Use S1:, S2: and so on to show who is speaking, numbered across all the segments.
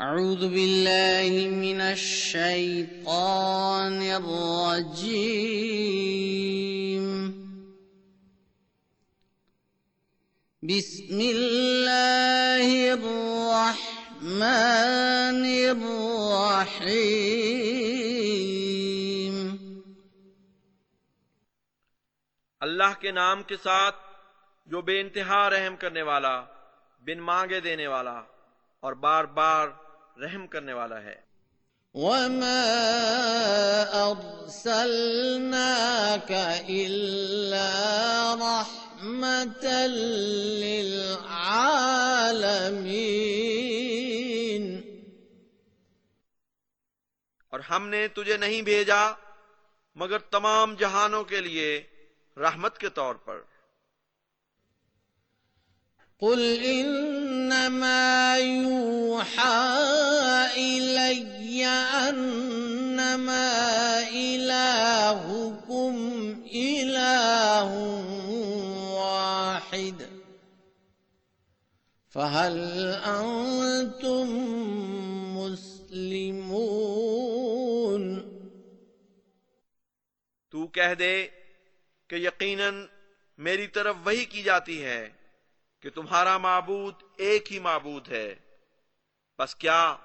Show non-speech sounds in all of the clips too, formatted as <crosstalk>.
S1: أعوذ بالله من الشيطان الرجيم. بسم الله الرحمن الرحيم.
S2: اللہ کے نام کے ساتھ جو بے انتہا رحم کرنے والا، بن مانگے دینے والا اور بار بار رحم کرنے والا ہے۔
S1: وما أرسلناك إلا رحمة للعالمين۔
S2: اور ہم نے تجھے نہیں بھیجا مگر تمام جہانوں کے لیے رحمت کے طور پر۔
S1: قل إنما يوحى إلي أنما إلهكم إله واحد فهل أنتم مسلمون
S2: تو کہہ دے کہ یقیناً میری طرف وہی کی جاتی ہے۔ کہ تمہارا معبود ایک ہی معبود ہے۔ بس کیا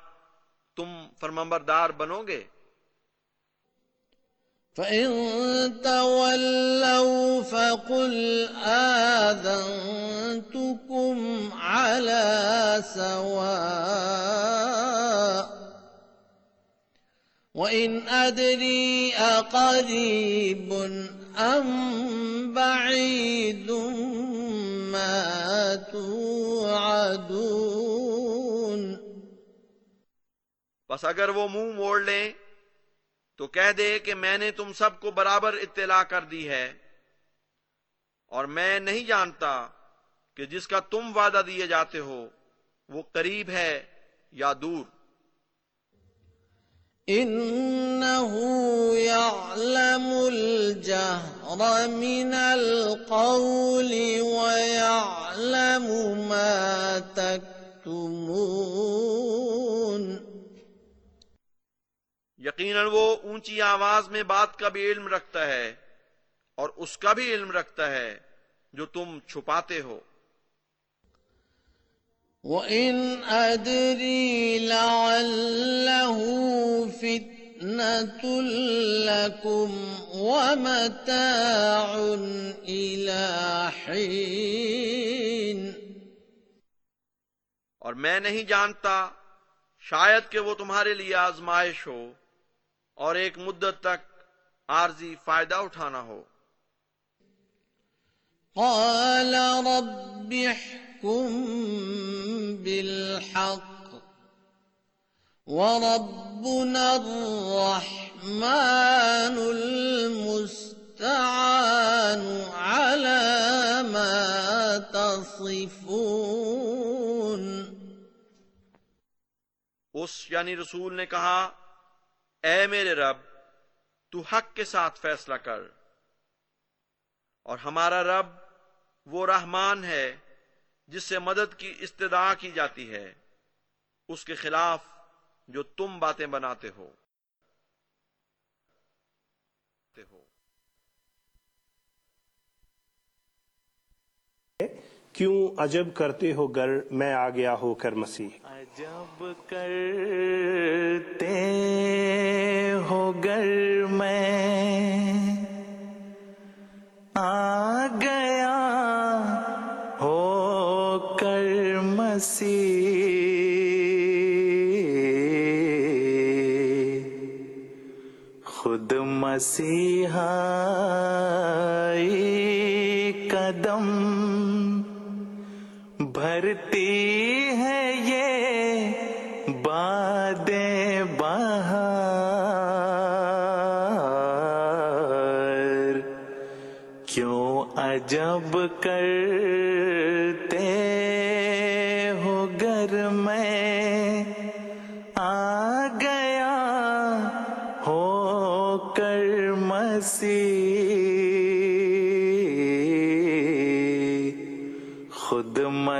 S2: تم فرمبردار بنو گے؟
S1: فإن تولوا فقل آذنتكم على سواء وإن أدري أقريب أم بعيد ما توعدون
S2: بس اگر وہ منہ موڑ لیں تو کہہ دے کہ میں نے تم سب کو برابر اطلاع کر دی ہے۔ اور میں نہیں جانتا کہ جس کا تم وعدہ دیے جاتے ہو وہ قریب ہے یا دور۔
S1: إنه يعلم الجهر من القول ويعلم ما تكتمون.
S2: یقیناً وہ اونچی آواز میں بات کا بھی علم رکھتا ہے اور اس کا بھی علم رکھتا ہے جو تم چھپاتے ہو۔
S1: وإن أدري لعله فتنة لكم ومتاع إلى حين۔
S2: اور میں نہیں جانتا شاید کہ وہ تمہارے لیے آزمائش ہو اور ایک مدت تک عارضی فائدہ اٹھانا ہو۔
S1: قال رب احكم بالحق وربنا الرحمن المستعان على ما تصفون
S2: اس یعنی رسول نے کہا، اے میرے رب، تو حق کے ساتھ فیصلہ کر۔ اور ہمارا رب وہ رحمان ہے جس سے مدد کی استدعا کی جاتی ہے اس کے خلاف جو تم باتیں بناتے ہو۔
S3: کیوں عجب کرتے ہو گر میں آ گیا ہو کر مسیح؟
S4: عجب کرتے ہو گر میں آ گیا کر مسیح خود مسیحا قدم بھرتی ہے یہ بادیں بہار۔ کیوں عجب کرتے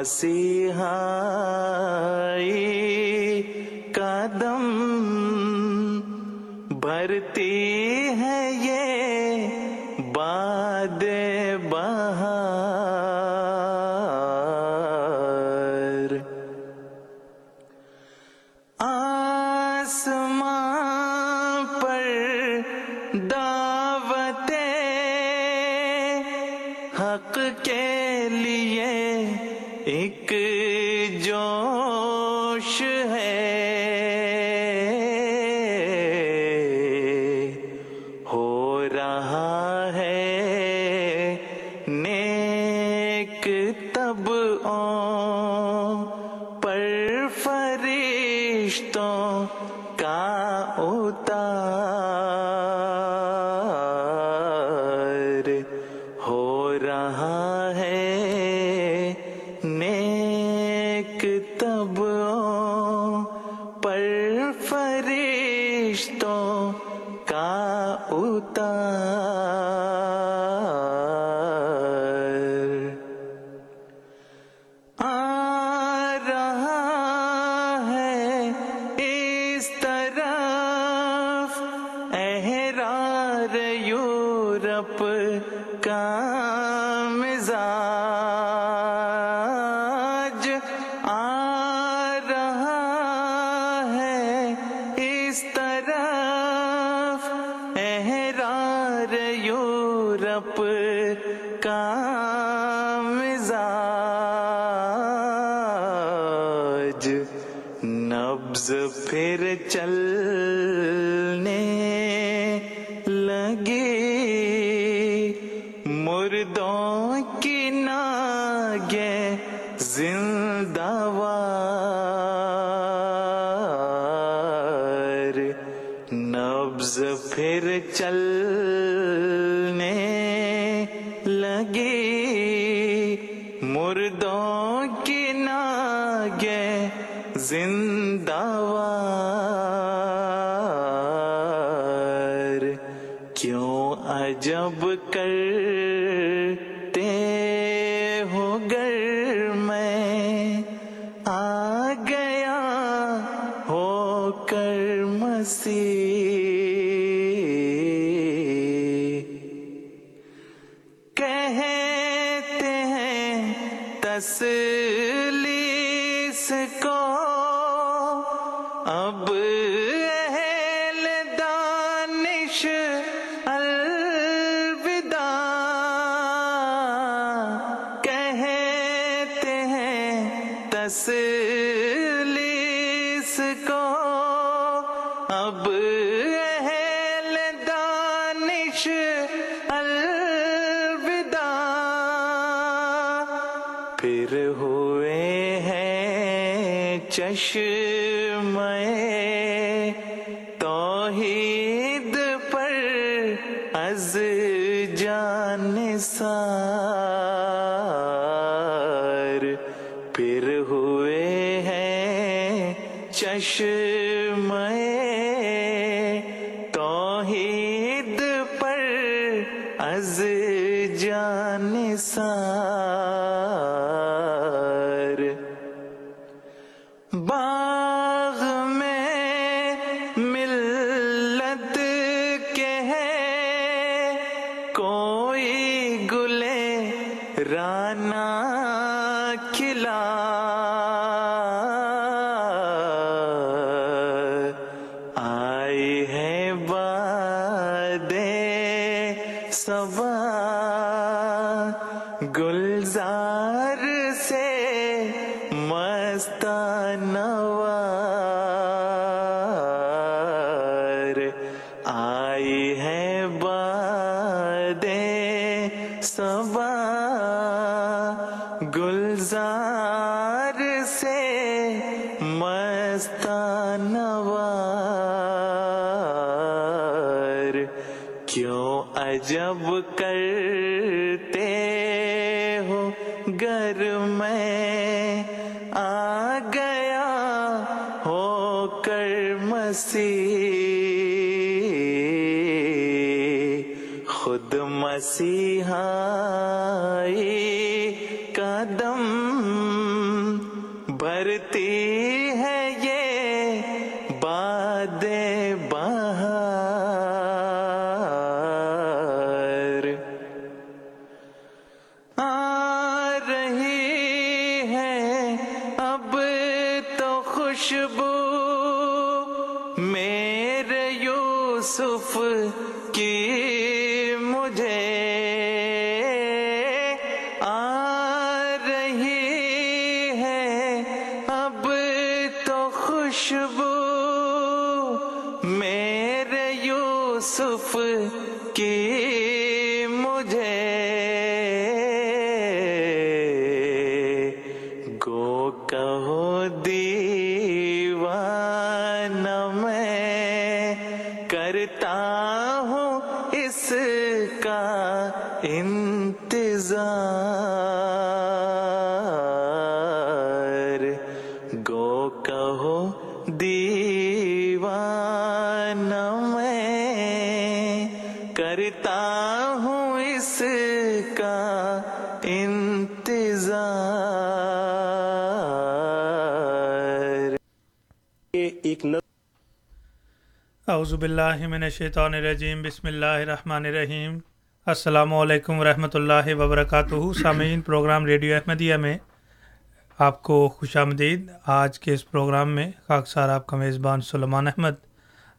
S4: مسیحا تب گلزار سے مستانوار کیوں عجب کرتے ہو گر میں آ گیا ہو کر مسیح خود مسیحائی
S5: اعوذ باللہ من الشیطان الرجیم، بسم اللہ الرحمن الرحیم۔ السلام علیکم ورحمۃ اللہ وبرکاتہ۔ سامعین، پروگرام ریڈیو احمدیہ میں آپ کو خوش آمدید۔ آج کے اس پروگرام میں خاکسار آپ کا میزبان سلمان احمد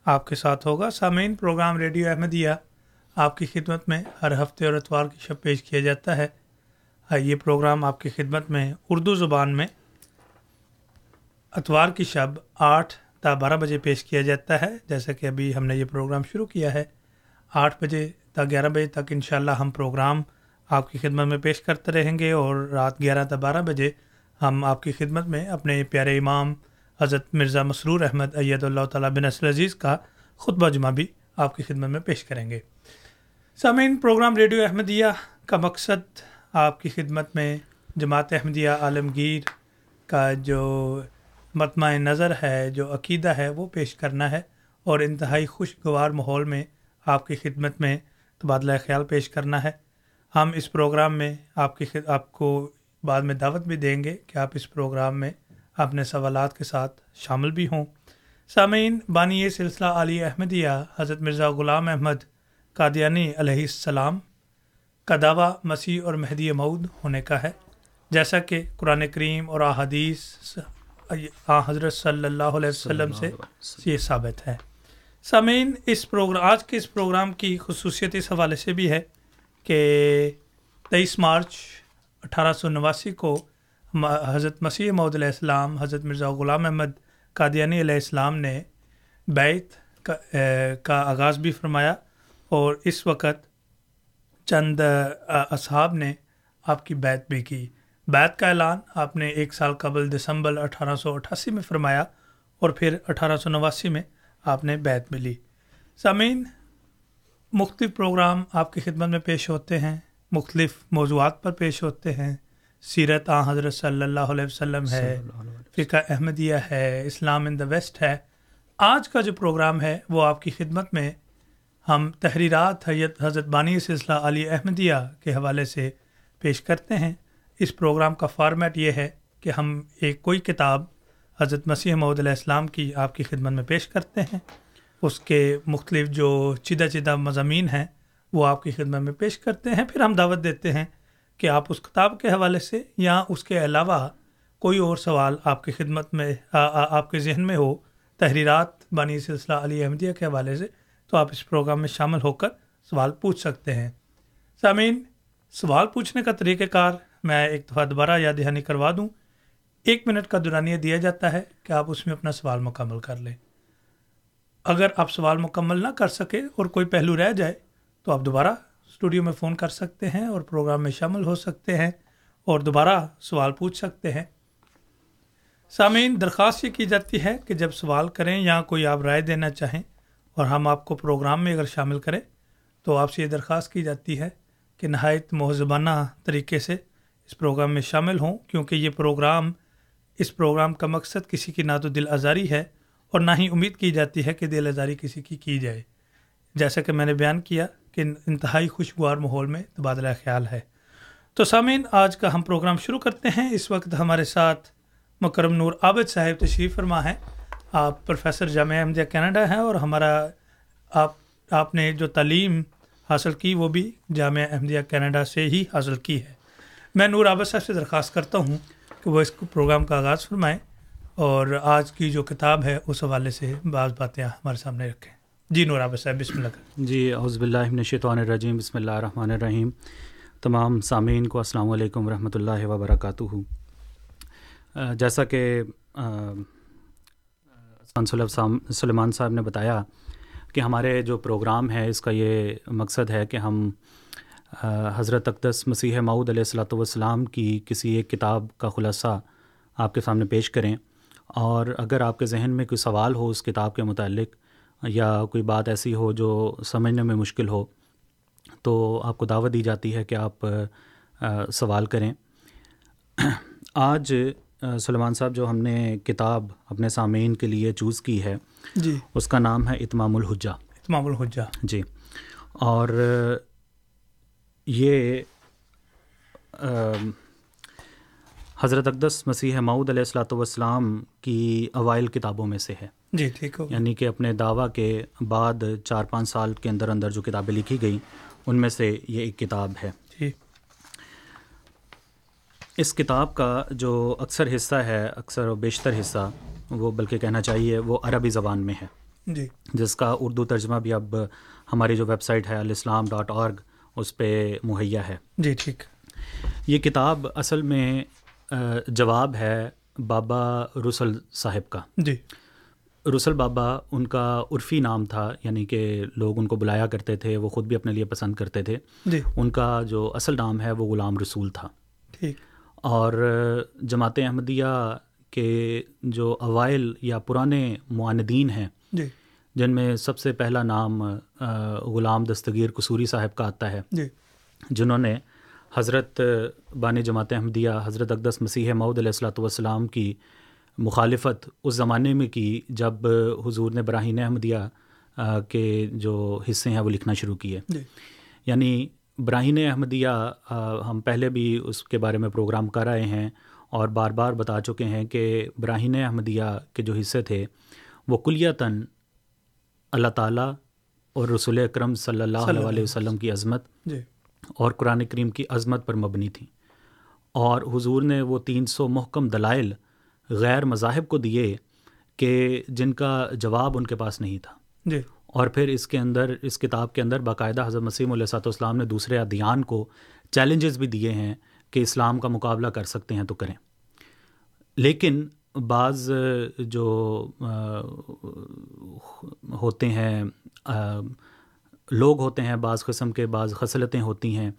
S5: آپ کے ساتھ ہوگا۔ سامعین، پروگرام ریڈیو احمدیہ آپ کی خدمت میں ہر ہفتے اور اتوار کی شب پیش کیا جاتا ہے۔ یہ پروگرام آپ کی خدمت میں اردو زبان میں۔ اتوار کی شب آٹھ تا بارہ بجے پیش کیا جاتا ہے، جیسا کہ ابھی ہم نے یہ پروگرام شروع کیا ہے۔ آٹھ بجے تا گیارہ بجے تک انشاءاللہ ہم پروگرام آپ کی خدمت میں پیش کرتے رہیں گے اور رات گیارہ تا بارہ بجے ہم آپ کی خدمت میں اپنے پیارے امام حضرت مرزا مسرور احمد اید اللہ تعالیٰ بن اصل عزیز کا خطبہ جمعہ بھی آپ کی خدمت میں پیش کریں گے۔ سامعین، پروگرام ریڈیو احمدیہ کا مقصد آپ کی خدمت میں جماعت احمدیہ عالمگیر کا جو متمع نظر ہے، جو عقیدہ ہے وہ پیش کرنا ہے اور انتہائی خوشگوار ماحول میں آپ کی خدمت میں تبادلہ خیال پیش کرنا ہے۔ ہم اس پروگرام میں آپ کی خد... آپ کو بعد میں دعوت بھی دیں گے کہ آپ اس پروگرام میں اپنے سوالات کے ساتھ شامل بھی ہوں۔ سامعین، بانی سلسلہ علی احمدیہ حضرت مرزا غلام احمد قادیانی علیہ السلام کا دعویٰ مسیح اور مہدی مود ہونے کا ہے۔ جیسا کہ قرآن کریم اور احادیث آ حضرت صلی اللہ علیہ وسلم سے یہ ثابت ہے۔ سامعین اس پروگرام آج کے اس پروگرام کی خصوصیت اس حوالے سے بھی ہے کہ تیئیس مارچ اٹھارہ سو نواسی کو حضرت مسیح محدود علیہ السلام حضرت مرزا غلام احمد قادیانی علیہ السلام نے بیت کا کا آغاز بھی فرمایا اور اس وقت چند اصحاب نے آپ کی بیت بھی کی۔ بیت کا اعلان آپ نے ایک سال قبل دسمبر اٹھارہ سو اٹھاسی میں فرمایا اور پھر اٹھارہ سو نواسی میں آپ نے بیت ملی سامعین مختلف پروگرام آپ کی خدمت میں پیش ہوتے ہیں مختلف موضوعات پر پیش ہوتے ہیں۔ سیرت آ حضرت صلی اللہ علیہ وسلم ہے فقہ احمدیہ ہے اسلام ان دا ویسٹ ہے۔ آج کا جو پروگرام ہے وہ آپ کی خدمت میں ہم تحریرات حیت حضرت بانی سلسلہ علی احمدیہ کے حوالے سے پیش کرتے ہیں۔ اس پروگرام کا فارمیٹ یہ ہے کہ ہم ایک کوئی کتاب حضرت مسیح محدود علیہ السلام کی آپ کی خدمت میں پیش کرتے ہیں۔ اس کے مختلف جو چدہ چدہ مضامین ہیں وہ آپ کی خدمت میں پیش کرتے ہیں۔ پھر ہم دعوت دیتے ہیں کہ آپ اس کتاب کے حوالے سے یا اس کے علاوہ کوئی اور سوال آپ کی خدمت میں آ, آ, آپ کے ذہن میں ہو تحریرات بانی سلسلہ علی احمدیہ کے حوالے سے تو آپ اس پروگرام میں شامل ہو کر سوال پوچھ سکتے ہیں۔ سامعین سوال پوچھنے کا طریقہ کار میں ایک دفعہ دوبارہ یاد دہانی کروا دوں۔ ایک منٹ کا دورانیہ دیا جاتا ہے کہ آپ اس میں اپنا سوال مکمل کر لیں۔ اگر آپ سوال مکمل نہ کر سکے اور کوئی پہلو رہ جائے تو آپ دوبارہ اسٹوڈیو میں فون کر سکتے ہیں اور پروگرام میں شامل ہو سکتے ہیں اور دوبارہ سوال پوچھ سکتے ہیں۔ سامعین، درخواست یہ کی جاتی ہے کہ جب سوال کریں یا کوئی آپ رائے دینا چاہیں اور ہم آپ کو پروگرام میں اگر شامل کریں تو آپ سے یہ درخواست کی جاتی ہے کہ نہایت مہذبانہ طریقے سے اس پروگرام میں شامل ہوں، کیونکہ یہ پروگرام، اس پروگرام کا مقصد کسی کی نہ تو دل آزاری ہے اور نہ ہی امید کی جاتی ہے کہ دل آزاری کسی کی کی جائے۔ جیسا کہ میں نے بیان کیا کہ انتہائی خوشگوار ماحول میں تبادلہ خیال ہے۔ تو سامعین، آج کا ہم پروگرام شروع کرتے ہیں۔ اس وقت ہمارے ساتھ مکرم نور عابد صاحب تشریف فرما ہیں۔ آپ پروفیسر جامعہ احمدیہ کینیڈا ہیں اور ہمارا آپ آپ نے جو تعلیم حاصل کی وہ بھی جامعہ احمدیہ کینیڈا سے ہی حاصل کی ہے۔ میں نور عابد صاحب سے درخواست کرتا ہوں کہ وہ اس پروگرام کا آغاز فرمائیں اور آج کی جو کتاب ہے اس حوالے سے بعض باتیں ہمارے سامنے رکھیں۔ جی نور عابد صاحب، بسم اللہ۔
S6: جی عزب اللہ الشیطان الرجیم، بسم اللہ الرحمن الرحیم۔ تمام سامعین کو السلام علیکم ورحمۃ اللہ وبرکاتہ۔ جیسا کہ سلیمان صاحب نے بتایا کہ ہمارے جو پروگرام ہے، اس کا یہ مقصد ہے کہ ہم حضرت اقدس مسیح معود علیہ السلاۃ والسلام کی کسی ایک کتاب کا خلاصہ آپ کے سامنے پیش کریں۔ اور اگر آپ کے ذہن میں کوئی سوال ہو اس کتاب کے متعلق یا کوئی بات ایسی ہو جو سمجھنے میں مشکل ہو تو آپ کو دعوت دی جاتی ہے کہ آپ سوال کریں۔ <clears throat> آج سلمان صاحب جو ہم نے کتاب اپنے سامعین کے لیے چوز کی ہے
S5: جی۔
S6: اس کا نام ہے اتمام الحجہ۔
S5: اتمام الحجہ۔
S6: جی۔ اور یہ حضرت اقدس مسیح معود علیہ السلاۃ والسلام کی اوائل کتابوں میں سے ہے۔
S5: جی ٹھیک ہو
S6: یعنی کہ اپنے دعویٰ کے بعد چار پانچ سال کے اندر اندر جو کتابیں لکھی گئیں ان میں سے یہ ایک کتاب ہے۔
S5: جی۔
S6: اس کتاب کا جو اکثر حصہ ہے اکثر و بیشتر حصہ وہ بلکہ کہنا چاہیے وہ عربی زبان میں ہے۔
S5: جی۔
S6: جس کا اردو ترجمہ بھی اب ہماری جو ویب سائٹ ہے الاسلام ڈاٹ اورگ اس پہ مہیا ہے۔
S5: جی ٹھیک۔
S6: یہ کتاب اصل میں جواب ہے بابا رسل صاحب کا۔
S5: جی۔
S6: رسل بابا ان کا عرفی نام تھا یعنی کہ لوگ ان کو بلایا کرتے تھے وہ خود بھی اپنے لیے پسند کرتے تھے۔
S5: جی۔
S6: ان کا جو اصل نام ہے وہ غلام رسول تھا۔
S5: ٹھیک۔
S6: اور جماعت احمدیہ کے جو اوائل یا پرانے معاندین ہیں
S5: جی۔
S6: جن میں سب سے پہلا نام غلام دستگیر قصوری صاحب کا آتا ہے۔
S5: جی۔
S6: جنہوں نے حضرت بانی جماعت احمدیہ حضرت اقدس مسیح معود علیہ السلاۃ والسلام کی مخالفت اس زمانے میں کی جب حضور نے براہین احمدیہ کے جو حصے ہیں وہ لکھنا شروع کیے۔
S5: جی۔
S6: یعنی براہین احمدیہ ہم پہلے بھی اس کے بارے میں پروگرام کر رہے ہیں اور بار بار بتا چکے ہیں کہ براہین احمدیہ کے جو حصے تھے وہ کلیتاً اللہ تعالیٰ اور رسول اکرم صلی اللہ علیہ وسلم کی عظمت
S5: جی۔
S6: اور قرآن کریم کی عظمت پر مبنی تھیں اور حضور نے وہ تین سو محکم دلائل غیر مذاہب کو دیے کہ جن کا جواب ان کے پاس نہیں تھا۔
S5: جی۔
S6: اور پھر اس کے اندر اس کتاب کے اندر باقاعدہ حضرت مسیم علیہ صاحب اسلام نے دوسرے ادیان کو چیلنجز بھی دیے ہیں کہ اسلام کا مقابلہ کر سکتے ہیں تو کریں۔ لیکن بعض جو ہوتے ہیں لوگ ہوتے ہیں بعض قسم کے بعض خصلتیں ہوتی ہیں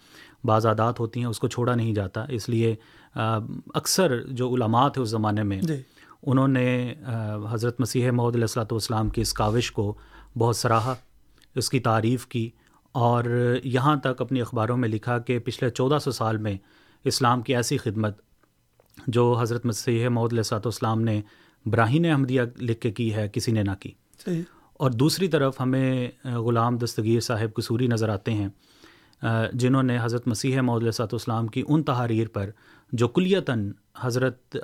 S6: بعض عادات ہوتی ہیں اس کو چھوڑا نہیں جاتا۔ اس لیے اکثر جو علماء تھے اس زمانے میں
S5: جی۔
S6: انہوں نے حضرت مسیح محدود علیہ السلاۃ والسلام کی اس کاوش کو بہت سراہا اس کی تعریف کی اور یہاں تک اپنی اخباروں میں لکھا کہ پچھلے چودہ سو سال میں اسلام کی ایسی خدمت جو حضرت مسیح محدود علیہ والسلام نے براہین احمدیہ لکھ کے کی ہے کسی نے نہ کی۔
S5: صحیح۔
S6: اور دوسری طرف ہمیں غلام دستگیر صاحب قصوری نظر آتے ہیں جنہوں نے حضرت مسیح محدود علیہ السلام کی ان تحاریر پر جو کلیتاً حضرت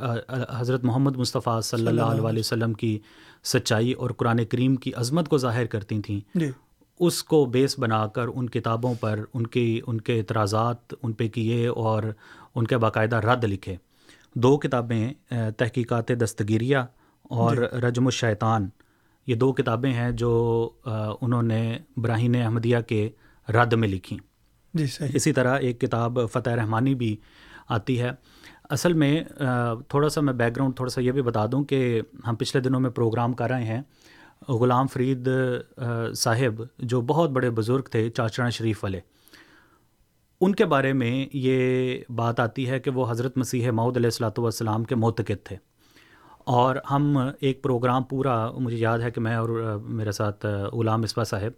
S6: حضرت محمد مصطفیٰ صلی اللہ علیہ وسلم کی سچائی اور قرآن کریم کی عظمت کو ظاہر کرتی تھیں۔
S5: جی۔
S6: اس کو بیس بنا کر ان کتابوں پر ان کی ان کے اعتراضات ان پہ کیے اور ان کے باقاعدہ رد لکھے۔ دو کتابیں تحقیقات دستگیریہ اور رجم الشیطان۔ یہ دو کتابیں ہیں جو انہوں نے براہین احمدیہ کے رد میں لکھیں۔
S5: جی صحیح۔
S6: اسی طرح ایک کتاب فتح رحمانی بھی آتی ہے۔ اصل میں تھوڑا سا میں بیک گراؤنڈ تھوڑا سا یہ بھی بتا دوں کہ ہم پچھلے دنوں میں پروگرام کر رہے ہیں۔ غلام فرید صاحب جو بہت بڑے بزرگ تھے چاچڑا شریف والے۔ ان کے بارے میں یہ بات آتی ہے کہ وہ حضرت مسیح معود علیہ السلاۃ والسلام کے معتقد تھے۔ اور ہم ایک پروگرام پورا، مجھے یاد ہے کہ میں اور میرے ساتھ غلام مصباح صاحب،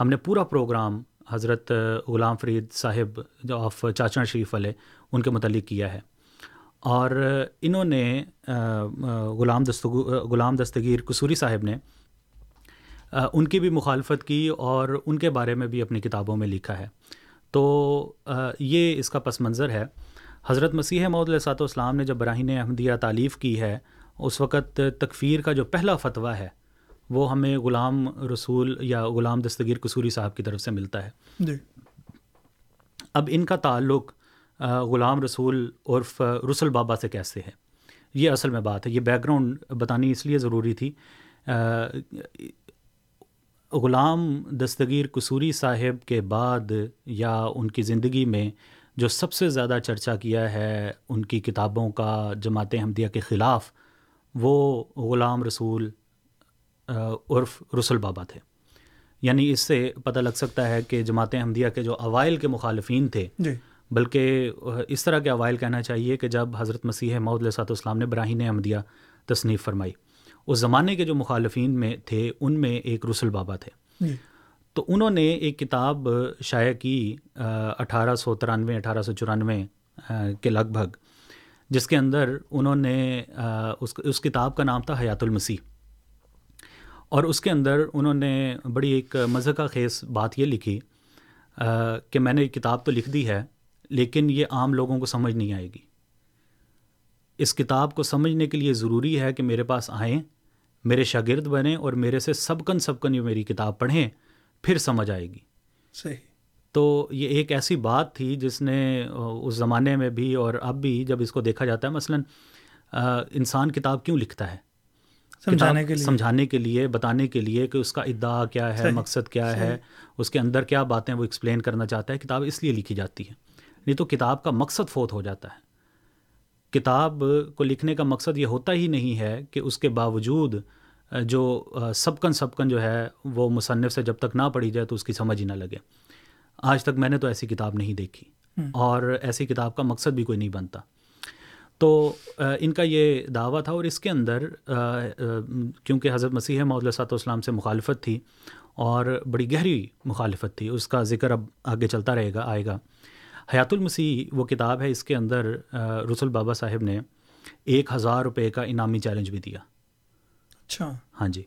S6: ہم نے پورا پروگرام حضرت غلام فرید صاحب جو آف چاچڑ شریف والے، ان کے متعلق کیا ہے۔ اور انہوں نے غلام دستگو، غلام دستگیر قصوری صاحب نے ان کی بھی مخالفت کی اور ان کے بارے میں بھی اپنی کتابوں میں لکھا ہے۔ تو یہ اس کا پس منظر ہے۔ حضرت مسیح محدود علیہ والسلام نے جب براہین احمدیہ تعلیف کی ہے اس وقت تکفیر کا جو پہلا فتویٰ ہے وہ ہمیں غلام رسول یا غلام دستگیر قصوری صاحب کی طرف سے ملتا ہے۔
S5: جی۔
S6: اب ان کا تعلق غلام رسول عرف رسول بابا سے کیسے ہے؟ یہ اصل میں بات ہے۔ یہ بیک گراؤنڈ بتانی اس لیے ضروری تھی غلام دستگیر قصوری صاحب کے بعد یا ان کی زندگی میں جو سب سے زیادہ چرچا کیا ہے ان کی کتابوں کا جماعت احمدیہ کے خلاف وہ غلام رسول عرف رسول بابا تھے۔ یعنی اس سے پتہ لگ سکتا ہے کہ جماعت احمدیہ کے جو اوائل کے مخالفین تھے
S5: جی۔
S6: بلکہ اس طرح کے اوائل کہنا چاہیے کہ جب حضرت مسیح علیہ صاحب اسلام نے براہین احمدیہ تصنیف فرمائی۔ اس زمانے کے جو مخالفین میں تھے ان میں ایک رسول بابا تھے۔
S5: جی۔
S6: تو انہوں نے ایک کتاب شائع کی اٹھارہ سو ترانوے اٹھارہ سو چورانوے کے لگ بھگ جس کے اندر انہوں نے اس اس کتاب کا نام تھا حیات المسیح۔ اور اس کے اندر انہوں نے بڑی ایک مذہقہ خیز بات یہ لکھی کہ میں نے کتاب تو لکھ دی ہے لیکن یہ عام لوگوں کو سمجھ نہیں آئے گی۔ اس کتاب کو سمجھنے کے لیے ضروری ہے کہ میرے پاس آئیں میرے شاگرد بنیں اور میرے سے سب کن سب کن یہ میری کتاب پڑھیں پھر سمجھ آئے گی۔
S5: صحیح۔
S6: تو یہ ایک ایسی بات تھی جس نے اس زمانے میں بھی اور اب بھی جب اس کو دیکھا جاتا ہے مثلا انسان کتاب کیوں لکھتا ہے؟
S5: سمجھانے کے لیے۔
S6: سمجھانے کے لیے بتانے کے لیے کہ اس کا ادعا کیا ہے
S5: صحیح،
S6: مقصد کیا ہے اس کے اندر کیا باتیں وہ ایکسپلین کرنا چاہتا ہے کتاب اس لیے لکھی جاتی ہے۔ نہیں تو کتاب کا مقصد فوت ہو جاتا ہے۔ کتاب کو لکھنے کا مقصد یہ ہوتا ہی نہیں ہے کہ اس کے باوجود جو سبکن سبکن جو ہے وہ مصنف سے جب تک نہ پڑھی جائے تو اس کی سمجھ ہی نہ لگے۔ آج تک میں نے تو ایسی کتاب نہیں دیکھی اور ایسی کتاب کا مقصد بھی کوئی نہیں بنتا۔ تو ان کا یہ دعویٰ تھا اور اس کے اندر کیونکہ حضرت مسیح محدود صاحب اسلام سے مخالفت تھی اور بڑی گہری مخالفت تھی اس کا ذکر اب آگے چلتا رہے گا آئے گا۔ حیات المسیح وہ کتاب ہے اس کے اندر رسول بابا صاحب نے ایک ہزار روپے کا انعامی چیلنج بھی دیا۔
S5: اچھا۔
S6: ہاں جی۔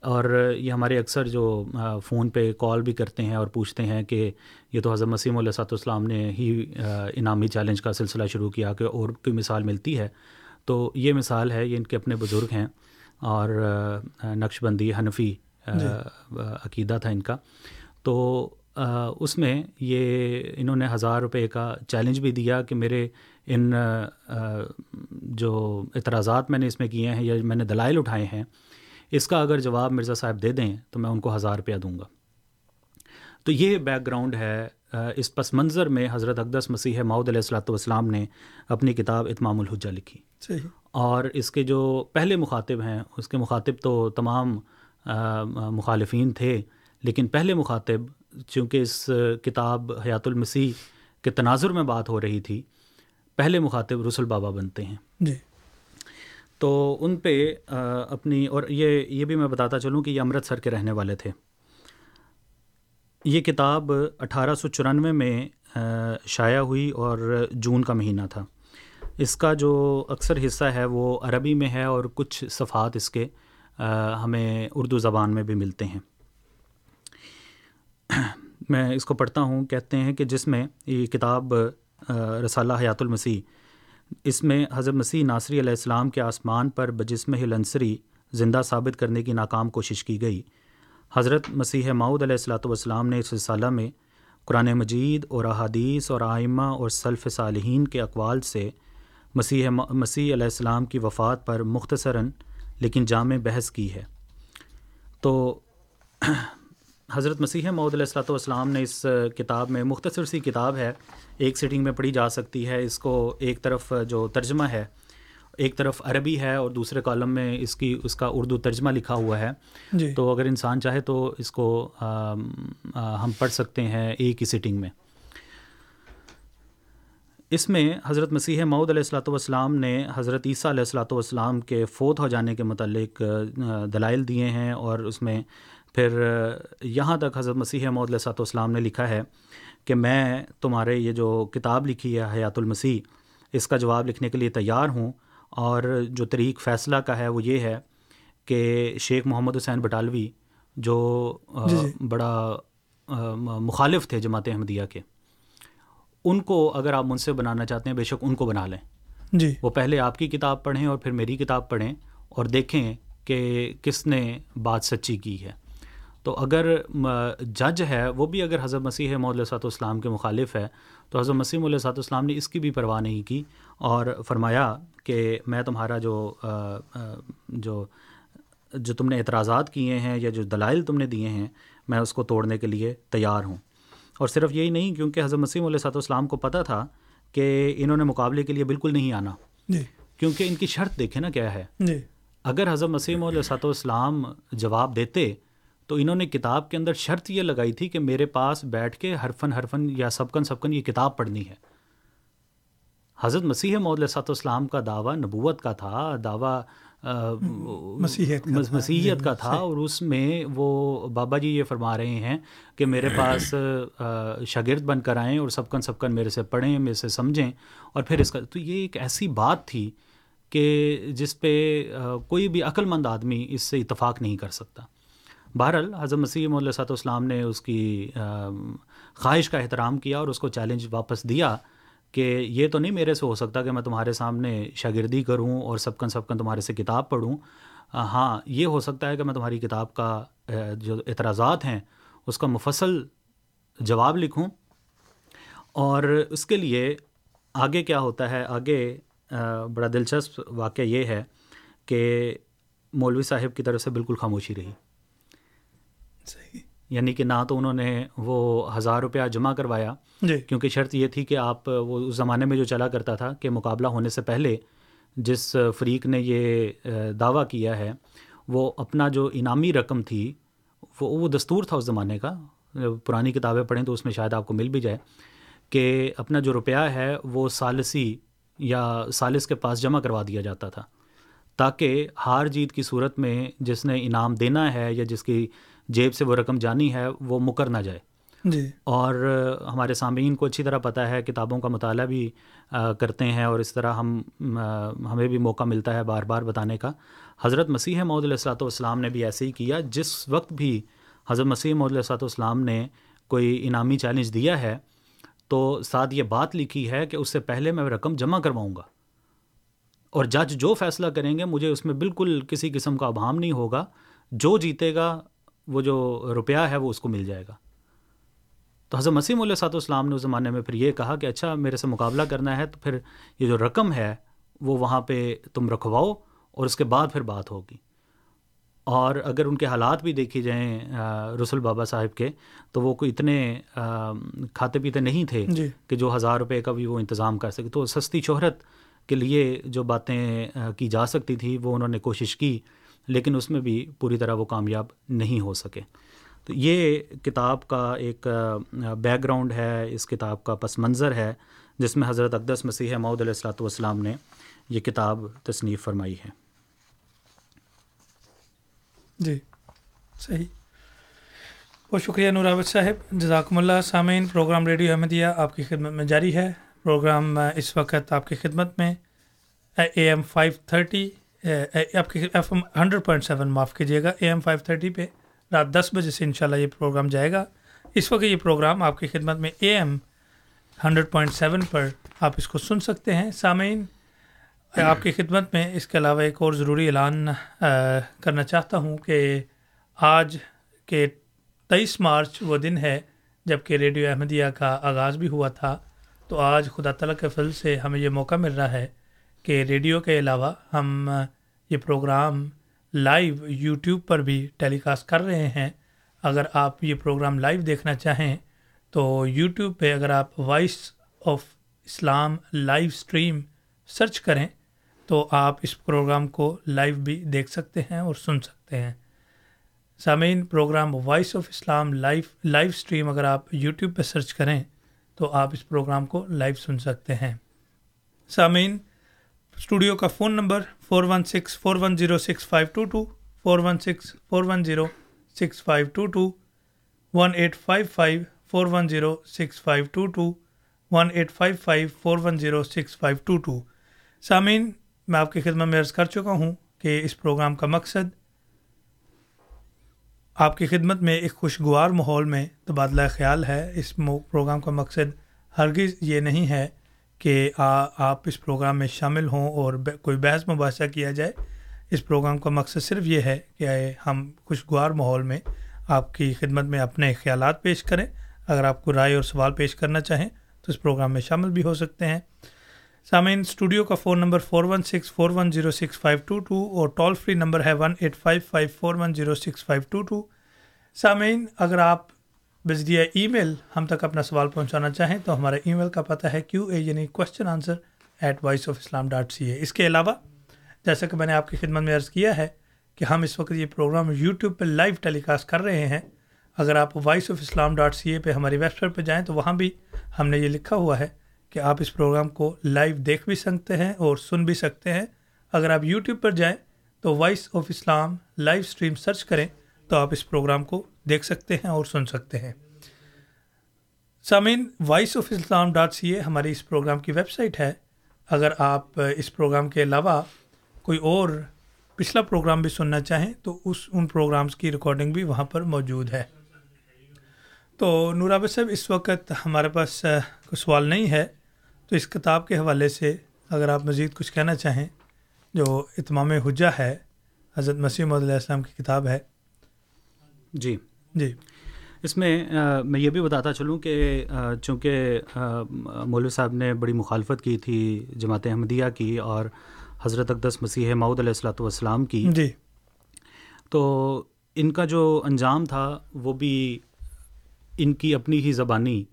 S6: اور یہ ہمارے اکثر جو فون پہ کال بھی کرتے ہیں اور پوچھتے ہیں کہ یہ تو حضرت مسیم علیہ صاحب السلام نے ہی انعامی چیلنج کا سلسلہ شروع کیا کہ اور کوئی مثال ملتی ہے۔ تو یہ مثال ہے یہ ان کے اپنے بزرگ ہیں اور نقش بندی حنفی عقیدہ تھا ان کا۔ تو اس میں یہ انہوں نے ہزار روپے کا چیلنج بھی دیا کہ میرے ان جو اعتراضات میں نے اس میں کیے ہیں یا میں نے دلائل اٹھائے ہیں اس کا اگر جواب مرزا صاحب دے دیں تو میں ان کو ہزار روپیہ دوں گا۔ تو یہ بیک گراؤنڈ ہے۔ اس پس منظر میں حضرت اقدس مسیح ماؤد علیہ السلاۃ والسلام نے اپنی کتاب اتمام الحجہ لکھی۔
S5: صحیح۔
S6: اور اس کے جو پہلے مخاطب ہیں اس کے مخاطب تو تمام مخالفین تھے لیکن پہلے مخاطب چونکہ اس کتاب حیات المسیح کے تناظر میں بات ہو رہی تھی پہلے مخاطب رسول بابا بنتے ہیں۔
S5: جی۔
S6: تو ان پہ اپنی اور یہ یہ بھی میں بتاتا چلوں کہ یہ امرتسر کے رہنے والے تھے۔ یہ کتاب اٹھارہ سو چورانوے میں شائع ہوئی اور جون کا مہینہ تھا۔ اس کا جو اکثر حصہ ہے وہ عربی میں ہے اور کچھ صفحات اس کے ہمیں اردو زبان میں بھی ملتے ہیں۔ <clears throat> میں اس کو پڑھتا ہوں، کہتے ہیں کہ جس میں یہ کتاب رسالہ حیات المسیح، اس میں حضرت مسیح ناصری علیہ السلام کے آسمان پر بجسم لنصری زندہ ثابت کرنے کی ناکام کوشش کی گئی۔ حضرت مسیح معود علیہ السلاۃ والسلام نے اس رسالہ میں قرآن مجید اور احادیث اور آئمہ اور سلف صالحین کے اقوال سے مسیح مسیح علیہ السلام کی وفات پر مختصراً لیکن جامع بحث کی ہے۔ تو <clears throat> حضرت مسیح علیہ السلاۃ والسلام نے اس کتاب میں مختصر سی کتاب ہے ایک سیٹنگ میں پڑھی جا سکتی ہے۔ اس کو ایک طرف جو ترجمہ ہے ایک طرف عربی ہے اور دوسرے کالم میں اس کی اس کا اردو ترجمہ لکھا ہوا ہے۔
S5: جی۔
S6: تو اگر انسان چاہے تو اس کو ہم پڑھ سکتے ہیں ایک ہی سیٹنگ میں۔ اس میں حضرت مسیح معود علیہ السلاۃ والسلام نے حضرت عیسیٰ علیہ السلاۃ والسلام کے فوت ہو جانے کے متعلق دلائل دیے ہیں اور اس میں پھر یہاں تک حضرت مسیح معود علیہ السلاۃ والسلام نے لکھا ہے کہ میں تمہارے یہ جو کتاب لکھی ہے حیات المسیح اس کا جواب لکھنے کے لیے تیار ہوں اور جو طریق فیصلہ کا ہے وہ یہ ہے کہ شیخ محمد حسین بٹالوی جو
S5: جی جی۔
S6: بڑا مخالف تھے جماعت احمدیہ کے ان کو اگر آپ منصف بنانا چاہتے ہیں بے شک ان کو بنا لیں۔
S5: جی۔
S6: وہ پہلے آپ کی کتاب پڑھیں اور پھر میری کتاب پڑھیں اور دیکھیں کہ کس نے بات سچی کی ہے۔ تو اگر جج ہے وہ بھی اگر حضرت مسیح مود صاحب اسلام کے مخالف ہے تو حضرت مسیح مول صاحب اسلام نے اس کی بھی پرواہ نہیں کی اور فرمایا کہ میں تمہارا جو جو جو تم نے اعتراضات کیے ہیں یا جو دلائل تم نے دیے ہیں میں اس کو توڑنے کے لیے تیار ہوں۔ اور صرف یہی نہیں کیونکہ حضرت مسیم علیہ صاحب اسلام کو پتہ تھا کہ انہوں نے مقابلے کے لیے بالکل نہیں آنا۔
S5: جی۔
S6: کیونکہ ان کی شرط دیکھیں نا کیا ہے۔
S5: جی۔
S6: اگر حضرت مسیم علیہ صاحب اسلام جواب دیتے تو انہوں نے کتاب کے اندر شرط یہ لگائی تھی کہ میرے پاس بیٹھ کے حرفن حرفن یا سبکن سبکن یہ کتاب پڑھنی ہے۔ حضرت مسیح صاحب اسلام کا دعویٰ نبوت کا تھا دعویٰ آ،
S5: مسیحیت کا تھا،
S6: مسیحیت
S5: جی،
S6: کا تھا اور اس میں وہ بابا جی یہ فرما رہے ہیں کہ میرے پاس شاگرد بن کر آئیں اور سبکن سبکن میرے سے پڑھیں میرے سے سمجھیں اور پھر اس کا تو یہ ایک ایسی بات تھی کہ جس پہ کوئی بھی عقل مند آدمی اس سے اتفاق نہیں کر سکتا۔ بہرحال، حضرت مسیح علیہ صاحب نے اس کی خواہش کا احترام کیا اور اس کو چیلنج واپس دیا کہ یہ تو نہیں میرے سے ہو سکتا کہ میں تمہارے سامنے شاگردی کروں اور سبکن سبکن تمہارے سے کتاب پڑھوں۔ ہاں یہ ہو سکتا ہے کہ میں تمہاری کتاب کا جو اعتراضات ہیں، اس کا مفصل جواب لکھوں۔ اور اس کے لیے آگے کیا ہوتا ہے؟ آگے بڑا دلچسپ واقعہ یہ ہے کہ مولوی صاحب کی طرف سے بالکل خاموشی رہی۔
S5: صحیح۔
S6: یعنی کہ نہ تو انہوں نے وہ ہزار روپیہ جمع کروایا
S5: جی۔
S6: کیونکہ شرط یہ تھی کہ آپ وہ اس زمانے میں جو چلا کرتا تھا کہ مقابلہ ہونے سے پہلے جس فریق نے یہ دعویٰ کیا ہے وہ اپنا جو انعامی رقم تھی وہ وہ دستور تھا اس زمانے کا پرانی کتابیں پڑھیں تو اس میں شاید آپ کو مل بھی جائے کہ اپنا جو روپیہ ہے وہ سالسی یا سالس کے پاس جمع کروا دیا جاتا تھا تاکہ ہار جیت کی صورت میں جس نے انعام دینا ہے یا جس کی جیب سے وہ رقم جانی ہے وہ مکر نہ جائے۔
S5: جی۔
S6: اور ہمارے سامعین کو اچھی طرح پتہ ہے کتابوں کا مطالعہ بھی کرتے ہیں اور اس طرح ہم ہمیں بھی موقع ملتا ہے بار بار بتانے کا۔ حضرت مسیح علیہ السلاۃ والسلام نے بھی ایسے ہی کیا جس وقت بھی حضرت مسیح علیہ السلاۃ والسلام نے کوئی انعامی چیلنج دیا ہے تو ساتھ یہ بات لکھی ہے کہ اس سے پہلے میں رقم جمع کرواؤں گا۔ اور جج جو فیصلہ کریں گے مجھے اس میں بالکل کسی قسم کا ابہام نہیں ہوگا۔ جو جیتے گا وہ جو روپیہ ہے وہ اس کو مل جائے گا۔ تو حضرت مسیم علیہ صاحب السلام نے اس زمانے میں پھر یہ کہا کہ اچھا میرے سے مقابلہ کرنا ہے تو پھر یہ جو رقم ہے وہ وہاں پہ تم رکھواؤ اور اس کے بعد پھر بات ہوگی۔ اور اگر ان کے حالات بھی دیکھی جائیں رسول بابا صاحب کے تو وہ کوئی اتنے کھاتے پیتے نہیں تھے
S5: جی۔
S6: کہ جو ہزار روپے کا بھی وہ انتظام کر سکے۔ تو سستی شہرت کے لیے جو باتیں کی جا سکتی تھی وہ انہوں نے کوشش کی۔ لیکن اس میں بھی پوری طرح وہ کامیاب نہیں ہو سکے۔ تو یہ کتاب کا ایک بیک گراؤنڈ ہے، اس کتاب کا پس منظر ہے، جس میں حضرت اقدس مسیح معود علیہ السلاۃ والسلام نے یہ کتاب تصنیف فرمائی ہے۔
S5: جی صحیح۔ بہت شکریہ نوراوت صاحب۔ جزاکم اللہ۔ سامعین، پروگرام ریڈیو احمدیہ آپ کی خدمت میں جاری ہے۔ پروگرام اس وقت آپ کی خدمت میں۔ A M five thirty. آپ کی F M hundred point seven معاف کیجیے گا، اے ایم فائیو تھرٹی پہ رات دس بجے سے انشاءاللہ یہ پروگرام جائے گا۔ اس وقت یہ پروگرام آپ کی خدمت میں A M hundred point seven پر آپ اس کو سن سکتے ہیں۔ سامعین، آپ کی خدمت میں اس کے علاوہ ایک اور ضروری اعلان کرنا چاہتا ہوں کہ آج کے تیئیس مارچ وہ دن ہے جبکہ ریڈیو احمدیہ کا آغاز بھی ہوا تھا۔ تو آج خدا تعالیٰ کے فضل سے ہمیں یہ موقع مل رہا ہے کہ ریڈیو کے علاوہ ہم یہ پروگرام لائیو یوٹیوب پر بھی ٹیلی کاسٹ کر رہے ہیں۔ اگر آپ یہ پروگرام لائیو دیکھنا چاہیں تو یوٹیوب پہ اگر آپ voice of Islam live stream search کریں تو آپ اس پروگرام کو لائیو بھی دیکھ سکتے ہیں اور سن سکتے ہیں۔ سامعین، program voice of Islam live live stream اگر آپ یوٹیوب پہ سرچ کریں تو آپ اس پروگرام کو لائیو سن سکتے ہیں۔ سامعین اسٹوڈیو کا phone number four one six four one zero six five two two four one six four one zero six five two two one eight five five four one zero six five two two one eight five five four one zero six five two two سامعین، میں آپ کی خدمت میں عرض کر چکا ہوں کہ اس پروگرام کا مقصد آپ کی خدمت میں ایک خوشگوار ماحول میں تبادلہ خیال ہے۔ اس پروگرام کا مقصد ہرگز یہ نہیں ہے کہ آپ اس پروگرام میں شامل ہوں اور کوئی بحث مباحثہ کیا جائے، اس پروگرام کا مقصد صرف یہ ہے کہ ہم خوشگوار ماحول میں آپ کی خدمت میں اپنے خیالات پیش کریں۔ اگر آپ کو رائے اور سوال پیش کرنا چاہیں تو اس پروگرام میں شامل بھی ہو سکتے ہیں۔ سامعین، اسٹوڈیو کا phone number four one six four one zero six five two two اور ٹول فری نمبر ہے one eight five five four one zero six five two two سامعین، اگر آپ بذریعہ ای میل۔ ہم تک اپنا سوال پہنچانا چاہیں تو ہمارا ای میل کا پتہ ہے کیو اے یعنی question answer at voice of Islam dot C A اس کے علاوہ، جیسا کہ میں نے آپ کی خدمت میں عرض کیا ہے کہ ہم اس وقت یہ پروگرام یوٹیوب پہ لائیو ٹیلی کاسٹ کر رہے ہیں۔ اگر آپ voice of Islam dot C A پہ ہماری ویب سائٹ پہ جائیں تو وہاں بھی ہم نے یہ لکھا ہوا ہے کہ آپ اس پروگرام کو لائیو دیکھ بھی سکتے ہیں اور سن بھی سکتے ہیں۔ اگر آپ یوٹیوب پر جائیں تو voice of Islam live stream search کریں۔ تو آپ اس پروگرام کو دیکھ سکتے ہیں اور سن سکتے ہیں۔ سامعین voice of Islam dot C A ہماری اس پروگرام کی ویب سائٹ ہے۔ اگر آپ اس پروگرام کے علاوہ کوئی اور پچھلا پروگرام بھی سننا چاہیں تو اس ان پروگرامز کی ریکارڈنگ بھی وہاں پر موجود ہے۔ تو نوراب صاحب، اس وقت ہمارے پاس کوئی سوال نہیں ہے، تو اس کتاب کے حوالے سے اگر آپ مزید کچھ کہنا چاہیں، جو اتمام حجہ ہے، حضرت مسیح علیہ السلام کی کتاب ہے
S6: جی۔
S5: جی۔
S6: اس میں میں یہ بھی بتاتا چلوں کہ چونکہ مولوی صاحب نے بڑی مخالفت کی تھی جماعت احمدیہ کی اور حضرت اقدس مسیح معود علیہ السلاۃ والسلام کی۔
S5: جی۔
S6: تو ان کا جو انجام تھا وہ بھی ان کی اپنی ہی زبانی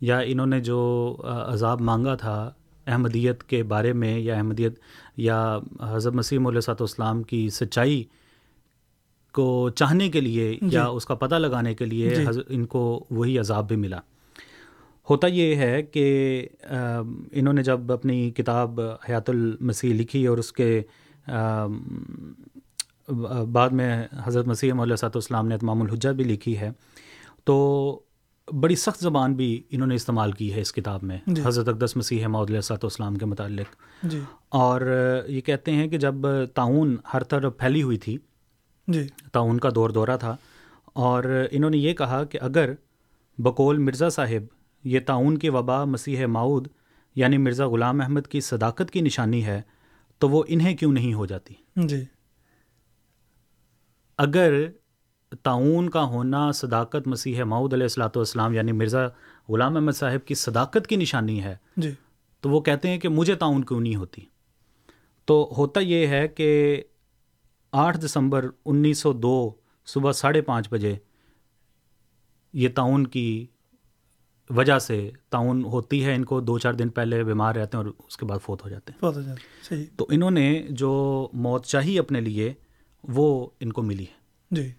S6: یا انہوں نے جو عذاب مانگا تھا احمدیت کے بارے میں یا احمدیت یا حضرت مسیم علیہ صاحب اسلام کی سچائی کو چاہنے کے لیے
S5: جی۔
S6: یا اس کا پتہ لگانے کے لیے
S5: جی۔
S6: ان کو وہی عذاب بھی ملا۔ ہوتا یہ ہے کہ انہوں نے جب اپنی کتاب حیات المسیح لکھی اور اس کے بعد میں حضرت مسیح علیہ صاحب السلام نے اتمام الحجہ بھی لکھی ہے تو بڑی سخت زبان بھی انہوں نے استعمال کی ہے اس کتاب میں
S5: جی۔
S6: حضرت اقدس مسیح معود علیہ صاحب السلام کے متعلق۔
S5: جی۔
S6: اور یہ کہتے ہیں کہ جب تعاون ہر طرف پھیلی ہوئی تھی
S5: جی۔
S6: تعاون کا دور دورہ تھا۔ اور انہوں نے یہ کہا کہ اگر بقول مرزا صاحب یہ تعاون کی وبا مسیح معود یعنی مرزا غلام احمد کی صداقت کی نشانی ہے تو وہ انہیں کیوں نہیں ہو جاتی؟
S5: جی۔
S6: اگر تعاون کا ہونا صداقت مسیح معود علیہ السلاۃ والسلام یعنی مرزا غلام احمد صاحب کی صداقت کی نشانی ہے
S5: جی۔
S6: تو وہ کہتے ہیں کہ مجھے تعاون کیوں نہیں ہوتی؟ تو ہوتا یہ ہے کہ آٹھ دسمبر انیس سو دو صبح ساڑھے پانچ بجے یہ تعاون کی وجہ سے تعاون ہوتی ہے۔ ان کو دو چار دن پہلے بیمار رہتے ہیں اور اس کے بعد فوت ہو جاتے ہیں۔
S5: بہت اچھا صحیح۔
S6: تو انہوں نے جو موت چاہی اپنے لیے وہ ان کو ملی ہے۔
S5: جی۔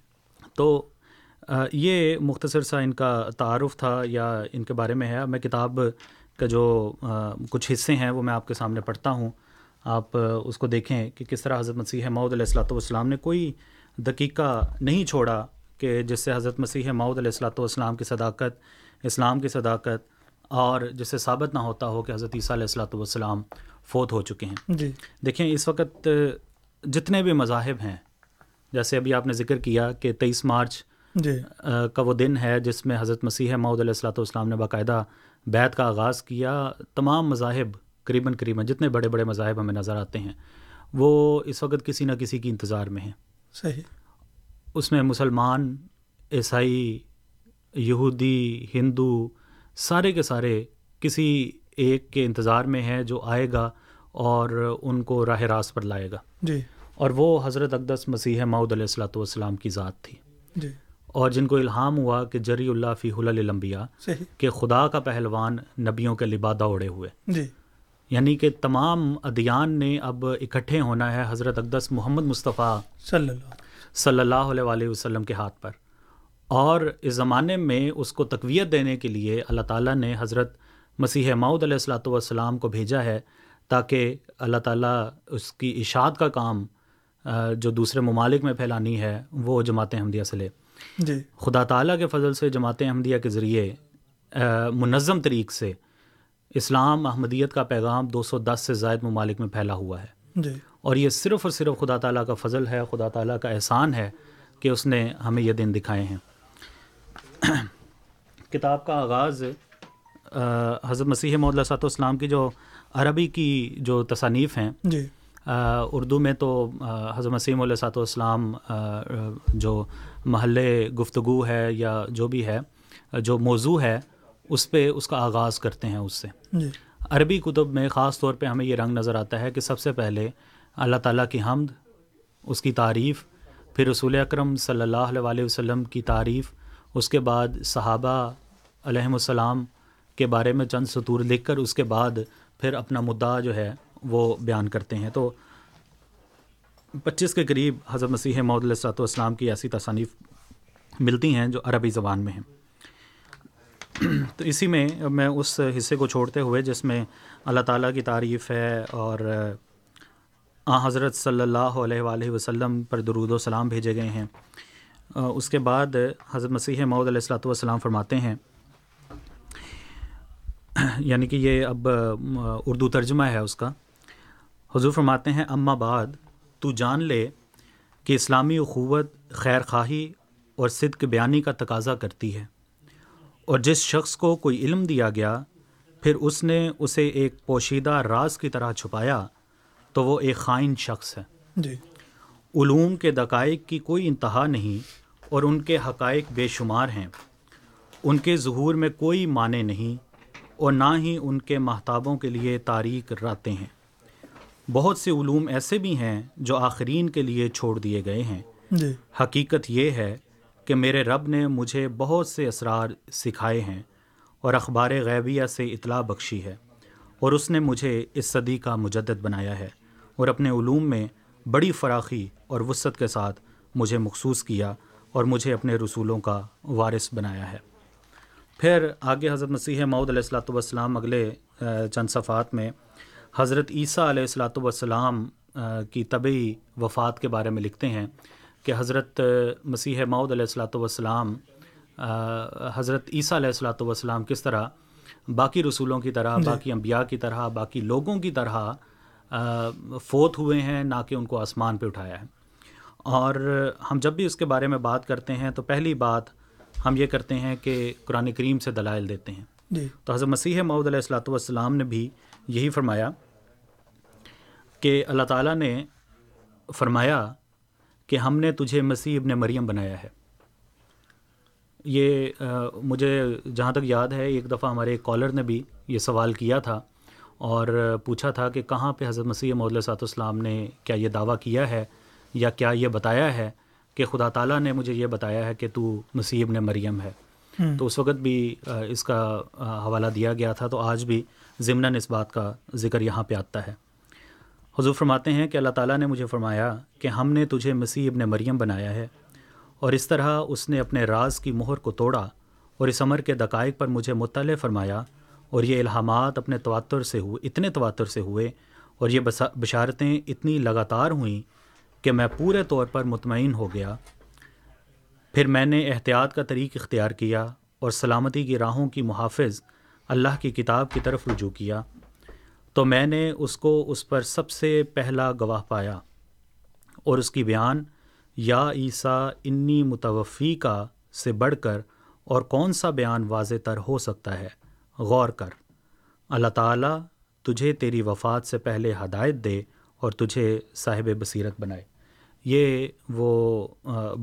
S6: تو یہ مختصر سا ان کا تعارف تھا یا ان کے بارے میں ہے۔ میں کتاب کا جو کچھ حصے ہیں وہ میں آپ کے سامنے پڑھتا ہوں۔ آپ اس کو دیکھیں کہ کس طرح حضرت مسیح ماؤد علیہ السلاۃ والسلام نے کوئی دقیقہ نہیں چھوڑا کہ جس سے حضرت مسیح ماؤد علیہ السلاۃ والسلام کی صداقت اسلام کی صداقت اور جس سے ثابت نہ ہوتا ہو کہ حضرت عیسیٰ علیہ السلاۃ والسلام فوت ہو چکے ہیں۔
S5: جی۔
S6: دیکھیں اس وقت جتنے بھی مذاہب ہیں جیسے ابھی آپ نے ذکر کیا کہ تیئیس مارچ
S5: جی۔
S6: کا وہ دن ہے جس میں حضرت مسیح معود علیہ السلاۃ والسلام نے باقاعدہ بیت کا آغاز کیا۔ تمام مذاہب قریباً قریباً جتنے بڑے بڑے مذاہب ہمیں نظر آتے ہیں وہ اس وقت کسی نہ کسی کی انتظار میں ہیں۔
S5: صحیح۔
S6: اس میں مسلمان عیسائی یہودی ہندو سارے کے سارے کسی ایک کے انتظار میں ہیں جو آئے گا اور ان کو راہ راست پر لائے گا۔
S5: جی۔
S6: اور وہ حضرت اقدس مسیح معود علیہ السلاۃ والسلام کی ذات تھی۔
S5: جی۔
S6: اور جن کو الہام ہوا کہ جری اللہ فی حل الانبیاء
S5: صحیح۔
S6: کہ خدا کا پہلوان نبیوں کے لبادہ اڑے ہوئے۔
S5: جی۔
S6: یعنی کہ تمام ادیان نے اب اکٹھے ہونا ہے حضرت اقدس محمد مصطفیٰ
S5: صلی اللہ
S6: صلی اللہ علیہ وآلہ وسلم کے ہاتھ پر۔ اور اس زمانے میں اس کو تقویت دینے کے لیے اللہ تعالیٰ نے حضرت مسیح معود علیہ السلاۃ والسلام کو بھیجا ہے تاکہ اللہ تعالیٰ اس کی اشاعت کا کام جو دوسرے ممالک میں پھیلانی ہے وہ جماعت احمدیہ سے لے۔
S5: جی۔
S6: خدا تعالیٰ کے فضل سے جماعت احمدیہ کے ذریعے منظم طریق سے اسلام احمدیت کا پیغام دو سو دس سے زائد ممالک میں پھیلا ہوا ہے۔
S5: جی۔
S6: اور یہ صرف اور صرف خدا تعالیٰ کا فضل ہے خدا تعالیٰ کا احسان ہے کہ اس نے ہمیں یہ دن دکھائے ہیں۔ <clears throat> کتاب کا آغاز حضرت مسیح علیہ صاحب اسلام کی جو عربی کی جو تصانیف ہیں
S5: جی۔
S6: آ، اردو میں تو حضرت مسیم علیہ صاحب السلام جو محل گفتگو ہے یا جو بھی ہے جو موضوع ہے اس پہ اس کا آغاز کرتے ہیں اس سے۔
S5: جی۔
S6: عربی کتب میں خاص طور پہ ہمیں یہ رنگ نظر آتا ہے کہ سب سے پہلے اللہ تعالیٰ کی حمد اس کی تعریف پھر رسول اکرم صلی اللہ علیہ وآلہ وسلم کی تعریف اس کے بعد صحابہ علیہم السلام کے بارے میں چند سطور لکھ کر اس کے بعد پھر اپنا مدعا جو ہے وہ بیان کرتے ہیں۔ تو پچیس کے قریب حضرت مسیح محدود علیہ السلاۃ والسلام کی ایسی تصانیف ملتی ہیں جو عربی زبان میں ہیں۔ <clears throat> تو اسی میں میں اس حصے کو چھوڑتے ہوئے جس میں اللہ تعالیٰ کی تعریف ہے اور آ، حضرت صلی اللہ علیہ وآلہ وسلم پر درود و سلام بھیجے گئے ہیں۔ اس کے بعد حضرت مسیح معود علیہ السلاۃ والسلام فرماتے ہیں۔ <clears throat> یعنی کہ یہ اب اردو ترجمہ ہے اس کا۔ حضور فرماتے ہیں، اما بعد، تو جان لے کہ اسلامی اخوت خیر خواہی اور صدق بیانی کا تقاضا کرتی ہے۔ اور جس شخص کو کوئی علم دیا گیا پھر اس نے اسے ایک پوشیدہ راز کی طرح چھپایا تو وہ ایک خائن شخص ہے۔
S5: جی۔
S6: علوم کے دقائق کی کوئی انتہا نہیں اور ان کے حقائق بے شمار ہیں۔ ان کے ظہور میں کوئی معنی نہیں اور نہ ہی ان کے محتابوں کے لیے تاریخ راتیں ہیں۔ بہت سے علوم ایسے بھی ہیں جو آخرین کے لیے چھوڑ دیے گئے ہیں۔
S5: جی۔
S6: حقیقت یہ ہے کہ میرے رب نے مجھے بہت سے اسرار سکھائے ہیں اور اخبار غیبیہ سے اطلاع بخشی ہے اور اس نے مجھے اس صدی کا مجدد بنایا ہے اور اپنے علوم میں بڑی فراخی اور وسعت کے ساتھ مجھے مخصوص کیا اور مجھے اپنے رسولوں کا وارث بنایا ہے۔ پھر آگے حضرت مسیح معود علیہ السلاۃ والسلام اگلے چند صفحات میں حضرت عیسیٰ علیہ السلاۃ والسلام کی طبعی وفات کے بارے میں لکھتے ہیں۔ کہ حضرت مسیح معود علیہ السلاۃ والسلام حضرت عیسیٰ علیہ السلاۃ والسلام کس طرح باقی رسولوں کی طرح باقی انبیاء کی طرح باقی لوگوں کی طرح فوت ہوئے ہیں نہ کہ ان کو آسمان پہ اٹھایا ہے۔ اور ہم جب بھی اس کے بارے میں بات کرتے ہیں تو پہلی بات ہم یہ کرتے ہیں کہ قرآن کریم سے دلائل دیتے ہیں۔
S5: جی۔
S6: تو حضرت مسیح معود علیہ السلاۃ والسلام نے بھی یہی فرمایا کہ اللہ تعالیٰ نے فرمایا کہ ہم نے تجھے مسیح ابن مریم بنایا ہے۔ یہ مجھے جہاں تک یاد ہے ایک دفعہ ہمارے ایک کالر نے بھی یہ سوال کیا تھا اور پوچھا تھا کہ کہاں پہ حضرت مسیح محدود علیہ السلام نے کیا یہ دعویٰ کیا ہے یا کیا یہ بتایا ہے کہ خدا تعالیٰ نے مجھے یہ بتایا ہے کہ تو مسیح ابن مریم ہے۔ تو اس وقت بھی اس کا حوالہ دیا گیا تھا۔ تو آج بھی ضمن اس بات کا ذکر یہاں پہ آتا ہے۔ حضور فرماتے ہیں کہ اللہ تعالیٰ نے مجھے فرمایا کہ ہم نے تجھے مسیح ابن مریم بنایا ہے اور اس طرح اس نے اپنے راز کی مہر کو توڑا اور اس عمر کے دقائق پر مجھے مطلع فرمایا اور یہ الہامات اپنے تواتر سے ہوئے، اتنے تواتر سے ہوئے اور یہ بشارتیں اتنی لگاتار ہوئیں کہ میں پورے طور پر مطمئن ہو گیا۔ پھر میں نے احتیاط کا طریق اختیار کیا اور سلامتی کی راہوں کی محافظ اللہ کی کتاب کی طرف رجوع کیا۔ تو میں نے اس کو اس پر سب سے پہلا گواہ پایا اور اس کی بیان، یا عیسیٰ انی متوفی کا سے بڑھ کر اور کون سا بیان واضح تر ہو سکتا ہے؟ غور کر۔ اللہ تعالیٰ تجھے تیری وفات سے پہلے ہدایت دے اور تجھے صاحب بصیرت بنائے۔ یہ وہ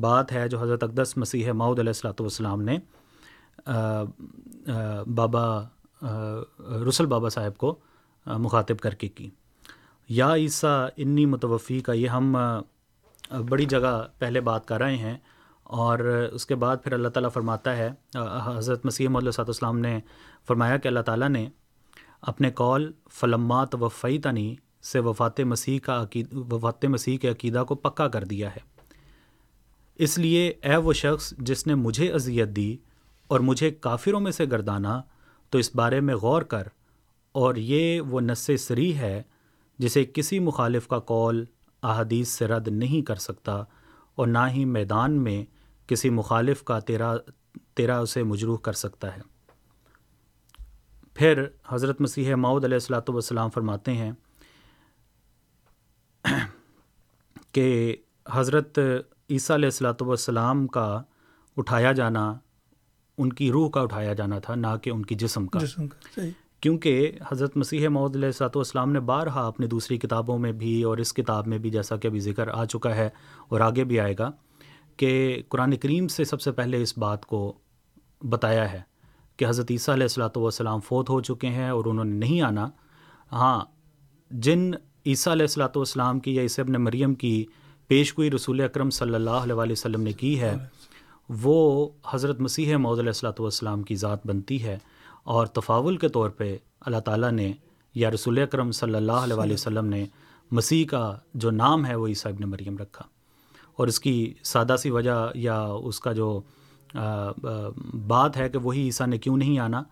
S6: بات ہے جو حضرت اقدس مسیح ماؤد علیہ السلاۃ والسلام نے بابا رسل بابا صاحب کو مخاطب کر کے کی۔ یا عیسیٰ، انی متوفی کا یہ ہم بڑی جگہ پہلے بات کر رہے ہیں اور اس کے بعد پھر اللہ تعالیٰ فرماتا ہے حضرت مسیح محدود صاحب السلام نے فرمایا کہ اللہ تعالیٰ نے اپنے کال فلمات وفی تنی سے وفات مسیح کا عقید وفات مسیح کے عقیدہ کو پکا کر دیا ہے۔ اس لیے اے وہ شخص جس نے مجھے اذیت دی اور مجھے کافروں میں سے گردانا، تو اس بارے میں غور کر۔ اور یہ وہ نس سری ہے جسے کسی مخالف کا کال احادیث سے رد نہیں کر سکتا اور نہ ہی میدان میں کسی مخالف کا تیرا تیرا اسے مجروح کر سکتا ہے۔ پھر حضرت مسیح ماؤد علیہ السلاۃ والسلام فرماتے ہیں کہ حضرت عیسیٰ علیہ السلاۃ والسلام کا اٹھایا جانا، ان کی روح کا اٹھایا جانا تھا، نہ کہ ان کی جسم کا۔ جسم کا کیونکہ حضرت مسیح محدود علیہ صلاۃ والسلام نے بارہا اپنی دوسری کتابوں میں بھی اور اس کتاب میں بھی جیسا کہ ابھی ذکر آ چکا ہے اور آگے بھی آئے گا کہ قرآن کریم سے سب سے پہلے اس بات کو بتایا ہے کہ حضرت عیسیٰ علیہ السلاۃ والسلام فوت ہو چکے ہیں اور انہوں نے نہیں آنا۔ ہاں جن عیسیٰ علیہ السلاۃ والسلام کی یا عیسی ابن مریم کی پیش گوئی رسول اکرم صلی اللہ علیہ وسلم نے کی ہے، وہ حضرت مسیح محدود علیہ السلاۃ والسلام کی ذات بنتی ہے۔ اور تفاول کے طور پہ اللہ تعالیٰ نے یا رسول اکرم صلی اللہ علیہ وآلہ وسلم نے مسیح کا جو نام ہے وہ عیسیٰ ابن مریم رکھا۔ اور اس کی سادہ سی وجہ یا اس کا جو بات ہے کہ وہی عیسیٰ نے کیوں نہیں آنا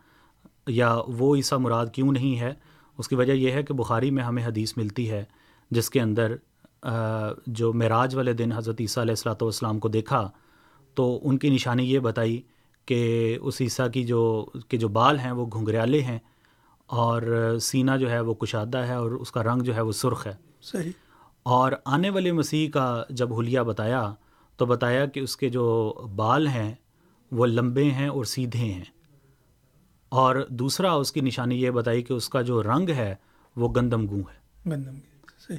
S6: یا وہ عیسیٰ مراد کیوں نہیں ہے، اس کی وجہ یہ ہے کہ بخاری میں ہمیں حدیث ملتی ہے جس کے اندر جو معراج والے دن حضرت عیسیٰ علیہ السلاۃ والسلام کو دیکھا تو ان کی نشانی یہ بتائی کہ اس عیسیٰ کی جو کے جو بال ہیں وہ گھنگریالے ہیں اور سینہ جو ہے وہ کشادہ ہے اور اس کا رنگ جو ہے وہ سرخ ہے۔
S5: صحیح۔
S6: اور آنے والے مسیح کا جب حلیہ بتایا تو بتایا کہ اس کے جو بال ہیں وہ لمبے ہیں اور سیدھے ہیں۔ اور دوسرا اس کی نشانی یہ بتائی کہ اس کا جو رنگ ہے وہ گندم گوں ہے۔
S5: گندم صحیح۔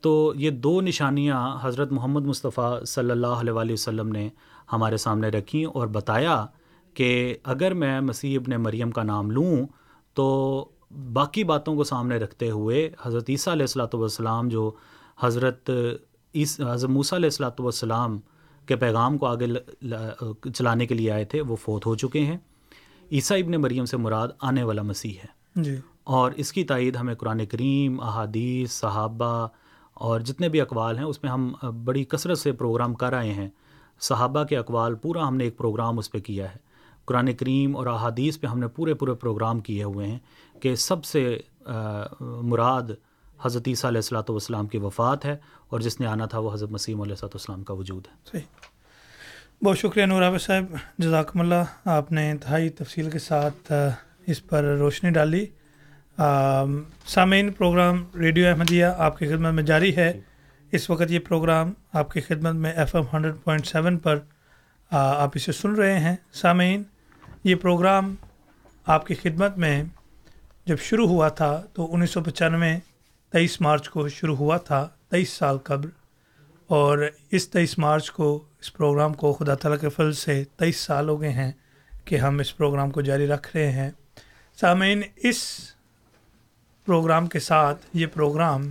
S6: تو یہ دو نشانیاں حضرت محمد مصطفیٰ صلی اللہ علیہ وآلہ وسلم نے ہمارے سامنے رکھیں اور بتایا کہ اگر میں مسیح ابن مریم کا نام لوں تو باقی باتوں کو سامنے رکھتے ہوئے حضرت عیسیٰ علیہ السلاۃ والسلام جو حضرت حضرت موسیٰ علیہ السلاۃ والسلام کے پیغام کو آگے چلانے کے لیے آئے تھے وہ فوت ہو چکے ہیں۔ عیسیٰ ابن مریم سے مراد آنے والا مسیح ہے۔
S5: جی۔
S6: اور اس کی تائید ہمیں قرآن کریم احادیث صحابہ اور جتنے بھی اقوال ہیں اس میں ہم بڑی کثرت سے پروگرام کر آئے ہیں۔ صحابہ کے اقوال پورا ہم نے ایک پروگرام اس پہ کیا ہے۔ قرآن کریم اور احادیث پہ ہم نے پورے پورے پروگرام کیے ہوئے ہیں کہ سب سے مراد حضرت عیسیٰ علیہ السلاۃ والسلام کی وفات ہے اور جس نے آنا تھا وہ حضرت مسیم علیہ السلاۃ والسلام کا وجود ہے۔
S5: صحیح۔ بہت شکریہ نور عابد صاحب، جزاکم اللہ۔ آپ نے انتہائی تفصیل کے ساتھ اس پر روشنی ڈالی۔ سامعین، پروگرام ریڈیو احمدیہ آپ کی خدمت میں جاری ہے۔ اس وقت یہ پروگرام آپ کی خدمت میں F M hundred point seven پر آپ اسے سن رہے ہیں۔ سامعین یہ پروگرام آپ کی خدمت میں جب شروع ہوا تھا تو انیس سو پچانوے تیئیس مارچ کو شروع ہوا تھا تیئیس سال قبل، اور اس تیئیس مارچ کو اس پروگرام کو خدا تعالیٰ کے فضل سے تیئیس سال ہو گئے ہیں کہ ہم اس پروگرام کو جاری رکھ رہے ہیں۔ سامعین، اس پروگرام کے ساتھ یہ پروگرام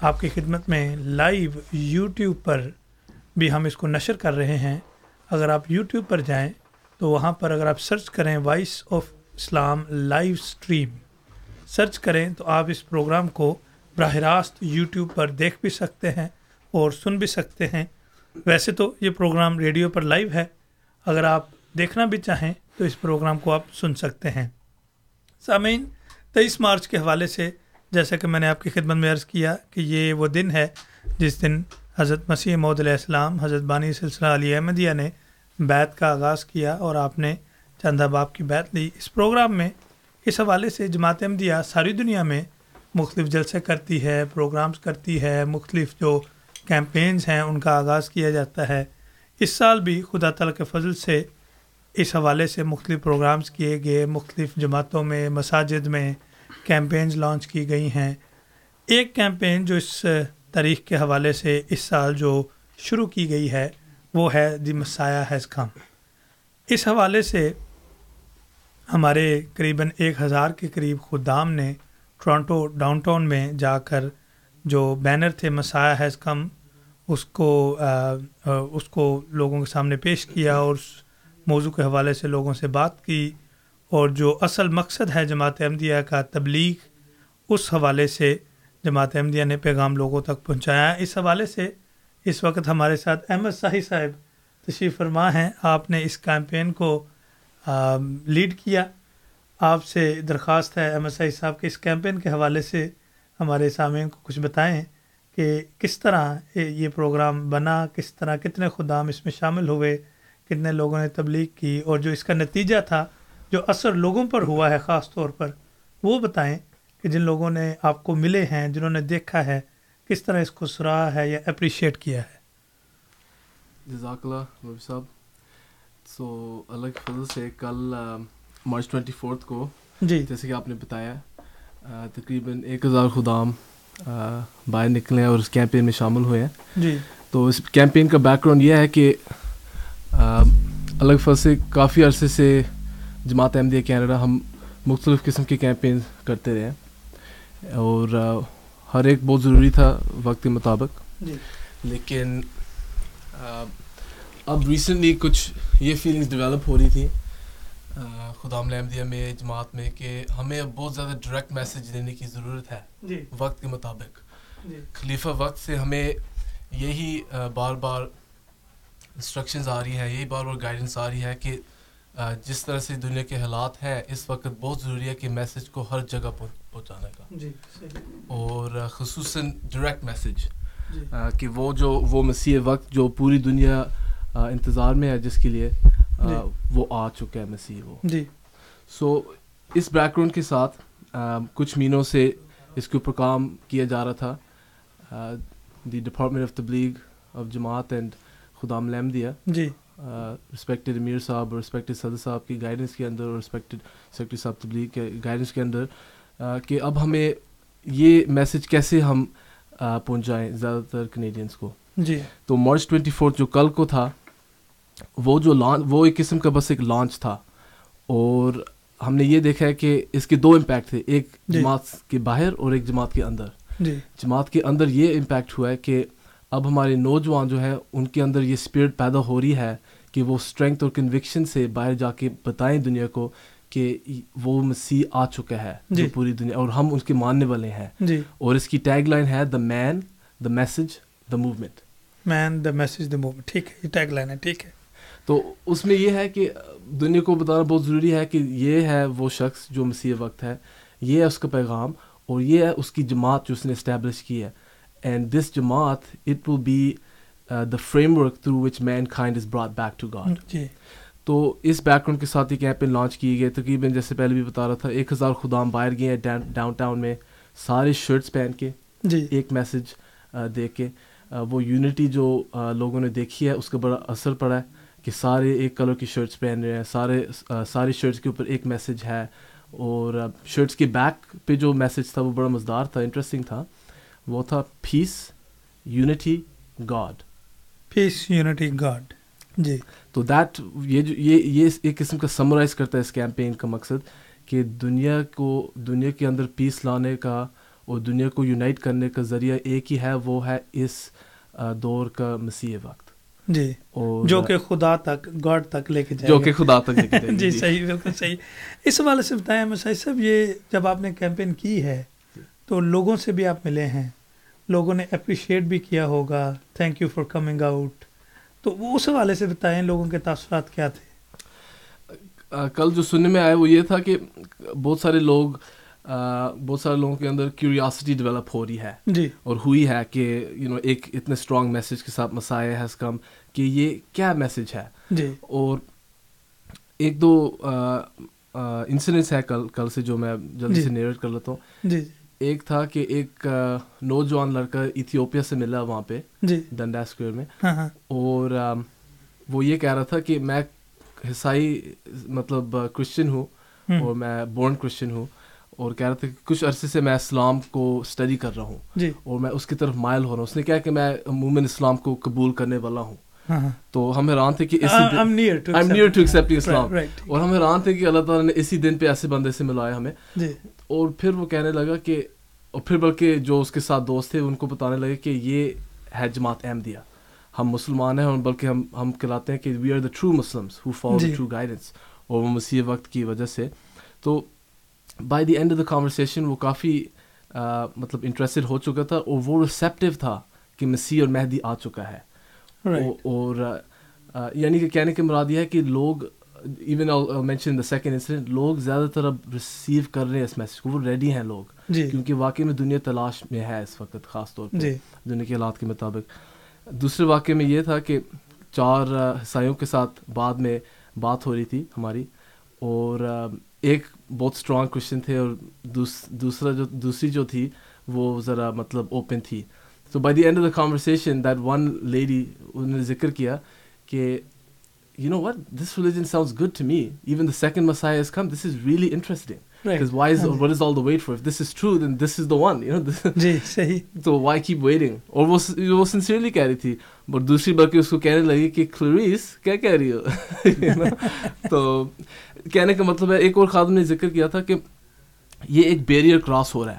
S5: آپ کی خدمت میں لائیو یوٹیوب پر بھی ہم اس کو نشر کر رہے ہیں۔ اگر آپ یوٹیوب پر جائیں تو وہاں پر اگر آپ سرچ کریں voice of Islam live stream search کریں تو آپ اس پروگرام کو براہ راست یوٹیوب پر دیکھ بھی سکتے ہیں اور سن بھی سکتے ہیں۔ ویسے تو یہ پروگرام ریڈیو پر لائیو ہے۔ اگر آپ دیکھنا بھی چاہیں تو اس پروگرام کو آپ سن سکتے ہیں۔ سامعین، تیئیس مارچ کے حوالے سے جیسا کہ میں نے آپ کی خدمت میں عرض کیا کہ یہ وہ دن ہے جس دن حضرت مسیح محدود علیہ السلام، حضرت بانی سلسلہ علی احمدیہ نے بیت کا آغاز کیا اور آپ نے چند باپ کی بیت لی۔ اس پروگرام میں اس حوالے سے جماعت احمدیہ ساری دنیا میں مختلف جلسے کرتی ہے، پروگرامز کرتی ہے، مختلف جو کیمپینز ہیں ان کا آغاز کیا جاتا ہے۔ اس سال بھی خدا تعالیٰ کے فضل سے اس حوالے سے مختلف پروگرامز کیے گئے۔ مختلف جماعتوں میں، مساجد میں کیمپینز لانچ کی گئی ہیں۔ ایک کیمپین جو اس تاریخ کے حوالے سے اس سال جو شروع کی گئی ہے وہ ہے دی مسایا ہیز کم اس حوالے سے ہمارے قریباً ایک ہزار کے قریب خدام نے ٹورانٹو ڈاؤن ٹاؤن میں جا کر جو بینر تھے مسایا ہیز کم اس کو اس کو لوگوں کے سامنے پیش کیا اور اس موضوع کے حوالے سے لوگوں سے بات کی اور جو اصل مقصد ہے جماعت احمدیہ کا تبلیغ، اس حوالے سے جماعت احمدیہ نے پیغام لوگوں تک پہنچایا۔ اس حوالے سے اس وقت ہمارے ساتھ احمد صاحی صاحب تشریف فرما ہیں۔ آپ نے اس کیمپین کو لیڈ کیا۔ آپ سے درخواست ہے احمد صاحب صاحب کے اس کیمپین کے حوالے سے ہمارے سامعین کو کچھ بتائیں کہ کس طرح یہ پروگرام بنا، کس طرح کتنے خدام اس میں شامل ہوئے، کتنے لوگوں نے تبلیغ کی اور جو اس کا نتیجہ تھا، جو اثر لوگوں پر ہوا ہے خاص طور پر، وہ بتائیں کہ جن لوگوں نے آپ کو ملے ہیں، جنہوں نے دیکھا ہے کس طرح اس کو سراہا ہے یا اپریشیٹ کیا ہے؟
S7: جزاک اللہ صاحب. سو الگ فضل سے کل مارچ ٹوینٹی فورتھ کو
S5: جی۔
S7: جیسے کہ آپ نے بتایا تقریباً ایک ہزار خدام باہر نکلے ہیں اور اس کیمپین میں شامل ہوئے ہیں۔
S5: جی۔
S7: تو اس کیمپین کا بیک گراؤنڈ یہ ہے کہ الگ فضل سے کافی عرصے سے جماعت احمدیہ کینیڈا ہم مختلف قسم کے کیمپین کرتے رہے اور ہر ایک بہت ضروری تھا وقت کے مطابق۔
S5: جی۔
S7: لیکن اب ریسنٹلی کچھ یہ فیلنگس ڈیولپ ہو رہی تھی خدا احمدیہ میں جماعت میں کہ ہمیں اب بہت زیادہ ڈائریکٹ میسج دینے کی ضرورت ہے
S5: جی۔
S7: وقت کے مطابق۔
S5: جی۔
S7: خلیفہ وقت سے ہمیں یہی بار بار انسٹرکشنز آ رہی ہیں یہی بار بار گائیڈنس آ رہی ہے کہ جس طرح سے دنیا کے حالات ہیں اس وقت بہت ضروری ہے کہ میسج کو ہر جگہ پہنچانے کا۔
S5: جی
S7: اور خصوصاً ڈائریکٹ میسج
S5: جی۔
S7: کہ وہ جو وہ مسیح وقت جو پوری دنیا انتظار میں ہے جس کے لیے وہ آ چکا ہے مسیح وہ۔
S5: جی۔
S7: سو اس بیک گراؤنڈ کے ساتھ کچھ مہینوں سے اس کے اوپر کام کیا جا رہا تھا۔ دی ڈپارٹمنٹ آف تبلیغ آف جماعت اینڈ خدام لحمدیہ
S5: جی۔
S7: رسپیکٹڈ امیر صاحب اور رسپیکٹڈ صدر صاحب کی گائیڈنس کے اندر اور رسپیکٹڈ سیکٹری صاحب تبلیغ کے گائیڈنس کے اندر کہ اب ہمیں یہ میسج کیسے ہم پہنچائیں زیادہ تر کنیڈینس کو۔
S5: جی۔
S7: تو مارچ ٹوینٹی فورتھ جو کل کو تھا وہ جو لانچ وہ ایک قسم کا بس ایک لانچ تھا۔ اور ہم نے یہ دیکھا ہے کہ اس کے دو امپیکٹ تھے ایک جماعت کے باہر اور ایک جماعت کے اندر۔
S5: جی۔
S7: جماعت کے اندر یہ امپیکٹ ہوا ہے کہ اب ہمارے نوجوان جو ہیں ان کے اندر یہ اسپرٹ پیدا ہو رہی ہے کہ وہ اسٹرینتھ اور کنوکشن سے باہر جا کے بتائیں دنیا کو کہ وہ مسیح آ چکا ہے جو پوری دنیا اور ہم اس کے ماننے والے ہیں۔
S5: جی۔
S7: اور اس کی ٹیگ لائن ہے the man the message the movement
S5: man the message the movement ٹھیک ہے یہ ٹیگ لائن ہے ٹھیک ہے۔
S7: تو اس میں یہ ہے کہ دنیا کو بتانا بہت ضروری ہے کہ یہ ہے وہ شخص جو مسیح وقت ہے یہ ہے اس کا پیغام اور یہ ہے اس کی جماعت جو اس نے اسٹیبلش کی ہے۔ And this Jamaat it will be the framework through which mankind is brought back to God
S5: جی۔
S7: تو اس بیک گراؤنڈ کے ساتھ یہ کیمپین لانچ کی گئی تقریباً جیسے پہلے بھی بتا رہا تھا ایک ہزار خدام باہر گئے ہیں ڈاؤن ٹاؤن میں۔ سارے شرٹس پہن کے
S5: جی۔
S7: ایک میسج دے کے۔ وہ یونٹی جو لوگوں نے دیکھی ہے اس کا بڑا اثر پڑا ہے کہ سارے ایک کلر کی شرٹس پہن رہے ہیں۔ سارے ساری شرٹس کے اوپر ایک میسج ہے۔ اور شرٹس کے بیک پہ جو میسج تھا وہ بڑا مزدار تھا انٹرسٹنگ تھا۔ وہ تھا peace unity God
S5: peace unity God جی۔
S7: تو دیٹ یہ جو یہ یہ ایک قسم کا سمرائز کرتا ہے اس کیمپین کا مقصد کہ دنیا کو دنیا کے اندر پیس لانے کا اور دنیا کو یونائٹ کرنے کا ذریعہ ایک ہی ہے وہ ہے اس دور کا مسیح وقت۔
S5: جی۔
S7: اور
S5: جو کہ خدا تک گاڈ تک لے کے جائے
S7: جو کہ خدا تک لے کے جائے <laughs>
S5: جی صحیح بالکل صحیح۔ اس حوالے سے بتائیں صاحب یہ جب آپ نے کیمپین کی ہے تو لوگوں سے بھی آپ ملے ہیں۔ لوگوں نے اپریشیٹ بھی کیا ہوگا۔ Thank you for coming out تو وہ اس حوالے سے بتائیں لوگوں کے تاثرات کیا تھے۔
S7: کل جو سننے میں آیا وہ یہ تھا کہ بہت سارے لوگ بہت سارے لوگوں کے اندر کیوریاسٹی ڈیولپ ہو رہی ہے۔
S5: جی۔
S7: اور ہوئی ہے کہ یو نو ایک اتنے اسٹرانگ میسج کے ساتھ مسائل ہیز کم کہ یہ کیا میسج ہے۔
S5: جی۔
S7: اور ایک دو انسیڈنٹس ہے کل کل سے جو میں جلدی
S5: جی۔
S7: سے نیریٹ کر لیتا ہوں۔
S5: جی۔
S7: ایک تھا کہ ایک نوجوان لڑکا ایتھیوپیا سے ملا وہاں پہ
S5: جی۔
S7: ڈنڈا اسکوئر میں۔
S5: ہاں ہاں۔
S7: اور وہ یہ کہہ رہا تھا کہ میں عیسائی مطلب کرسچن ہوں۔ اور میں بورن کرسچن ہوں اور کہہ رہا تھا کہ کچھ عرصے سے میں اسلام کو اسٹڈی کر رہا ہوں
S5: جی۔
S7: اور میں اس کی طرف مائل ہو رہا ہوں۔ اس نے کہا کہ میں عموماً اسلام کو قبول کرنے والا ہوں۔
S5: ہاں
S7: تو ہم حیران تھے کہ اسی دن. اور ہم حیران تھے کہ اللہ تعالیٰ نے اسی دن پہ ایسے بندے سے ملایا ہمیں۔
S5: جی۔
S7: اور پھر وہ کہنے لگا کہ اور پھر بلکہ جو اس کے ساتھ دوست تھے ان کو بتانے لگے کہ یہ ہے جماعت احمدیہ ہم مسلمان ہیں اور بلکہ ہم ہم کہلاتے ہیں کہ we are the true Muslims who follow. True guidance اور وہ مسیح وقت کی وجہ سے تو by the end of the conversation وہ کافی آ, مطلب انٹرسٹڈ ہو چکا تھا اور وہ ریسیپٹیو تھا کہ مسیح اور مہدی آ چکا ہے
S5: Right.
S7: او- اور آ, آ, یعنی کہ کہنے کے مراد یہ ہے کہ لوگ even mention the second incident لوگ زیادہ تر اب ریسیو کر رہے ہیں اس میسج کو وہ ریڈی ہیں لوگ۔
S5: جی۔
S7: کیونکہ واقعی میں دنیا تلاش میں ہے اس وقت خاص طور پہ
S5: جی۔
S7: دنیا کے حالات کے مطابق۔ دوسرے واقعے میں یہ تھا کہ چار آ, عیسائیوں کے ساتھ بعد میں بات ہو رہی تھی ہماری اور ایک بہت اسٹرانگ کوشچن تھے اور دوس- دوسرا جو دوسری جو تھی وہ ذرا مطلب اوپن تھی۔ تو by the end of the conversation that one lady انہوں نے ذکر کیا کہ you know what this religion sounds good to me even the second Maasai is come this is really interesting
S5: Right.
S7: Because why is what is all the wait for? If this is true, then this is the one. You know, <laughs> this,
S5: صحیح
S7: تو Y cap waiting اور وہ وہ sincerely کہہ رہی تھی اور دوسری بلکہ اس کو کہنے لگی کہ کلوریس کیا کہہ رہی ہو? تو کہنے کا مطلب ہے ایک اور خادم نے ذکر کیا تھا کہ یہ ایک بیریئر کراس ہو رہا ہے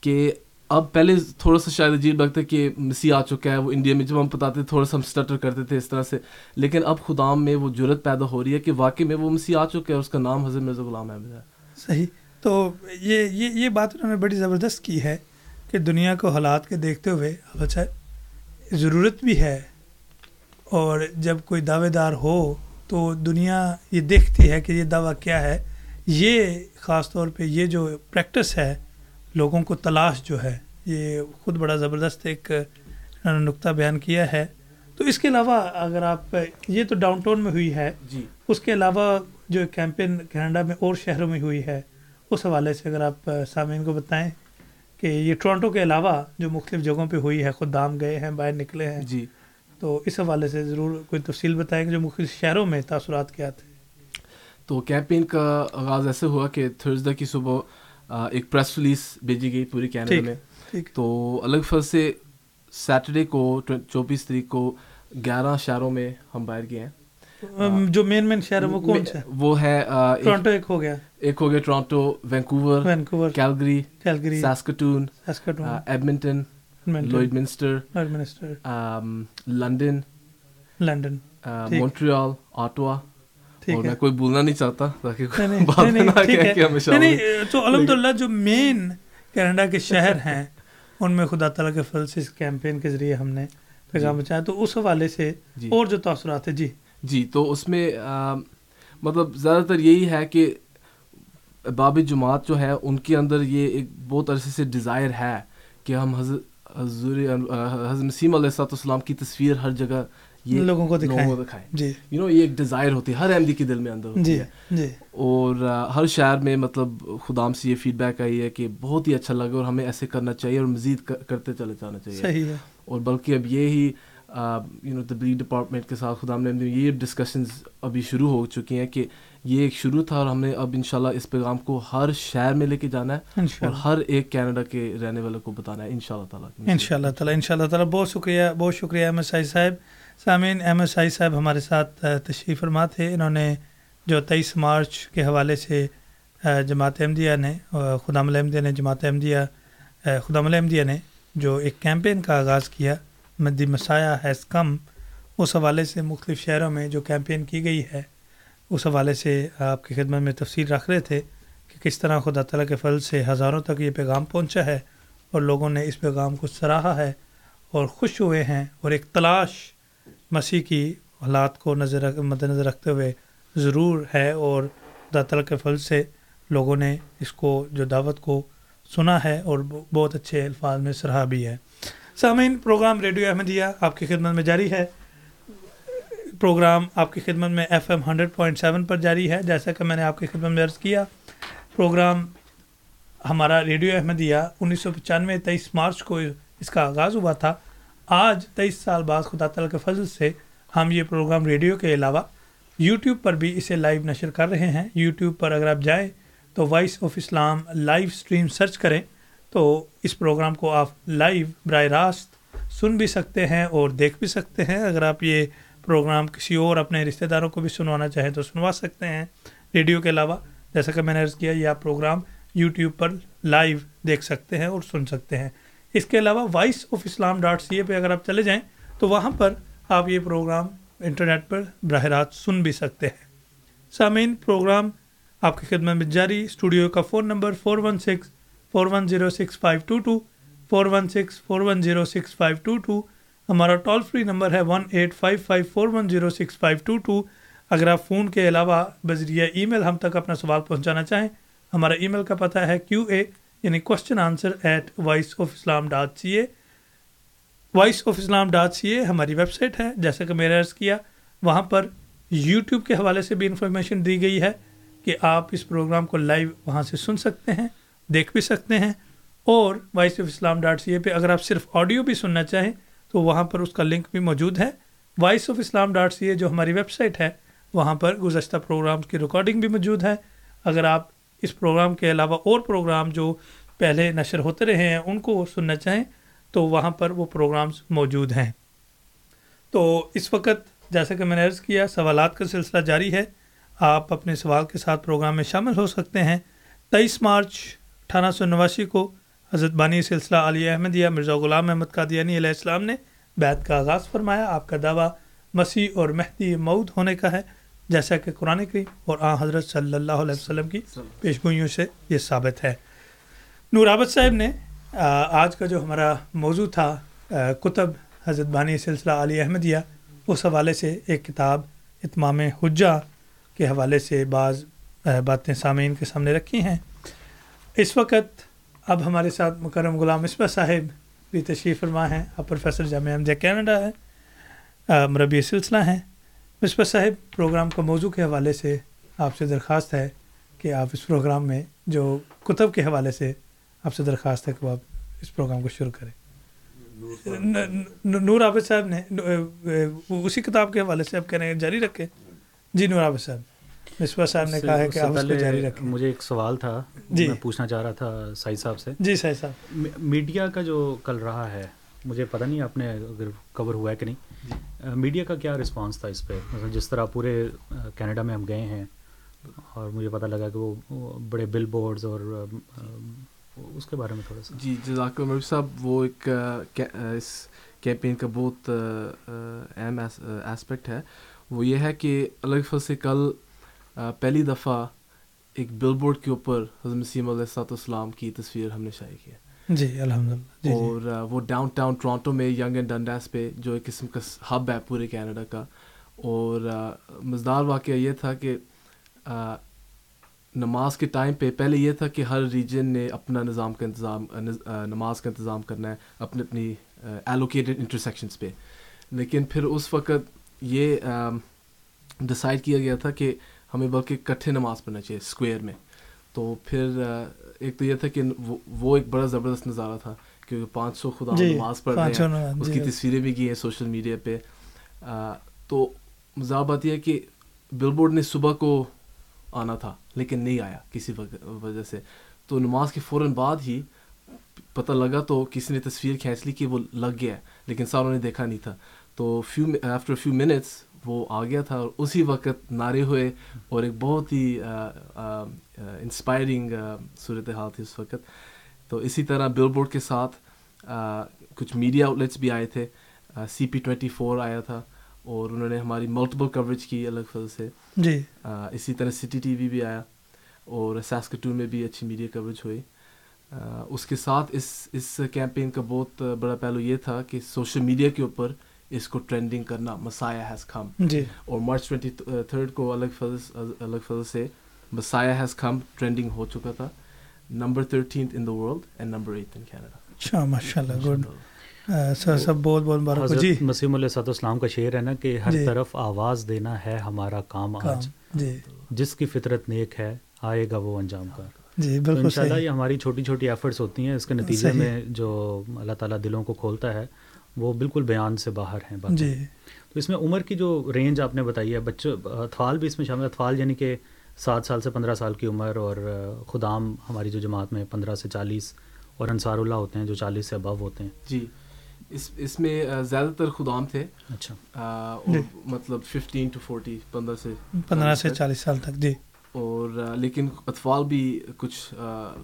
S7: کہ اب پہلے تھوڑا سا شاید عجیب لگتا ہے کہ مسیح آ چکا ہے، وہ انڈیا میں جب ہم بتاتے تھے تھوڑا سا ہم سٹر کرتے تھے اس طرح سے۔ لیکن اب خدام میں وہ جرت پیدا ہو رہی ہے کہ واقعی میں وہ مسیح آ چکا ہے اور اس کا نام حضرت مرزا غلام احمد ہے۔
S5: صحیح۔ تو یہ یہ یہ بات انہوں نے بڑی زبردست کی ہے کہ دنیا کو حالات کے دیکھتے ہوئے اب اچھا ضرورت بھی ہے اور جب کوئی دعوے دار ہو تو دنیا یہ دیکھتی ہے کہ یہ دعویٰ کیا ہے۔ یہ خاص طور پہ یہ جو پریکٹس ہے، لوگوں کو تلاش جو ہے یہ خود بڑا زبردست ایک نقطہ بیان کیا ہے۔ تو اس کے علاوہ اگر آپ یہ تو ڈاؤن ٹاؤن میں ہوئی ہے۔
S7: جی۔
S5: اس کے علاوہ جو کیمپین کینیڈا میں اور شہروں میں ہوئی ہے اس حوالے سے اگر آپ سامعین کو بتائیں کہ یہ ٹورانٹو کے علاوہ جو مختلف جگہوں پہ ہوئی ہے خود دام گئے ہیں باہر نکلے ہیں۔
S7: جی۔
S5: تو اس حوالے سے ضرور کوئی تفصیل بتائیں کہ جو مختلف شہروں میں تاثرات کیا تھے۔
S7: تو کیمپین کا آغاز ایسے ہوا کہ تھرسڈے کی صبح ایک پریس ریلیز بھیجی گئی پوری کینیڈا میں۔ تو الگ فرض سے سیٹرڈے کو چوبیس تاریخ کو گیارہ شہروں میں ہم باہر گئے ہیں۔
S5: جو مین مین شہر ہے وہ کون سا
S7: وہ ہے
S5: ٹورانٹو ایک ہو گیا۔
S7: ایک ہو گیا Toronto Vancouver
S5: Vancouver
S7: Calgary
S5: Calgary
S7: Saskatoon Edmonton Lloydminster
S5: minster
S7: London
S5: London ٹھیک۔
S7: مونٹریال آٹوا اور میں کوئی بھولنا نہیں چاہتا تاکہ
S5: الحمد للہ جو مین کینیڈا کے شہر ہیں ان میں خدا تعالیٰ کے فضل سے اس کیمپین کے ذریعے ہم نے پیغام بچایا۔ تو اس حوالے سے
S7: جی۔
S5: اور جو تاثرات ہیں جی۔
S7: جی تو اس میں مطلب زیادہ تر یہی ہے کہ باب جماعت جو ہے ان کے اندر یہ ایک بہت عرصے سے ڈیزائر ہے کہ ہم حضرت حضور حضرت مسیم علیہ السلط والسلام کی تصویر ہر جگہ یہ
S5: لوگوں کو دکھائیں۔
S7: لوگوں کو دکھائیں۔
S5: جی۔
S7: یو نو یہ ایک ڈیزائر ہوتی ہے ہر احمدی کے دل میں اندر ہوتی
S5: جی
S7: ہے۔
S5: جی۔
S7: اور ہر شہر میں مطلب خدام سے یہ فیڈ بیک آئی ہے کہ بہت ہی اچھا لگا اور ہمیں ایسے کرنا چاہیے اور مزید کر- کرتے چلے جانا چاہیے۔
S5: صحیح ہے۔
S7: اور بلکہ اب یہ ہی یو نو تبلیغ ڈپارٹمنٹ کے ساتھ خدا نے یہ ڈسکشنز ابھی شروع ہو چکی ہیں کہ یہ ایک شروع تھا اور ہم نے اب انشاءاللہ اس پیغام کو ہر شہر میں لے کے جانا ہے اور
S5: انشاءاللہ
S7: ہر ایک کینیڈا کے رہنے والے کو بتانا ہے ان شاء اللہ تعالیٰ۔
S5: ان شاء اللہ تعالیٰ ان شاء اللہ تعالیٰ۔ بہت شکریہ بہت شکریہ احمد صاحب۔ سامعین احمد شاہی صاحب ہمارے ساتھ تشریف فرما تھے۔ انہوں نے جو تیئیس مارچ کے حوالے سے جماعت احمدیہ نے آ، خدام احمدیہ نے جماعت احمدیہ آ، خدام احمدیہ نے جو ایک کیمپین کا آغاز کیا مدی مسایہ ہیز کم اس حوالے سے مختلف شہروں میں جو کیمپین کی گئی ہے اس حوالے سے آپ کی خدمت میں تفصیل رکھ رہے تھے کہ کس طرح خدا تعالیٰ کے فضل سے ہزاروں تک یہ پیغام پہنچا ہے اور لوگوں نے اس پیغام کو سراہا ہے اور خوش ہوئے ہیں اور ایک تلاش مسیح کی حالات کو نظر رکھ- مد نظر رکھتے ہوئے ضرور ہے اور خدا تعالیٰ کے فضل سے لوگوں نے اس کو جو دعوت کو سنا ہے اور بہت اچھے الفاظ میں سراہا بھی ہے۔ سامعین، پروگرام ریڈیو احمدیہ آپ کی خدمت میں جاری ہے۔ پروگرام آپ کی خدمت میں F M hundred point seven پر جاری ہے، جیسا کہ میں نے آپ کی خدمت میں عرض کیا۔ پروگرام ہمارا ریڈیو احمدیہ انیس سو پچانوے تیئیس مارچ کو اس کا آغاز ہوا تھا۔ آج تیئیس سال بعد خدا تعالیٰ کے فضل سے ہم یہ پروگرام ریڈیو کے علاوہ یوٹیوب پر بھی اسے لائیو نشر کر رہے ہیں۔ یوٹیوب پر اگر آپ جائیں تو Voice of Islam live stream search کریں تو اس پروگرام کو آپ لائیو براہ راست سن بھی سکتے ہیں اور دیکھ بھی سکتے ہیں۔ اگر آپ یہ پروگرام کسی اور اپنے رشتہ داروں کو بھی سنوانا چاہیں تو سنوا سکتے ہیں۔ ریڈیو کے علاوہ جیسا کہ میں نے عرض کیا، یہ آپ پروگرام یوٹیوب پر لائیو دیکھ سکتے ہیں اور سن سکتے ہیں۔ اس کے علاوہ Voice of Islam dot C A پہ اگر آپ چلے جائیں تو وہاں پر آپ یہ پروگرام انٹرنیٹ پر براہ راست سن بھی سکتے ہیں۔ سامعین، پروگرام آپ کی خدمت میں جاری۔ اسٹوڈیو کا phone number four one six four one zero six five two two four one six four one zero six five two two ہمارا ٹول فری نمبر ہے one eight five five four one zero six five two two اگر آپ phone کے علاوہ بذریعہ ای میل ہم تک اپنا سوال پہنچانا چاہیں، ہمارا ای میل کا پتہ ہے کیو اے یعنی question answer at Voice of Islam dot C A Voice of Islam dot C A ہماری ویب سائٹ ہے۔ جیسا کہ میں نے عرض کیا، وہاں پر یوٹیوب کے حوالے سے بھی انفارمیشن دی گئی ہے کہ آپ اس پروگرام کو لائیو وہاں سے سن سکتے ہیں، دیکھ بھی سکتے ہیں۔ اور Voice of Islam dot C A پہ اگر آپ صرف آڈیو بھی سننا چاہیں، تو وہاں پر اس کا لنک بھی موجود ہے۔ Voice of Islam dot C A جو ہماری ویب سائٹ ہے، وہاں پر گزشتہ پروگرامس کی ریکارڈنگ بھی موجود ہے۔ اگر آپ اس پروگرام کے علاوہ اور پروگرام جو پہلے نشر ہوتے رہے ہیں، ان کو سننا چاہیں تو وہاں پر وہ پروگرامز موجود ہیں۔ تو اس وقت جیسا کہ میں نے عرض کیا، سوالات کا سلسلہ جاری ہے۔ آپ اپنے سوال کے ساتھ پروگرام میں شامل ہو سکتے ہیں۔ تیئیس مارچ اٹھارہ سو نواسی کو حضرت بانی سلسلہ علی احمدیہ مرزا غلام احمد قادیانی علیہ السلام نے بیت کا آغاز فرمایا۔ آپ کا دعویٰ مسیح اور مہدی مود ہونے کا ہے۔ جیسا کہ قرآن کریم اور آ حضرت صلی اللہ علیہ وسلم کی پیشگوئیوں سے یہ ثابت ہے۔ نور صاحب نے آج کا جو ہمارا موضوع تھا کتب حضرت بانی سلسلہ علی احمدیہ، اس حوالے سے ایک کتاب اتمام حجہ کے حوالے سے بعض باتیں سامعین کے سامنے رکھی ہیں۔ اس وقت اب ہمارے ساتھ مکرم غلام مصباح صاحب بھی تشریف فرما ہیں۔ اب پروفیسر جامعہ احمدیہ کینیڈا ہے مربی سلسلہ ہیں۔ مصباح صاحب پروگرام کا موضوع کے حوالے سے آپ سے درخواست ہے کہ آپ اس پروگرام میں جو کتب کے حوالے سے آپ سے درخواست ہے کہ آپ اس پروگرام کو شروع کریں۔ نور عابد صاحب نے اسی کتاب کے حوالے سے آپ کہہ رہے ہیں جاری رکھیں۔ جی نور عابد صاحب مصباح صاحب نے کہا ہے کہ آپ اس کو جاری رکھیں۔
S6: مجھے ایک سوال تھا
S5: جی۔
S6: میں پوچھنا چاہ رہا تھا سائی صاحب سے۔
S5: جی سائی صاحب۔
S6: میڈیا کا جو کل رہا ہے مجھے پتہ نہیں آپ نے اگر کور ہوا ہے کہ نہیں۔ جی۔ میڈیا کا کیا رسپانس تھا اس پہ؟ مثلا جس طرح پورے کینیڈا میں ہم گئے ہیں اور مجھے پتہ لگا کہ وہ بڑے بل بورڈز اور اس کے بارے میں تھوڑا سا۔
S7: جی جزاک اللہ صاحب، وہ ایک اس کیمپین کا بہت اہم اسپیکٹ ہے۔ وہ یہ ہے کہ الگ فل سے کل پہلی دفعہ ایک بل بورڈ کے اوپر حضرت مسیم علیہ السلاۃ والسلام کی تصویر ہم نے شائع کی ہے۔
S5: جی الحمد للہ جی، جی۔
S7: اور وہ ڈاؤن ٹاؤن ٹورانٹو میں ینگ اینڈ ڈنڈیس پہ جو ایک قسم کا ہب ہے پورے کینیڈا کا۔ اور مزدار واقعہ یہ تھا کہ نماز کے ٹائم پہ پہلے یہ تھا کہ ہر ریجن نے اپنا نظام کا انتظام نماز کا انتظام کرنا ہے اپنی اپنی ایلوکیٹڈ انٹرسیکشنس پہ۔ لیکن پھر اس وقت یہ ڈسائڈ کیا گیا تھا کہ ہمیں بلکہ کٹھے نماز پڑھنا چاہیے اسکوئر میں۔ تو پھر ایک تو یہ تھا کہ وہ ایک بڑا زبردست نظارہ تھا کیونکہ پانچ سو خدا نماز پڑھ رہے ہیں اس کی تصویریں بھی کی ہیں سوشل میڈیا پہ۔ تو مزاح بات یہ ہے کہ بل بورڈ نے صبح کو آنا تھا لیکن نہیں آیا کسی وجہ سے۔ تو نماز کے فوراً بعد ہی پتہ لگا تو کسی نے تصویر کھینچ لی کہ وہ لگ گیا ہے لیکن ساروں نے دیکھا نہیں تھا۔ تو فیو آفٹر فیو منٹس وہ آ گیا تھا اور اسی وقت نعرے ہوئے اور ایک بہت ہی انسپائرنگ صورت حال تھی اس وقت۔ تو اسی طرح بل بورڈ کے ساتھ کچھ میڈیا آؤٹلیٹس بھی آئے تھے۔ سی پی ٹوینٹی فور آیا تھا اور انہوں نے ہماری ملٹیپل کوریج کی الگ فضل سے۔
S5: جی۔
S7: اسی طرح سٹی ٹی وی بھی آیا اور ساسکٹو میں بھی اچھی میڈیا کوریج ہوئی۔ اس کے ساتھ اس اس کیمپین کا بہت بڑا پہلو یہ تھا کہ سوشل میڈیا کے اوپر اس کو ٹرینڈنگ کرنا مسایا ہیز کم اور مارچ ٹوینٹی تھرڈ کو الگ فضل الگ فضل سے مسایا ہیز کم ٹرینڈنگ ہو چکا تھا۔ Number thirteenth in the world and number eight in Canada
S5: اچھا ماشاء اللہ گڈ سر سب بہت بہت مبارک جی۔
S6: مسیم علیہ صاحب اسلام کا شعر ہے نا کہ
S5: ہر
S6: جی۔ طرف آواز دینا ہے ہمارا
S5: کام
S6: آج۔
S5: جی۔
S6: جس کی فطرت نیک ہے آئے گا وہ
S5: انجام
S6: کا
S5: جی
S6: بالکل
S5: ان
S6: شاء اللہ یہ ہماری چھوٹی چھوٹی ایفرٹس ہوتی ہیں۔
S5: اس
S6: کے نتیجے میں جو اللہ تعالیٰ دلوں کو کھولتا ہے وہ بالکل بیان سے باہر
S5: ہیں
S6: بات جی۔ تو اس میں عمر کی جو رینج آپ نے بتائی ہے بچوں اطفال بھی اس میں شامل اطفال یعنی کہ سات سال سے پندرہ سال کی عمر اور خدام ہماری جو جماعت میں پندرہ سے چالیس اور انصار اللہ ہوتے ہیں جو چالیس
S7: سے ابو ہوتے ہیں۔ جی۔ اس اس
S6: میں
S7: زیادہ تر خدام تھے۔ اچھا۔ جی۔ مطلب ففٹین
S5: ٹو فورٹی
S7: پندرہ
S5: سے پندرہ سے چالیس
S7: سال تک جی۔ اور لیکن اطفال بھی کچھ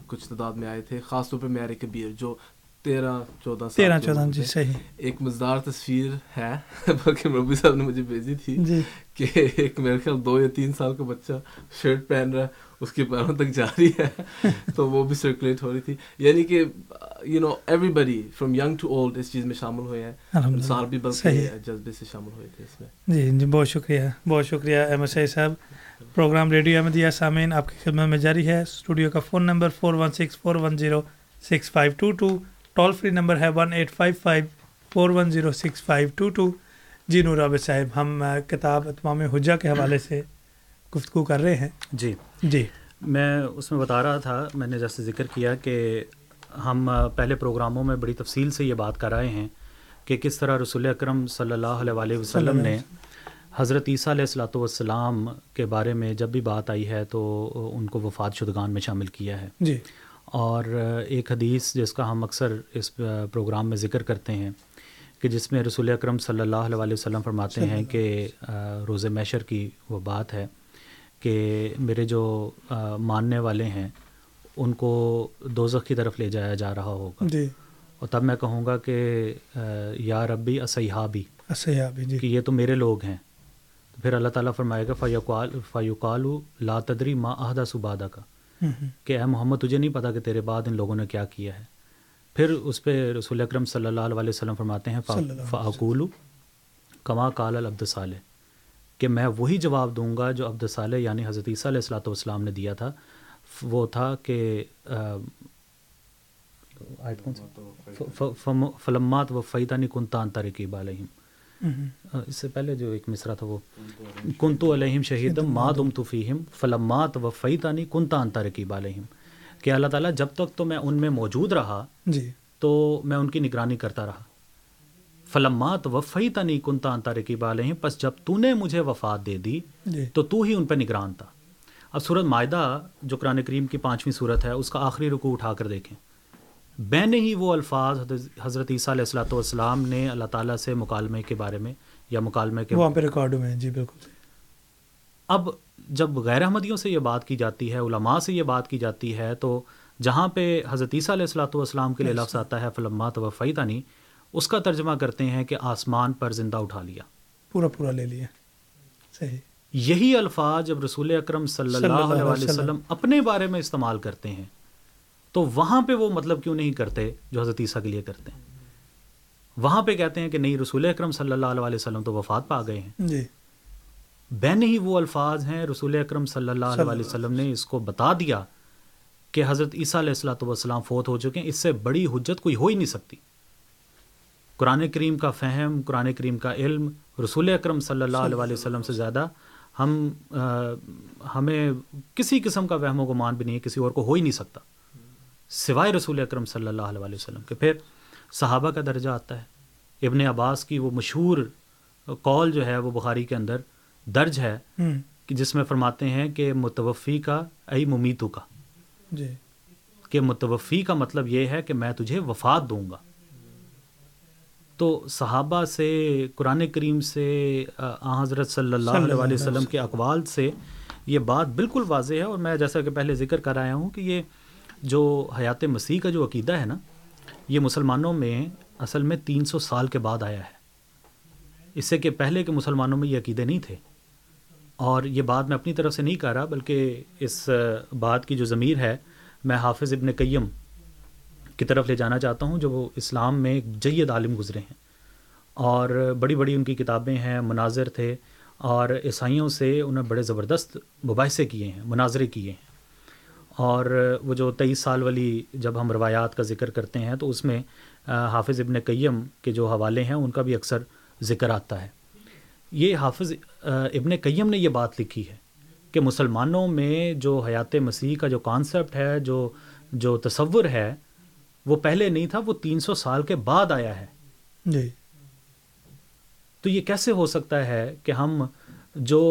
S7: کچھ تعداد میں آئے تھے خاص طور پہ میرے کبیر جو تیرہ چودہ
S5: تیرہ
S7: چودہ
S5: جی
S7: صحیح۔
S5: ایک
S7: مزدار
S5: تصویر
S7: ہے بلکہ مربی صاحب نے مجھے بھیجی تھی جی۔ کہ ایک
S5: میرے
S7: خیال دو یا تین سال کا بچہ شرٹ پہن رہا ہے اس کے پیروں تک جا رہی ہے۔ <laughs> تو وہ بھی سرکولیٹ ہو رہی تھی۔ یعنی کہ you know everybody from young to old اس چیز میں شامل ہوئے ہیں۔ انصار
S5: بھی
S7: بلکہ جذبے
S5: سے
S7: شامل ہوئے تھے اس میں۔ جی جی
S5: بہت شکریہ بہت شکریہ احمد شاہی صاحب۔ پروگرام ریڈیو احمدیہ سامعین آپ کی خدمت میں جاری ہے۔ اسٹوڈیو کا phone number four one six four one zero six five two two toll free number ہے one eight five five four one zero six five two two جی نور عابد صاحب ہم کتاب اتمام حجہ کے حوالے سے گفتگو کر رہے ہیں۔ جی۔ جی۔ میں
S6: اس
S5: میں
S6: بتا رہا تھا میں نے جیسے ذکر کیا کہ ہم پہلے پروگراموں میں بڑی تفصیل سے یہ بات کر رہے ہیں کہ کس طرح رسول اکرم صلی اللہ علیہ وسلم نے حضرت عیسیٰ علیہ السلاۃ والسلام کے بارے میں جب بھی بات آئی ہے تو ان کو وفات شدگان میں شامل
S5: کیا
S6: ہے۔ جی۔ اور ایک حدیث جس کا ہم اکثر اس پروگرام میں ذکر کرتے ہیں کہ جس میں رسول اکرم صلی اللہ علیہ وسلم فرماتے ہیں کہ روز میشر کی وہ بات ہے کہ میرے جو ماننے والے ہیں ان کو دوزخ کی طرف
S5: لے
S6: جایا جا رہا ہوگا۔ جی۔ اور تب میں کہوں
S5: گا کہ
S6: یا ربی اسیابی اسیابی جی۔ کہ یہ تو میرے لوگ ہیں۔ پھر اللہ تعالیٰ فرمائے گا فیوقال فیوقالو لا
S5: تدری ما
S6: عہدہ سبادہ کا کہ اے محمد تجھے نہیں پتا کہ تیرے بعد ان لوگوں نے کیا کیا ہے؟ پھر اس پہ رسول اکرم صلی اللہ
S5: علیہ وسلم
S6: فرماتے ہیں فعقول کما کال العبد صالح کہ میں وہی جواب دوں گا جو عبد صالح یعنی حضرت عیسیٰ علیہ السلاۃ والسلام نے دیا تھا۔ وہ تھا کہ فلمات و فیطانی کنتان ترکیب علیہم ہاں، اس سے
S5: پہلے
S6: جو ایک مصرا تھا وہ کنتو علیہم شہیدم ما دم تو فیہم فلمات وفیتانی کنتا انتا رقیب علیہم. کہ اللہ تعالیٰ جب تک تو میں ان میں موجود رہا جی۔
S5: تو
S6: میں ان کی نگرانی کرتا رہا۔ فلمات وفیتانی کنتا انتا رقیب علیہم پس جب تو نے مجھے وفات دے
S5: دی
S6: جی۔ تو تو ہی ان پہ نگران تھا۔ اب صورت معاہدہ جو قرآن کریم کی پانچویں صورت ہے اس کا آخری رکوع اٹھا کر دیکھیں۔ بین ہی وہ الفاظ حضرت عیسیٰ علیہ السلاۃ والسلام نے اللہ تعالیٰ سے مکالمے کے
S5: بارے میں یا مکالمے کے وہاں پہ ریکارڈ
S6: میں جی بالکل۔ اب جب غیر احمدیوں سے یہ بات کی جاتی ہے علماء سے یہ بات کی جاتی ہے تو جہاں پہ حضرت عیسیٰ علیہ السلاۃ والسلام کے لیے لفظ آتا ہے فلما تو تانی اس کا ترجمہ کرتے ہیں
S5: کہ آسمان پر زندہ اٹھا
S6: لیا۔ پورا پورا لے لیا۔ صحیح۔
S5: یہی
S6: الفاظ
S5: جب
S6: رسول اکرم صلی اللہ علیہ وسلم۔ اپنے بارے میں استعمال کرتے ہیں تو وہاں پہ وہ مطلب کیوں نہیں کرتے جو حضرت عیسیٰ کے لیے کرتے ہیں؟ وہاں پہ کہتے ہیں کہ نہیں رسول اکرم صلی اللہ علیہ
S5: وسلم
S6: تو وفات پا گئے ہیں۔ جی۔ بین ہی وہ الفاظ ہیں رسول اکرم صلی اللہ علیہ وسلم نے اس کو بتا دیا کہ حضرت عیسیٰ علیہ السلاۃ وسلام فوت ہو چکے ہیں۔ اس سے بڑی حجت کوئی ہو ہی نہیں سکتی۔ قرآن کریم کا فہم قرآن کریم کا علم رسول اکرم صلی اللہ علیہ وسلم سے زیادہ ہم ہمیں کسی قسم کا وہم و گمان بھی نہیں ہے کسی اور کو ہو ہی نہیں سکتا۔ سوائے رسول اکرم صلی اللہ علیہ وسلم کے پھر صحابہ کا درجہ آتا ہے۔ ابن
S5: عباس
S6: کی وہ مشہور کال جو ہے وہ بخاری کے اندر
S5: درج
S6: ہے کہ جس میں فرماتے ہیں کہ متوفی کا ای ممیتو کا۔ جی۔ کہ متوفی کا مطلب یہ ہے کہ میں تجھے وفات دوں گا۔ تو صحابہ سے قرآن کریم سے آ حضرت صلی اللہ علیہ وسلم۔ کے اقوال سے یہ بات بالکل واضح ہے۔ اور میں جیسا کہ پہلے ذکر کر آیا ہوں کہ یہ جو حیات مسیح کا جو عقیدہ ہے نا، یہ مسلمانوں میں اصل میں تین سو سال کے بعد آیا ہے۔ اس سے کہ پہلے کے مسلمانوں میں یہ عقیدے نہیں تھے۔ اور یہ بات میں اپنی طرف سے نہیں کہہ رہا، بلکہ اس بات کی جو ضمیر ہے، میں حافظ ابن قیم کی طرف لے جانا چاہتا ہوں، جو وہ اسلام میں ایک جید عالم گزرے ہیں۔ اور بڑی بڑی ان کی کتابیں ہیں، مناظر تھے، اور عیسائیوں سے انہیں بڑے زبردست مباحثے کیے ہیں، مناظرے کیے ہیں۔ اور وہ جو تیئیس سال والی جب ہم روایات کا ذکر کرتے ہیں تو اس میں حافظ ابن قیم کے جو حوالے ہیں ان کا بھی اکثر ذکر آتا ہے۔ یہ حافظ ابن قیم نے یہ بات لکھی ہے کہ مسلمانوں میں جو حیات مسیح کا جو کانسیپٹ ہے جو جو تصور ہے وہ پہلے نہیں تھا وہ تین سو سال کے بعد آیا ہے۔
S5: جی۔
S6: تو یہ کیسے ہو سکتا ہے کہ ہم جو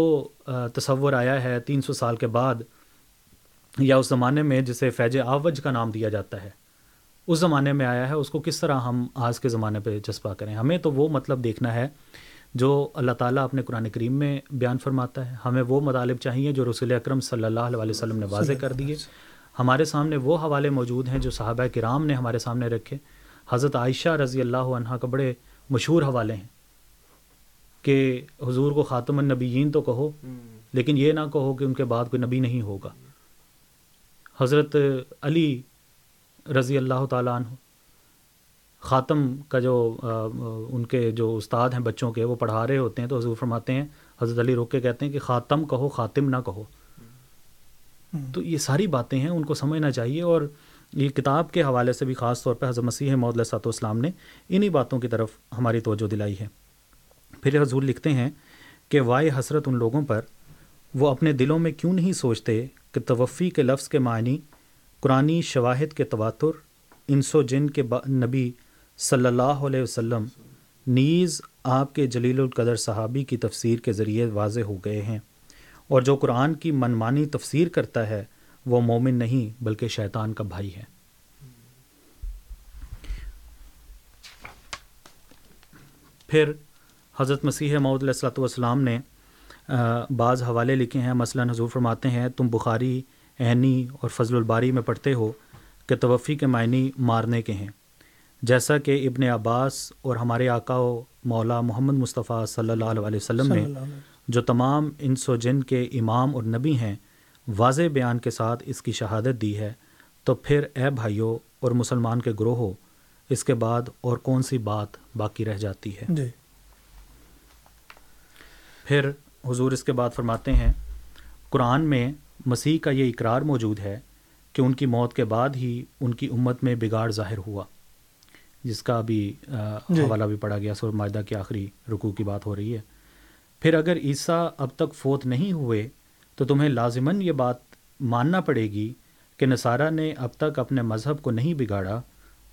S6: تصور آیا ہے تین سو سال کے بعد یا اس زمانے میں جسے فیج آوج کا نام دیا جاتا ہے اس زمانے میں آیا ہے اس کو کس طرح ہم آج کے زمانے پہ جذبہ کریں؟ ہمیں تو وہ مطلب دیکھنا ہے جو اللہ تعالیٰ اپنے قرآن کریم میں بیان فرماتا ہے۔ ہمیں وہ مطالب چاہیے جو رسول اکرم صلی اللہ علیہ وسلم نے واضح کر دیے۔ ہمارے سامنے وہ حوالے موجود ہیں جو صحابہ کرام نے ہمارے سامنے رکھے۔ حضرت عائشہ رضی اللہ عنہ کا بڑے مشہور حوالے ہیں کہ حضور کو خاتم النبیین تو کہو لیکن یہ نہ کہو کہ ان کے بعد کوئی نبی نہیں ہوگا۔ حضرت علی رضی اللہ تعالیٰ عنہ خاتم کا جو ان کے جو استاد ہیں بچوں کے وہ پڑھا رہے ہوتے ہیں تو حضور فرماتے ہیں حضرت علی روک کے کہتے ہیں کہ خاتم کہو خاتم نہ کہو۔ تو یہ ساری باتیں ہیں ان کو سمجھنا چاہیے اور یہ کتاب کے حوالے سے بھی خاص طور پہ حضرت مسیح محدود سات والسلام نے انہی باتوں کی طرف ہماری توجہ دلائی ہے۔ پھر حضور لکھتے ہیں کہ وائے حسرت ان لوگوں پر وہ اپنے دلوں میں کیوں نہیں سوچتے کہ توفی کے لفظ کے معنی قرآن شواہد کے تواتر، انس و جن کے نبی صلی اللہ علیہ وسلم نیز آپ کے جلیل القدر صحابی کی تفسیر کے ذریعے واضح ہو گئے ہیں۔ اور جو قرآن کی منمانی تفسیر کرتا ہے، وہ مومن نہیں بلکہ شیطان کا بھائی ہے۔ پھر حضرت مسیح معود علیہ والسلام نے بعض حوالے لکھے ہیں مثلا حضور فرماتے ہیں تم بخاری عینی اور فضل الباری میں پڑھتے ہو کہ توفی کے معنی مارنے کے ہیں۔ جیسا کہ ابن عباس اور ہمارے آقا و مولا محمد مصطفیٰ صلی اللہ علیہ وسلم نے جو تمام انس و جن کے امام اور نبی ہیں واضح بیان کے ساتھ اس کی شہادت دی ہے۔ تو پھر اے بھائیوں اور مسلمان کے گروہ ہو اس کے بعد اور کون سی بات باقی رہ جاتی ہے؟
S5: جی۔
S6: پھر حضور اس کے بعد فرماتے ہیں قرآن میں مسیح کا یہ اقرار موجود ہے کہ ان کی موت کے بعد ہی ان کی امت میں بگاڑ ظاہر ہوا جس کا ابھی
S5: جی۔
S6: حوالہ بھی پڑھا گیا سور معاہدہ کی آخری رکوع کی بات ہو رہی ہے۔ پھر اگر عیسیٰ اب تک فوت نہیں ہوئے تو تمہیں لازماً یہ بات ماننا پڑے گی کہ نصارہ نے اب تک اپنے مذہب کو نہیں بگاڑا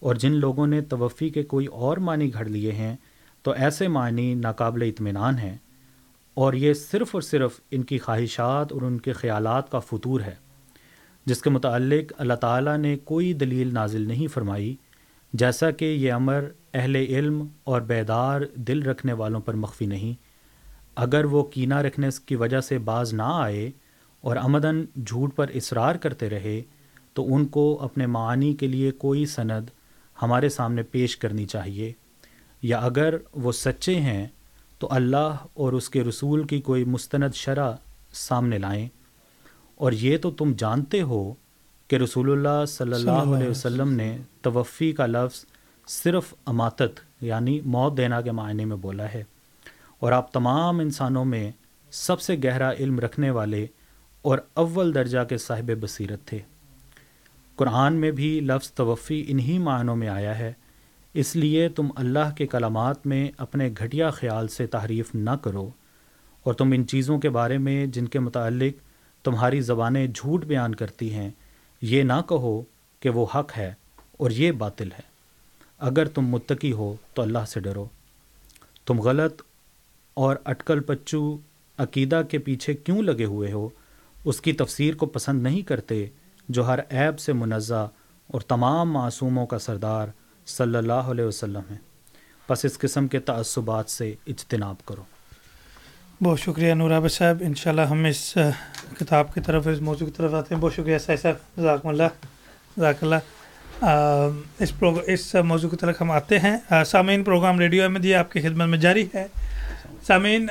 S6: اور جن لوگوں نے توفی کے کوئی اور معنی گھڑ لیے ہیں تو ایسے معنی ناقابل اطمینان ہیں۔ اور یہ صرف اور صرف ان کی خواہشات اور ان کے خیالات کا فطور ہے، جس کے متعلق اللہ تعالیٰ نے کوئی دلیل نازل نہیں فرمائی، جیسا کہ یہ امر اہل علم اور بیدار دل رکھنے والوں پر مخفی نہیں۔ اگر وہ کینہ رکھنے کی وجہ سے باز نہ آئے اور آمدن جھوٹ پر اصرار کرتے رہے، تو ان کو اپنے معانی کے لیے کوئی سند ہمارے سامنے پیش کرنی چاہیے۔ یا اگر وہ سچے ہیں تو اللہ اور اس کے رسول کی کوئی مستند شرح سامنے لائیں۔ اور یہ تو تم جانتے ہو کہ رسول اللہ صلی اللہ علیہ وسلم نے توفی کا لفظ صرف اماتت یعنی موت دینا کے معنی میں بولا ہے۔ اور آپ تمام انسانوں میں سب سے گہرا علم رکھنے والے اور اول درجہ کے صاحب بصیرت تھے۔ قرآن میں بھی لفظ توفی انہی معنوں میں آیا ہے اس لیے تم اللہ کے کلمات میں اپنے گھٹیا خیال سے تعریف نہ کرو، اور تم ان چیزوں کے بارے میں جن کے متعلق تمہاری زبانیں جھوٹ بیان کرتی ہیں، یہ نہ کہو کہ وہ حق ہے اور یہ باطل ہے۔ اگر تم متقی ہو تو اللہ سے ڈرو۔ تم غلط اور اٹکل پچو عقیدہ کے پیچھے کیوں لگے ہوئے ہو؟ اس کی تفسیر کو پسند نہیں کرتے جو ہر عیب سے منزہ اور تمام معصوموں کا سردار صلی اللہ علیہ وسلم ہے۔ بس اس قسم کے تعصبات سے اجتناب کرو۔
S5: بہت شکریہ نوراب صاحب۔ انشاءاللہ ہم اس کتاب کی طرف، اس موضوع کی طرف آتے ہیں۔ بہت شکریہ سائی صاحب۔ ذاکم اللہ۔ ذاک اللہ اس اس موضوع کی طرف ہم آتے ہیں۔ سامعین، پروگرام ریڈیو احمدیہ آپ کی خدمت میں جاری ہے۔ سامعین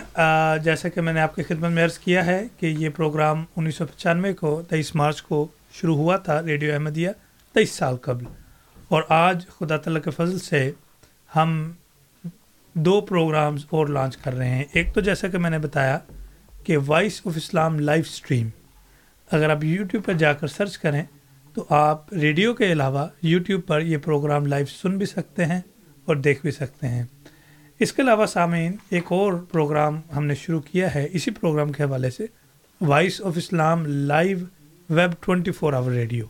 S5: جیسا کہ میں نے آپ کی خدمت میں عرض کیا ہے کہ یہ پروگرام انیس سو پچانوے کو تیئیس مارچ کو شروع ہوا تھا، ریڈیو احمدیہ تیئیس سال قبل۔ اور آج خدا تعالیٰ کے فضل سے ہم دو پروگرامز اور لانچ کر رہے ہیں۔ ایک تو جیسا کہ میں نے بتایا کہ Voice of Islam live stream اگر آپ یوٹیوب پر جا کر سرچ کریں تو آپ ریڈیو کے علاوہ یوٹیوب پر یہ پروگرام لائیو سن بھی سکتے ہیں اور دیکھ بھی سکتے ہیں۔ اس کے علاوہ سامعین، ایک اور پروگرام ہم نے شروع کیا ہے اسی پروگرام کے حوالے سے۔ Voice of Islam live web twenty four hour radio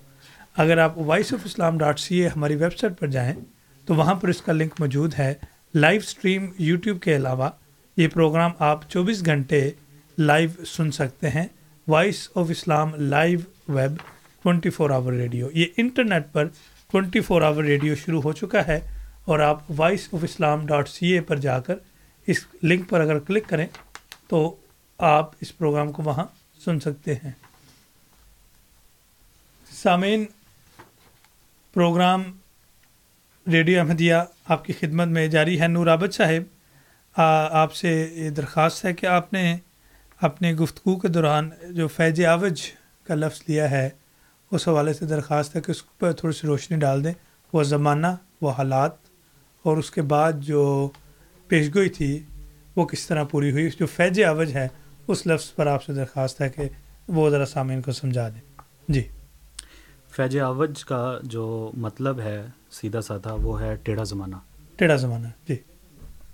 S5: اگر آپ Voice of Islam dot C A ہماری ویب سائٹ پر جائیں تو وہاں پر اس کا لنک موجود ہے لائیو اسٹریم یوٹیوب کے علاوہ۔ یہ پروگرام آپ چوبیس گھنٹے لائیو سن سکتے ہیں۔ Voice of Islam live web twenty four hour radio. یہ انٹرنیٹ پر ٹوینٹی فور آور ریڈیو شروع ہو چکا ہے اور آپ Voice of Islam dot C A پر جا کر اس لنک پر اگر کلک کریں تو آپ اس پروگرام کو وہاں سن سکتے ہیں۔ سامعین پروگرام ریڈیو احمدیہ آپ کی خدمت میں جاری ہے۔ نور عابد صاحب آپ سے یہ درخواست ہے کہ آپ نے اپنے گفتگو کے دوران جو فیض آوج کا لفظ لیا ہے، اس حوالے سے درخواست ہے کہ اس پر تھوڑی سی روشنی ڈال دیں۔ وہ زمانہ، وہ حالات اور اس کے بعد جو پیشگوئی تھی، وہ کس طرح پوری ہوئی، جو فیض آوج ہے، اس لفظ پر آپ سے درخواست ہے کہ وہ ذرا سامعین کو سمجھا دیں۔ جی۔
S6: فیض آوج کا جو مطلب ہے سیدھا سادھا وہ ہے ٹیڑھا زمانہ۔
S5: ٹیڑھا زمانہ جی۔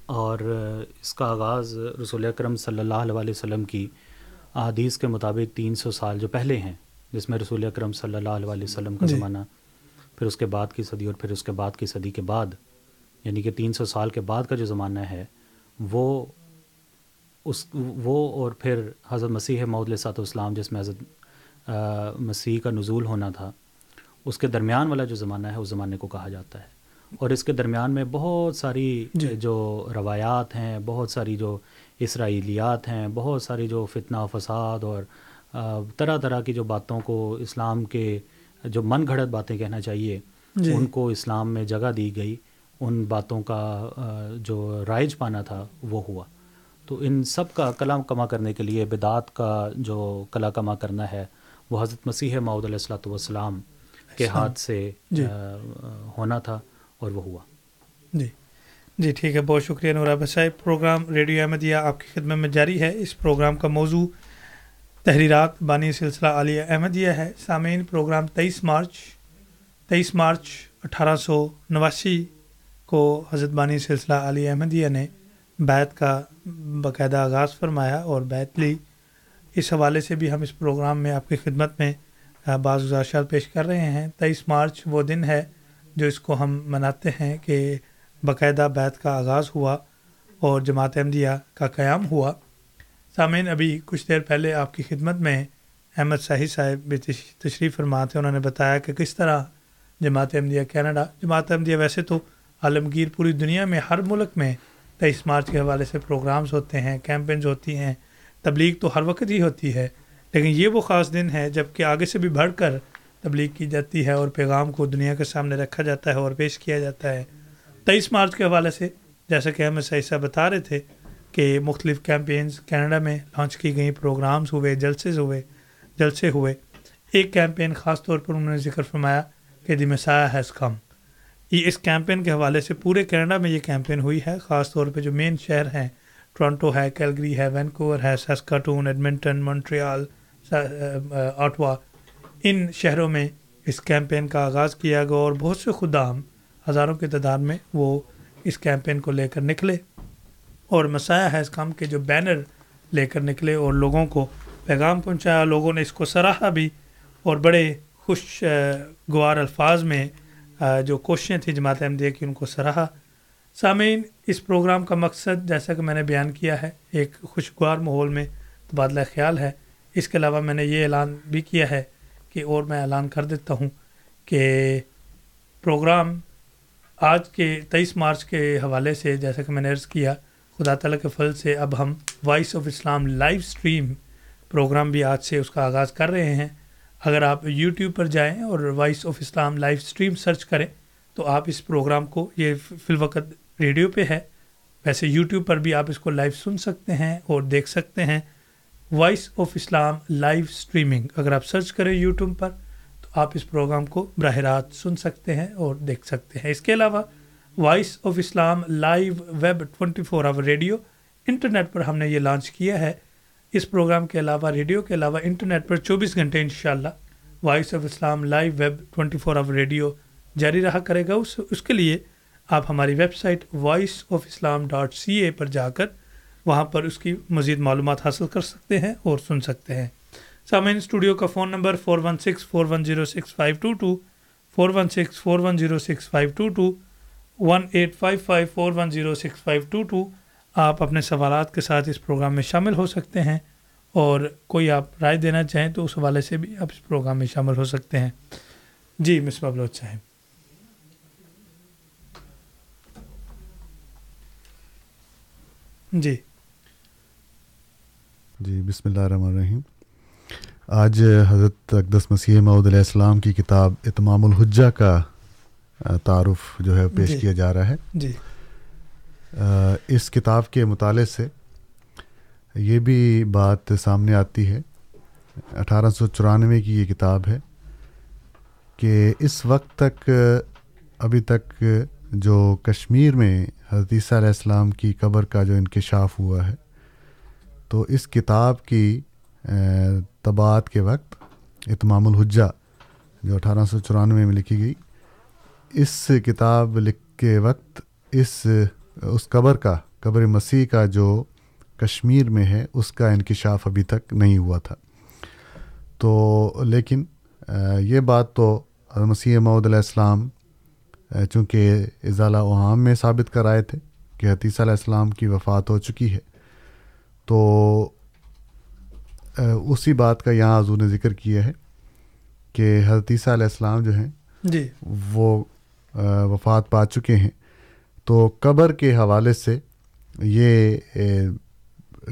S6: اور اس کا آغاز رسول اکرم صلی اللہ علیہ وسلم کی احادیث کے مطابق تین سو سال جو پہلے ہیں جس میں رسول اکرم صلی اللہ علیہ وسلم کا
S5: جی۔
S6: زمانہ پھر اس کے بعد کی صدی اور پھر اس کے بعد کی صدی کے بعد یعنی کہ تین سو سال کے بعد کا جو زمانہ ہے وہ اس وہ اور پھر حضرت مسیح علیہ سات اسلام جس میں حضرت مسیح کا نزول ہونا تھا اس کے درمیان والا جو زمانہ ہے اس زمانے کو کہا جاتا ہے۔ اور اس کے درمیان میں بہت ساری
S5: جی۔
S6: جو روایات ہیں بہت ساری جو اسرائیلیات ہیں بہت ساری جو فتنہ و فساد اور طرح طرح کی جو باتوں کو اسلام کے جو من گھڑت باتیں کہنا چاہیے
S5: جی۔
S6: ان کو اسلام میں جگہ دی گئی۔ ان باتوں کا جو رائج پانا تھا وہ ہوا۔ تو ان سب کا کلام کما کرنے کے لیے بدعت کا جو کلا کما کرنا ہے وہ حضرت مسیح معود علیہ السلاۃ والسلام کے ہاتھ سے
S5: جی۔
S6: ہونا تھا اور وہ ہوا۔
S5: جی۔ جی ٹھیک ہے بہت شکریہ نورا صاحب۔ پروگرام ریڈیو احمدیہ آپ کی خدمت میں جاری ہے۔ اس پروگرام کا موضوع تحریرات بانی سلسلہ عالیہ احمدیہ ہے۔ سامعین پروگرام تیئیس مارچ تیئیس مارچ اٹھارہ سو نواسی کو حضرت بانی سلسلہ علی احمدیہ نے بیت کا باقاعدہ آغاز فرمایا اور بیت لی۔ اس حوالے سے بھی ہم اس پروگرام میں آپ کی خدمت میں بعض گزارشات پیش کر رہے ہیں۔ تیئیس مارچ وہ دن ہے جو اس کو ہم مناتے ہیں کہ باقاعدہ بیت کا آغاز ہوا اور جماعت احمدیہ کا قیام ہوا۔ سامعین، ابھی کچھ دیر پہلے آپ کی خدمت میں احمد شاہی صاحب بھی تشریف فرما تھے۔ انہوں نے بتایا کہ کس طرح جماعت احمدیہ کینیڈا، جماعت احمدیہ ویسے تو عالمگیر پوری دنیا میں ہر ملک میں تیئیس مارچ کے حوالے سے پروگرامز ہوتے ہیں، کیمپینز ہوتی ہیں، تبلیغ تو ہر وقت ہی ہوتی ہے۔ لیکن یہ وہ خاص دن ہے جبکہ آگے سے بھی بڑھ کر تبلیغ کی جاتی ہے اور پیغام کو دنیا کے سامنے رکھا جاتا ہے اور پیش کیا جاتا ہے۔ تیئیس مارچ کے حوالے سے جیسا کہ احمد صحیح صاحب بتا رہے تھے کہ مختلف کیمپینز کینیڈا میں لانچ کی گئیں، پروگرامز ہوئے جلسے ہوئے جلسے ہوئے۔ ایک کیمپین خاص طور پر انہوں نے ذکر فرمایا کہ دی مسایا ہیز کم۔ یہ اس کیمپین کے حوالے سے پورے کینیڈا میں یہ کیمپین ہوئی ہے، خاص طور پہ جو مین شہر ہیں۔ ٹورانٹو ہے، کیلگری ہے، وینکوور ہے سسکاٹون ایڈمنٹن، مونٹریال آٹوا ان شہروں میں اس کیمپین کا آغاز کیا گیا اور بہت سے خدام ہزاروں کی تعداد میں وہ اس کیمپین کو لے کر نکلے اور مسایہ ہے اس کام کے جو بینر لے کر نکلے اور لوگوں کو پیغام پہنچایا، لوگوں نے اس کو سراہا بھی اور بڑے خوش گوار الفاظ میں جو کوششیں تھیں جماعت احمدیہ کی ان کو سراہا۔ سامعین، اس پروگرام کا مقصد جیسا کہ میں نے بیان کیا ہے، ایک خوشگوار ماحول میں تبادلہ خیال ہے۔ اس کے علاوہ میں نے یہ اعلان بھی کیا ہے کہ اور میں اعلان کر دیتا ہوں کہ پروگرام آج کے تیئیس مارچ کے حوالے سے، جیسا کہ میں نے عرض کیا، خدا تعالیٰ کے فل سے اب ہم Voice of Islam live stream program بھی آج سے اس کا آغاز کر رہے ہیں۔ اگر آپ یوٹیوب پر جائیں اور Voice of Islam live stream search کریں، تو آپ اس پروگرام کو، یہ فی الوقت ریڈیو پہ ہے۔ ویسے یوٹیوب پر بھی آپ اس کو لائیو سن سکتے ہیں اور دیکھ سکتے ہیں۔ Voice of Islam live streaming اگر آپ سرچ کریں یوٹیوب پر تو آپ اس پروگرام کو براہ راست سن سکتے ہیں اور دیکھ سکتے ہیں۔ اس کے علاوہ Voice of Islam live web 24 four hour radio internet پر ہم نے یہ لانچ کیا ہے۔ اس پروگرام کے علاوہ، ریڈیو کے علاوہ انٹرنیٹ پر چوبیس گھنٹے انشاءاللہ Voice of Islam live web 24 four hour radio جاری رہا کرے گا۔ اس اس کے لیے آپ ہماری website Voice of Islam dot C A پر جا کر وہاں پر اس کی مزید معلومات حاصل کر سکتے ہیں اور سن سکتے ہیں۔ سامعین، اسٹوڈیو کا phone number four one six four one zero six five two two four one six four one zero six five two two one eight five five four one zero six five two two آپ اپنے سوالات کے ساتھ اس programme میں شامل ہو سکتے ہیں۔ اور کوئی آپ رائے دینا چاہیں تو اس حوالے سے بھی آپ اس پروگرام میں شامل ہو سکتے ہیں۔ جی مس ببلوچ صاحب۔ جی۔
S8: جی بسم اللہ الرحمن الرحیم۔ آج حضرت اقدس مسیح معود علیہ السلام کی کتاب اتمام الحجہ کا تعارف جو ہے پیش
S5: جی۔
S8: کیا جا رہا ہے۔
S5: جی۔
S8: اس کتاب کے مطالعے سے یہ بھی بات سامنے آتی ہے۔ اٹھارہ سو چورانوے کی یہ کتاب ہے کہ اس وقت تک ابھی تک جو کشمیر میں حضرت عیسیٰ علیہ السلام کی قبر کا جو انکشاف ہوا ہے تو اس کتاب کی طباعت کے وقت اتمام الحجہ، جو اٹھارہ سو چورانوے میں لکھی گئی، اس کتاب لکھ کے وقت اس اس قبر کا، قبر مسیح کا جو کشمیر میں ہے، اس کا انکشاف ابھی تک نہیں ہوا تھا۔ تو لیکن یہ بات تو مسیح معود علیہ السلام چونکہ ازالہ اوہام میں ثابت کر آئے تھے کہ حتیثہ علیہ السلام کی وفات ہو چکی ہے۔ تو اسی بات کا یہاں حضور نے ذکر کیا ہے کہ حضرت عیسیٰ علیہ السلام جو ہیں
S5: جی۔
S8: وہ وفات پا چکے ہیں۔ تو قبر کے حوالے سے یہ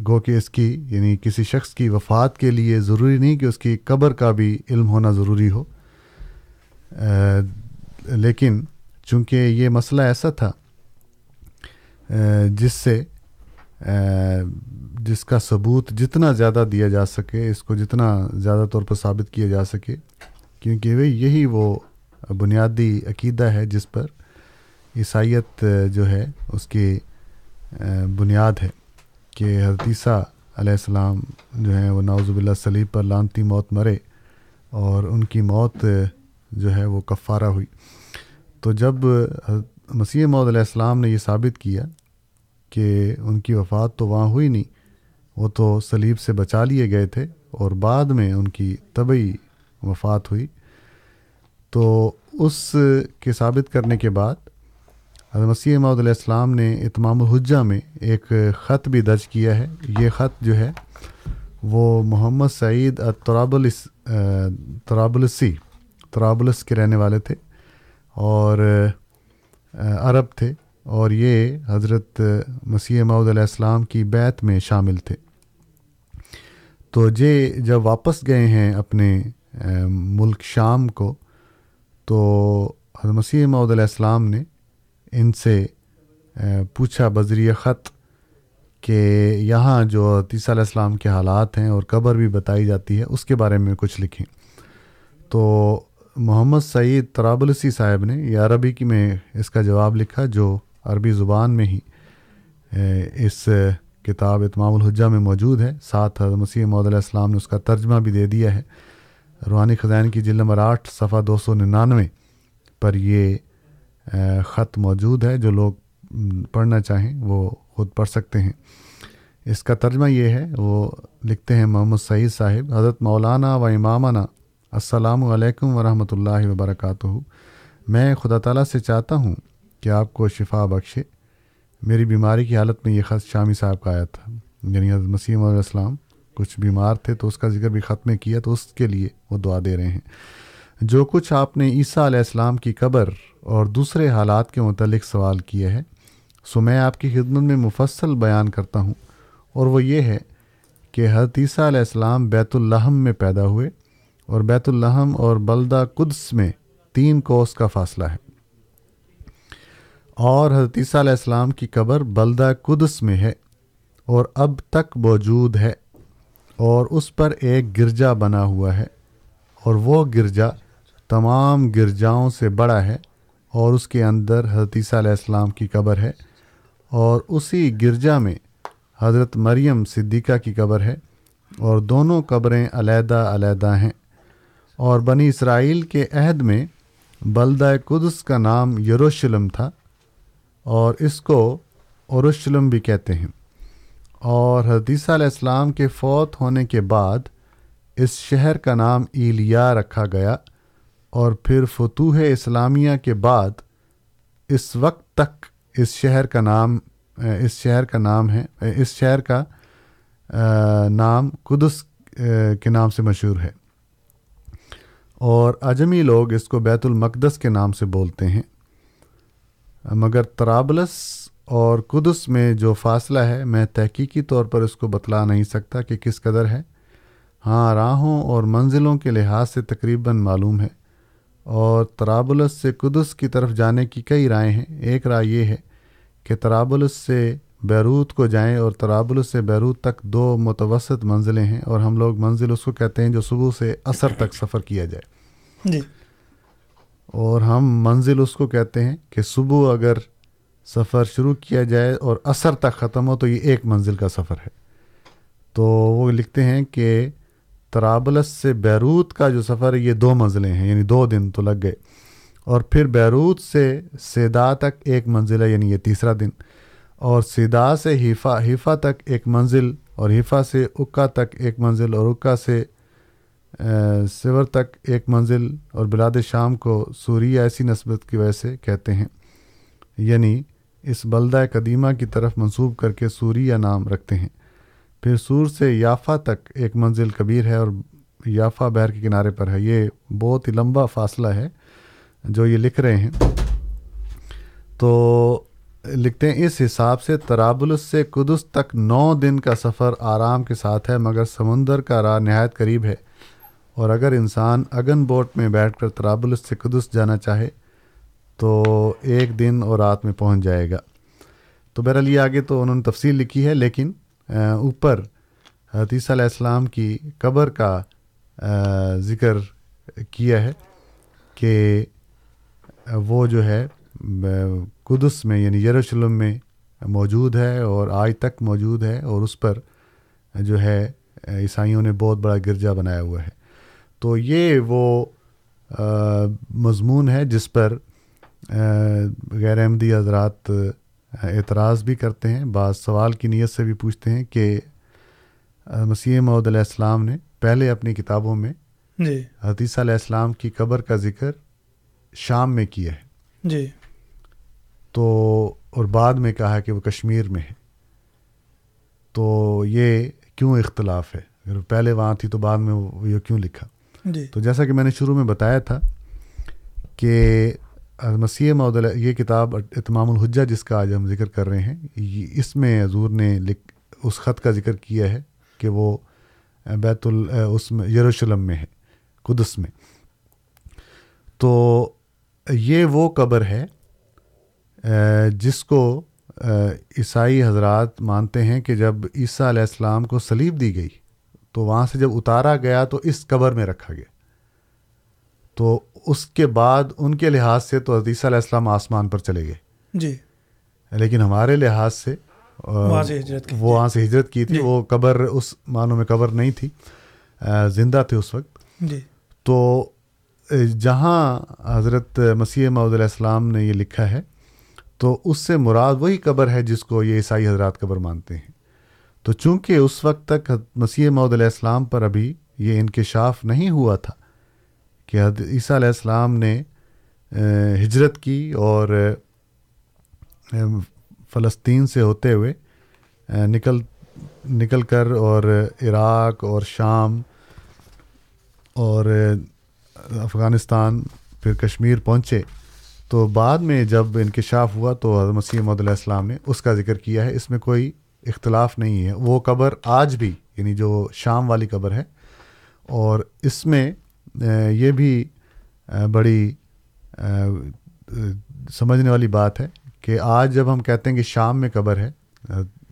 S8: گو کہ اس کی یعنی کسی شخص کی وفات کے لیے ضروری نہیں کہ اس کی قبر کا بھی علم ہونا ضروری ہو۔ لیکن چونکہ یہ مسئلہ ایسا تھا جس سے جس کا ثبوت جتنا زیادہ دیا جا سکے، اس کو جتنا زیادہ طور پر ثابت کیا جا سکے، کیونکہ وہ یہی وہ بنیادی عقیدہ ہے جس پر عیسائیت جو ہے، اس کی بنیاد ہے کہ حضرت عیسیٰ علیہ السلام جو ہیں، وہ ناوز باللہ صلیب پر لانتی موت مرے اور ان کی موت جو ہے، وہ کفارہ ہوئی۔ تو جب مسیح موعود علیہ السلام نے یہ ثابت کیا کہ ان کی وفات تو وہاں ہوئی نہیں، وہ تو صلیب سے بچا لیے گئے تھے اور بعد میں ان کی طبعی وفات ہوئی۔ تو اس کے ثابت کرنے کے بعد مسیح معود علیہ السلام نے اتمام الحجہ میں ایک خط بھی درج کیا ہے۔ یہ خط جو ہے، وہ محمد سعید ترابلس ترابلسی، ترابلس کے رہنے والے تھے اور عرب تھے۔ اور یہ حضرت مسیح معود علیہ السلام کی بیت میں شامل تھے۔ تو یہ جب واپس گئے ہیں اپنے ملک شام کو، تو حضرت مسیح معود علیہ السلام نے ان سے پوچھا بذریعہ خط کہ یہاں جو عیسیٰ علیہ السلام کے حالات ہیں اور قبر بھی بتائی جاتی ہے، اس کے بارے میں کچھ لکھیں۔ تو محمد سعید ترابلسی صاحب نے یہ عربی کی میں اس کا جواب لکھا، جو عربی زبان میں ہی اس کتاب اتمام الحجہ میں موجود ہے۔ ساتھ حضرت مسیح محمد علیہ السلام نے اس کا ترجمہ بھی دے دیا ہے۔ روحانی خزائن کی جلد نمبر آٹھ، صفحہ دو سو ننانوے پر یہ خط موجود ہے۔ جو لوگ پڑھنا چاہیں وہ خود پڑھ سکتے ہیں۔ اس کا ترجمہ یہ ہے، وہ لکھتے ہیں محمد سعید صاحب، حضرت مولانا و امامنا، السلام علیکم ورحمۃ اللہ وبرکاتہ۔ میں خدا تعالیٰ سے چاہتا ہوں کہ آپ کو شفا بخشے؟ میری بیماری کی حالت میں یہ خط شامی صاحب کا آیا تھا۔ یعنی حضرت مسیح علیہ السلام کچھ بیمار تھے تو اس کا ذکر بھی خط میں کیا تو اس کے لیے وہ دعا دے رہے ہیں۔ جو کچھ آپ نے عیسیٰ علیہ السلام کی قبر اور دوسرے حالات کے متعلق سوال کیے ہے، سو میں آپ کی خدمت میں مفصل بیان کرتا ہوں۔ اور وہ یہ ہے کہ حضرت عیسیٰ علیہ السلام بیت الحم میں پیدا ہوئے اور بیت الحم اور بلدہ قدس میں تین کوس کا فاصلہ ہے۔ اور حضرت عیسیٰ علیہ السلام کی قبر بلدہ قدس میں ہے اور اب تک موجود ہے اور اس پر ایک گرجا بنا ہوا ہے اور وہ گرجا تمام گرجاؤں سے بڑا ہے اور اس کے اندر حضرت عیسیٰ علیہ السلام کی قبر ہے اور اسی گرجا میں حضرت مریم صدیقہ کی قبر ہے اور دونوں قبریں علیحدہ علیحدہ ہیں اور بنی اسرائیل کے عہد میں بلدہ قدس کا نام یروشلم تھا اور اس کو اورشلم بھی کہتے ہیں۔ اور حدیثہ علیہ السلام کے فوت ہونے کے بعد اس شہر کا نام ایلیا رکھا گیا اور پھر فتوح اسلامیہ کے بعد اس وقت تک اس شہر کا نام، اس شہر کا نام ہے، اس شہر کا نام قدس کے نام سے مشہور ہے۔ اور اجمی لوگ اس کو بیت المقدس کے نام سے بولتے ہیں۔ مگر ترابلس اور قدس میں جو فاصلہ ہے، میں تحقیقی طور پر اس کو بتلا نہیں سکتا کہ کس قدر ہے۔ ہاں راہوں اور منزلوں کے لحاظ سے تقریباً معلوم ہے۔ اور ترابلس سے قدس کی طرف جانے کی کئی رائے ہیں۔ ایک رائے یہ ہے کہ ترابلس سے بیروت کو جائیں اور ترابلس سے بیروت تک دو متوسط منزلیں ہیں اور ہم لوگ منزل اس کو کہتے ہیں جو صبح سے اثر تک سفر کیا جائے۔
S5: جی۔
S8: اور ہم منزل اس کو کہتے ہیں کہ صبح اگر سفر شروع کیا جائے اور اثر تک ختم ہو تو یہ ایک منزل کا سفر ہے۔ تو وہ لکھتے ہیں کہ ترابلس سے بیروت کا جو سفر ہے، یہ دو منزلیں ہیں یعنی دو دن تو لگ گئے۔ اور پھر بیروت سے سیدا تک ایک منزل ہے یعنی یہ تیسرا دن۔ اور سیدا سے حیفا حیفا تک ایک منزل، اور حیفا سے اکا تک ایک منزل، اور اکا سے سور تک ایک منزل اور بلاد شام کو سوریہ ایسی نسبت کی وجہ سے کہتے ہیں یعنی اس بلدہ قدیمہ کی طرف منسوب کر کے سوریہ نام رکھتے ہیں۔ پھر سور سے یافا تک ایک منزل کبیر ہے اور یافا بحر کے کنارے پر ہے۔ یہ بہت ہی لمبا فاصلہ ہے جو یہ لکھ رہے ہیں۔ تو لکھتے ہیں، اس حساب سے ترابلس سے قدس تک نو دن کا سفر آرام کے ساتھ ہے، مگر سمندر کا راہ نہایت قریب ہے۔ اور اگر انسان اگن بوٹ میں بیٹھ کر ترابلس سے قدس جانا چاہے تو ایک دن اور رات میں پہنچ جائے گا۔ تو بہرحال یہ آگے تو انہوں نے تفصیل لکھی ہے، لیکن اوپر حتیثہ علیہ السلام کی قبر کا ذکر کیا ہے کہ وہ جو ہے قدس میں یعنی یروشلم میں موجود ہے اور آج تک موجود ہے اور اس پر جو ہے عیسائیوں نے بہت بڑا گرجا بنایا ہوا ہے۔ تو یہ وہ مضمون ہے جس پر غیر احمدی حضرات اعتراض بھی کرتے ہیں۔ بعض سوال کی نیت سے بھی پوچھتے ہیں کہ مسیح محدود علیہ السلام نے پہلے اپنی کتابوں میں
S5: جی۔
S8: حدیثہ علیہ السلام کی قبر کا ذکر شام میں کیا ہے۔
S5: جی۔
S8: تو اور بعد میں کہا کہ وہ کشمیر میں ہے۔ تو یہ کیوں اختلاف ہے؟ اگر پہلے وہاں تھی تو بعد میں وہ یہ کیوں لکھا؟
S5: جی۔
S8: تو جیسا کہ میں نے شروع میں بتایا تھا کہ مسیح محدود یہ کتاب اتمام الحجہ جس کا آج ہم ذکر کر رہے ہیں اس میں حضور نے لکھ، اس خط کا ذکر کیا ہے کہ وہ بیت ال، اس میں، یروشلم میں ہے، قدس میں۔ تو یہ وہ قبر ہے جس کو عیسائی حضرات مانتے ہیں کہ جب عیسیٰ علیہ السلام کو سلیب دی گئی تو وہاں سے جب اتارا گیا تو اس قبر میں رکھا گیا۔ تو اس کے بعد ان کے لحاظ سے تو حدیثہ علیہ السلام آسمان پر چلے گئے۔
S5: جی۔
S8: لیکن ہمارے لحاظ سے
S5: وہاں سے ہجرت کی
S8: وہ وہاں سے ہجرت کی تھی۔
S5: جی۔
S8: وہ قبر اس معنوں میں قبر نہیں تھی۔ زندہ تھے اس وقت۔
S5: جی۔
S8: تو جہاں حضرت مسیح محدود علیہ السلام نے یہ لکھا ہے تو اس سے مراد وہی قبر ہے جس کو یہ عیسائی حضرات قبر مانتے ہیں۔ تو چونکہ اس وقت تک مسیح محدود علیہ السلام پر ابھی یہ انکشاف نہیں ہوا تھا کہ عیسیٰ علیہ السلام نے ہجرت کی اور فلسطین سے ہوتے ہوئے نکل نکل کر اور عراق اور شام اور افغانستان، پھر کشمیر پہنچے۔ تو بعد میں جب انکشاف ہوا تو حضرت مسیح محدود علیہ السلام نے اس کا ذکر کیا ہے۔ اس میں کوئی اختلاف نہیں ہے۔ وہ قبر آج بھی یعنی جو شام والی قبر ہے اور اس میں یہ بھی بڑی سمجھنے والی بات ہے کہ آج جب ہم کہتے ہیں کہ شام میں قبر ہے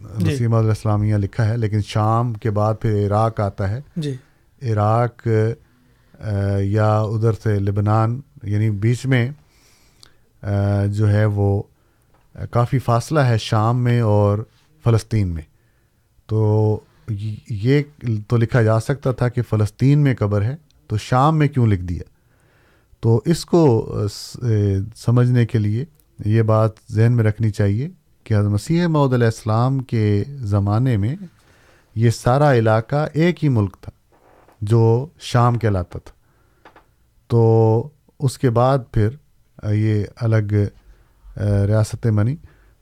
S8: وسیم علیہ السلامیہ لکھا ہے لیکن شام کے بعد پھر عراق آتا ہے۔
S5: جی۔
S8: عراق یا ادھر سے لبنان یعنی بیچ میں جو ہے وہ کافی فاصلہ ہے شام میں اور فلسطین میں۔ تو یہ- تو لکھا جا سکتا تھا کہ فلسطین میں قبر ہے تو شام میں کیوں لکھ دیا؟ تو اس کو سمجھنے کے لیے یہ بات ذہن میں رکھنی چاہیے کہ حضرت مسیح معود علیہ السلام کے زمانے میں یہ سارا علاقہ ایک ہی ملک تھا جو شام کہلاتا تھا۔ تو اس کے بعد پھر یہ الگ آ، ریاستیں بنی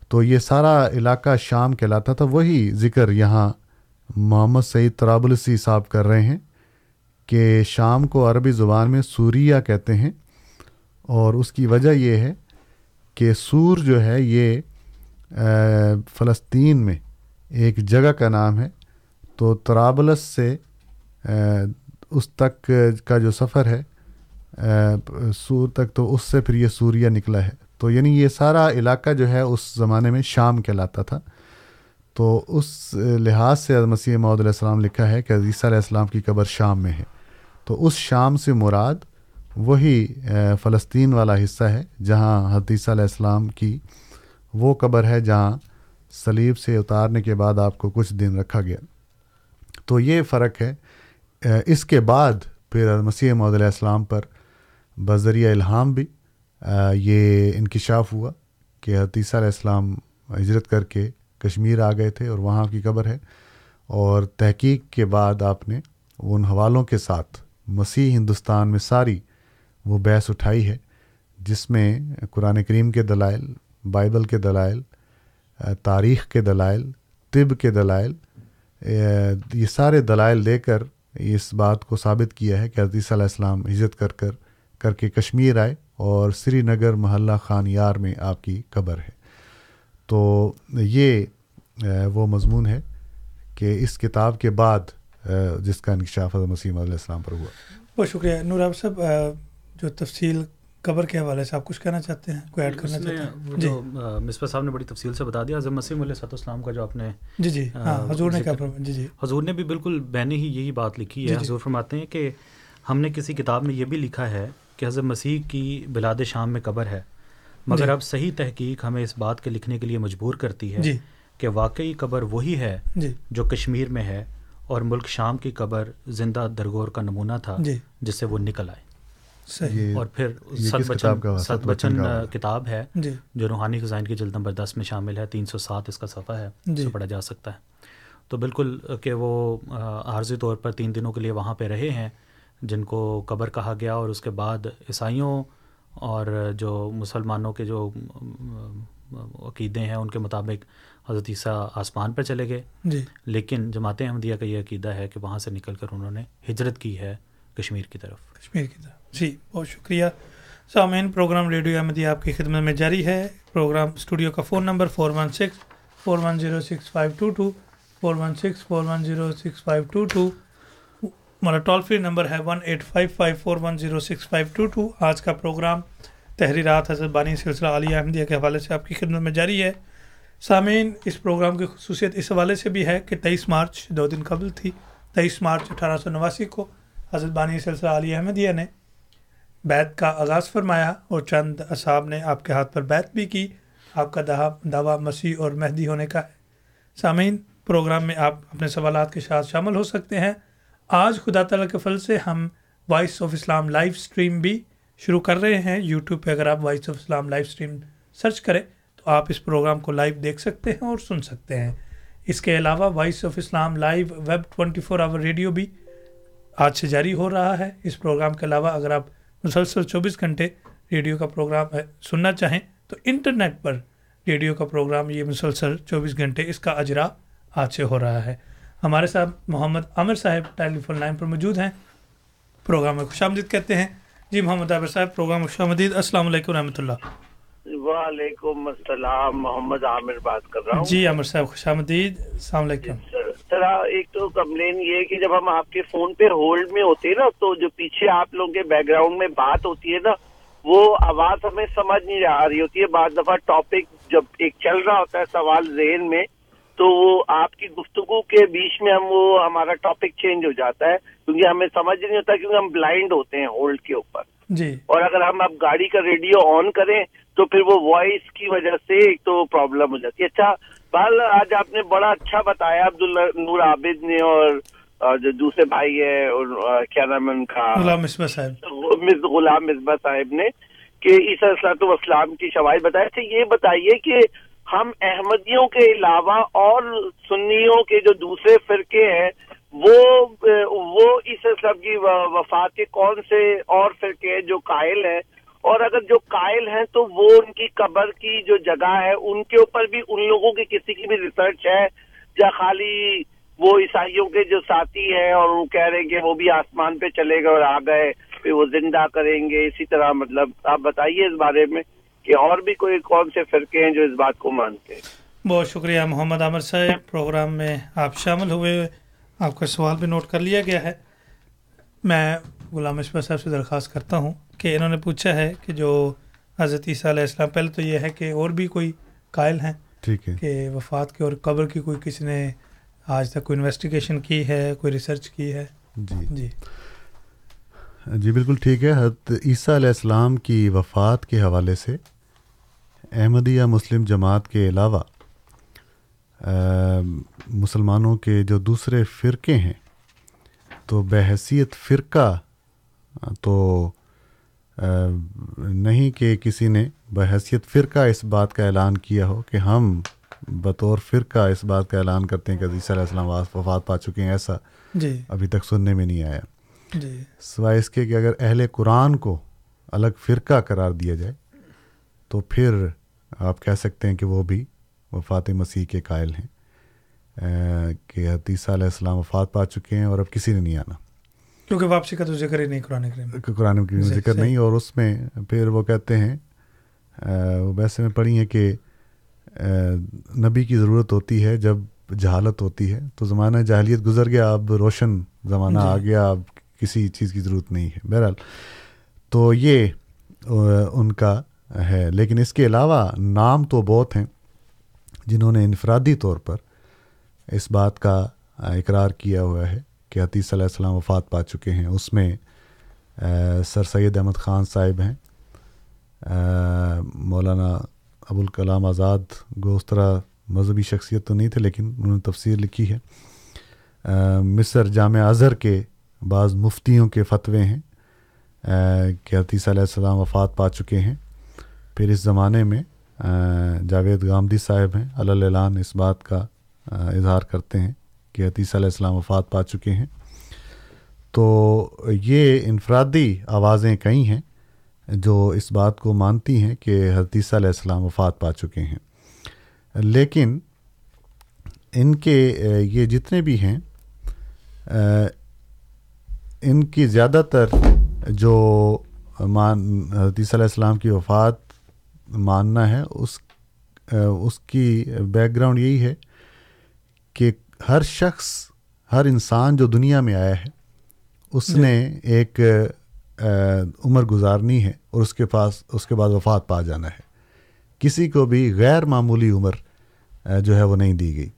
S8: تو یہ سارا علاقہ شام کہلاتا تھا۔ وہی ذکر یہاں محمد سعید طرابلسی صاحب کر رہے ہیں کہ شام کو عربی زبان میں سوریہ کہتے ہیں اور اس کی وجہ یہ ہے کہ سور جو ہے یہ فلسطین میں ایک جگہ کا نام ہے۔ تو طرابلس سے اس تک کا جو سفر ہے سور تک، تو اس سے پھر یہ سوریہ نکلا ہے۔ تو یعنی یہ سارا علاقہ جو ہے اس زمانے میں شام کہلاتا تھا۔ تو اس لحاظ سے حضرت مسیح محدود علیہ السلام لکھا ہے کہ عیسیٰ علیہ السلام کی قبر شام میں ہے۔ تو اس شام سے مراد وہی فلسطین والا حصہ ہے جہاں حضرت عیسیٰ علیہ السلام کی وہ قبر ہے جہاں صلیب سے اتارنے کے بعد آپ کو کچھ دن رکھا گیا۔ تو یہ فرق ہے۔ اس کے بعد پھر مسیح محدود علیہ السلام پر بذریعہ الہام بھی یہ انکشاف ہوا کہ حضرت عیسیٰ علیہ السلام ہجرت کر کے کشمیر آ گئے تھے اور وہاں کی قبر ہے۔ اور تحقیق کے بعد آپ نے ان حوالوں کے ساتھ مسیح ہندوستان میں ساری وہ بحث اٹھائی ہے، جس میں قرآن کریم کے دلائل، بائبل کے دلائل تاریخ کے دلائل، طب کے دلائل یہ سارے دلائل دے کر اس بات کو ثابت کیا ہے کہ حضرت علیہ السلام ہجرت کر کر کر کے کشمیر آئے۔ اور سری نگر محلہ خان یار میں آپ کی قبر ہے۔ تو یہ وہ مضمون ہے کہ اس کتاب کے بعد جس کا انکشاف حضرت مسیح علیہ السلام پر ہوا۔
S5: بہت شکریہ۔ نور آپ صاحب جو تفصیل قبر کے حوالے سے آپ کچھ کہنا چاہتے ہیں کوئی ایڈ کرنا چاہتے
S6: وہ
S5: ہیں جی
S6: مصباح صاحب نے بڑی تفصیل سے بتا دیا حضرت مسیم علیہ صلاح السلام کا جو آپ نے
S5: جی جی ہاں حضور نے جی جی۔
S6: حضور نے بھی بالکل بین ہی یہی بات لکھی
S5: جی،
S6: ہے
S5: جی۔
S6: حضور فرماتے ہیں کہ ہم نے کسی کتاب میں یہ بھی لکھا ہے کہ حضرت مسیح کی بلاد شام میں قبر ہے۔ مگر
S5: جی۔
S6: اب صحیح تحقیق ہمیں اس بات کے لکھنے کے لیے مجبور کرتی ہے
S5: جی۔
S6: کہ واقعی قبر وہی ہے
S5: جی۔
S6: جو کشمیر میں ہے اور ملک شام کی قبر زندہ درگور کا نمونہ تھا
S5: جی۔
S6: جس سے وہ نکل آئے۔
S5: صحیح۔
S6: اور پھر ست بچن؟ ست
S8: بچن؟
S6: کتاب ہے
S5: جی۔
S6: جو روحانی خزائن کی جلد نمبر دس میں شامل ہے۔ تین سو سات اس کا صفحہ ہے۔
S5: جی۔
S6: اسے پڑھا جا سکتا ہے۔ تو بالکل کہ وہ عارضی طور پر تین دنوں کے لیے وہاں پہ رہے ہیں۔ جن کو قبر کہا گیا اور اس کے بعد عیسائیوں اور جو مسلمانوں کے جو عقیدے ہیں ان کے مطابق حضرت عیسیٰ آسمان پہ چلے گئے۔
S5: جی۔
S6: لیکن جماعت احمدیہ کا یہ عقیدہ ہے کہ وہاں سے نکل کر انہوں نے ہجرت کی ہے کشمیر کی طرف۔
S5: کشمیر کی طرف۔ جی بہت شکریہ۔ سامعین پروگرام ریڈیو احمدی آپ کی خدمت میں جاری ہے۔ پروگرام اسٹوڈیو کا phone number four one six four one zero six five two two four one six four one zero six five two two ہمارا ٹول فری نمبر ہے one eight five five four one zero six five two two آج کا programme تحریرات حضرت بانی سلسلہ عالیہ احمدیہ کے حوالے سے آپ کی خدمت میں جاری ہے۔ سامعین، اس پروگرام کی خصوصیت اس حوالے سے بھی ہے کہ تیئیس مارچ دو دن قبل تھی۔ تیئیس مارچ اٹھارہ سو نواسی کو حضرت بانی سلسلہ علی احمدیہ نے بیت کا آغاز فرمایا اور چند اصحاب نے آپ کے ہاتھ پر بیت بھی کی۔ آپ کا دعا- دعویٰ مسیح اور مہدی ہونے کا ہے۔ سامعین، پروگرام میں آپ اپنے سوالات کے ساتھ شامل ہو سکتے ہیں۔ آج خدا تعالیٰ کے فضل سے ہم Voice of Islam live stream بھی شروع کر رہے ہیں۔ یوٹیوب پہ اگر آپ Voice of Islam live stream search کریں تو آپ اس پروگرام کو لائیو دیکھ سکتے ہیں اور سن سکتے ہیں۔ اس کے علاوہ Voice of Islam live web 24 four hour radio بھی آج سے جاری ہو رہا ہے۔ اس پروگرام کے علاوہ اگر آپ مسلسل چوبیس گھنٹے ریڈیو کا پروگرام ہے، سننا چاہیں تو انٹرنیٹ پر ریڈیو کا پروگرام یہ مسلسل چوبیس گھنٹے اس کا اجرا آج سے ہو رہا ہے۔ ہمارے ساتھ محمد عامر صاحب ٹیلی فون لائن پر موجود ہیں۔ پروگرام میں خوش آمدید کہتے ہیں۔ جی محمد عامر صاحب پروگرام میں خوش آمدید۔ السلام علیکم رحمۃ اللہ۔
S9: وعلیکم السلام محمد عامر بات کر رہا ہوں۔
S5: جی عامر صاحب خوش آمدید۔ السلام علیکم۔
S9: سر سر ایک تو کمپلین یہ ہے کہ جب ہم آپ کے فون پہ ہولڈ میں ہوتے ہیں نا تو جو پیچھے آپ لوگوں کے بیک گراؤنڈ میں بات ہوتی ہے نا وہ آواز ہمیں سمجھ نہیں آ رہی ہوتی ہے۔ بعض دفعہ ٹاپک جب ایک چل رہا ہوتا ہے سوال ذہن میں تو وہ آپ کی گفتگو کے بیچ میں ہم وہ ہمارا ٹاپک چینج ہو جاتا ہے کیونکہ ہمیں سمجھ نہیں ہوتا کیونکہ ہم بلائنڈ ہوتے ہیں ہولڈ کے اوپر۔
S5: جی۔
S9: اور اگر ہم اب گاڑی کا ریڈیو آن کریں تو پھر وہ وائس کی وجہ سے ایک تو پرابلم ہو جاتی ہے۔ اچھا بال آج آپ نے بڑا اچھا بتایا عبداللہ نور عابد نے اور جو دوسرے بھائی ہیں اور کیا نام ہے ان کا؟
S5: غلام مصباح صاحب۔
S9: غلام مصباح صاحب نے کہ عیسیٰ السلاط والسلام کی شواہد بتایا تھے یہ بتائیے کہ ہم احمدیوں کے علاوہ اور سنیوں کے جو دوسرے فرقے ہیں، وہ وہ عیسیٰ السلام کی وفات کے کون سے اور فرقے ہیں جو قائل ہیں؟ اور اگر جو قائل ہیں تو وہ ان کی قبر کی جو جگہ ہے، ان کے اوپر بھی، ان لوگوں کی کسی کی بھی ریسرچ ہے؟ یا خالی وہ عیسائیوں کے جو ساتھی ہیں اور وہ کہہ رہے ہیں کہ وہ بھی آسمان پہ چلے گئے اور آ گئے، پھر وہ زندہ کریں گے؟ اسی طرح مطلب آپ بتائیے اس بارے میں۔ کہ اور بھی کوئی کون سے فرقے ہیں جو اس بات کو مانتے ہیں۔
S5: بہت شکریہ محمد عامر صاحب۔ پروگرام میں آپ شامل ہوئے آپ کا سوال بھی نوٹ کر لیا گیا ہے۔ میں غلام مصباح صاحب سے درخواست کرتا ہوں کہ انہوں نے پوچھا ہے کہ جو حضرت عیسیٰ علیہ السلام پہلے تو یہ ہے کہ اور بھی کوئی قائل ہیں
S8: ٹھیک ہے۔
S5: کہ وفات کی اور قبر کی کوئی کسی نے آج تک کوئی انویسٹیگیشن کی ہے کوئی ریسرچ کی ہے؟
S8: جی۔
S5: جی۔
S8: جی بالکل ٹھیک ہے۔ حضرت عیسیٰ علیہ السلام کی وفات کے حوالے سے احمدیہ مسلم جماعت کے علاوہ مسلمانوں کے جو دوسرے فرقے ہیں تو بحیثیت فرقہ تو نہیں کہ کسی نے بحیثیت فرقہ اس بات کا اعلان کیا ہو کہ ہم بطور فرقہ اس بات کا اعلان کرتے ہیں کہ عیسیٰ علیہ السلام وفات پا چکے ہیں ایسا
S5: جی۔
S8: ابھی تک سننے میں نہیں آیا۔
S5: جی۔
S8: سوائے اس کے کہ اگر اہل قرآن کو الگ فرقہ قرار دیا جائے تو پھر آپ کہہ سکتے ہیں کہ وہ بھی وفات مسیح کے قائل ہیں کہ حتیثہ علیہ السلام وفات پا چکے ہیں اور اب کسی نے نہیں آنا
S5: کیونکہ واپسی کا تو ذکر ہی نہیں قرآن کریم میں
S8: قرآن کی
S5: صحیح-
S8: ذکر۔ نہیں اور اس میں پھر وہ کہتے ہیں وہ ویسے میں پڑھی ہیں کہ نبی کی ضرورت ہوتی ہے جب جہالت ہوتی ہے تو زمانہ جاہلیت گزر گیا اب روشن زمانہ
S5: جی۔
S8: آ گیا اب کسی چیز کی ضرورت نہیں ہے بہرحال تو یہ ان کا ہے۔ لیکن اس کے علاوہ نام تو بہت ہیں جنہوں نے انفرادی طور پر اس بات کا اقرار کیا ہوا ہے کہ حتیث علیہ السلام وفات پا چکے ہیں۔ اس میں سر سید احمد خان صاحب ہیں۔ مولانا ابوالکلام آزاد گو مذہبی شخصیت تو نہیں تھے، لیکن انہوں نے تفسیر لکھی ہے۔ مصر جامع اظہر کے بعض مفتیوں کے فتوے ہیں کہ حتیث علیہ السلام وفات پا چکے ہیں۔ پھر اس زمانے میں جاوید گامدی صاحب ہیں اعلان اس بات کا اظہار کرتے ہیں کہ حتیث علیہ السلام وفات پا چکے ہیں۔ تو یہ انفرادی آوازیں کئی ہیں جو اس بات کو مانتی ہیں کہ حدیث علیہ السلام وفات پا چکے ہیں۔ لیکن ان کے یہ جتنے بھی ہیں ان کی زیادہ تر جو مان، حدیث علیہ السلام کی وفات ماننا ہے، اس اس کی بیک گراؤنڈ یہی ہے کہ ہر شخص، ہر انسان جو دنیا میں آیا ہے، اس نے ایک عمر گزارنی ہے اور اس کے پاس، اس کے بعد وفات پا جانا ہے۔ کسی کو بھی غیر معمولی عمر جو ہے وہ نہیں دی گئی۔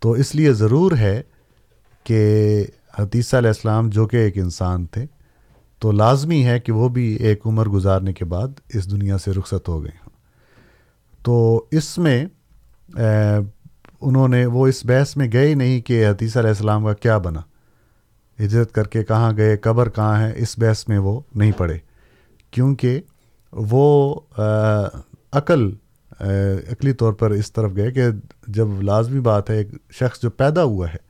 S8: تو اس لیے ضرور ہے کہ حتیثہ علیہ السلام جو کہ ایک انسان تھے تو لازمی ہے کہ وہ بھی ایک عمر گزارنے کے بعد اس دنیا سے رخصت ہو گئے ہوں۔ تو اس میں انہوں نے، وہ اس بحث میں گئے نہیں کہ حتیثہ علیہ السلام کا کیا بنا۔ ہجرت کر کے کہاں گئے، قبر کہاں ہے، اس بحث میں وہ نہیں پڑے کیونکہ وہ عقل عقلی طور پر اس طرف گئے کہ جب لازمی بات ہے، ایک شخص جو پیدا ہوا ہے،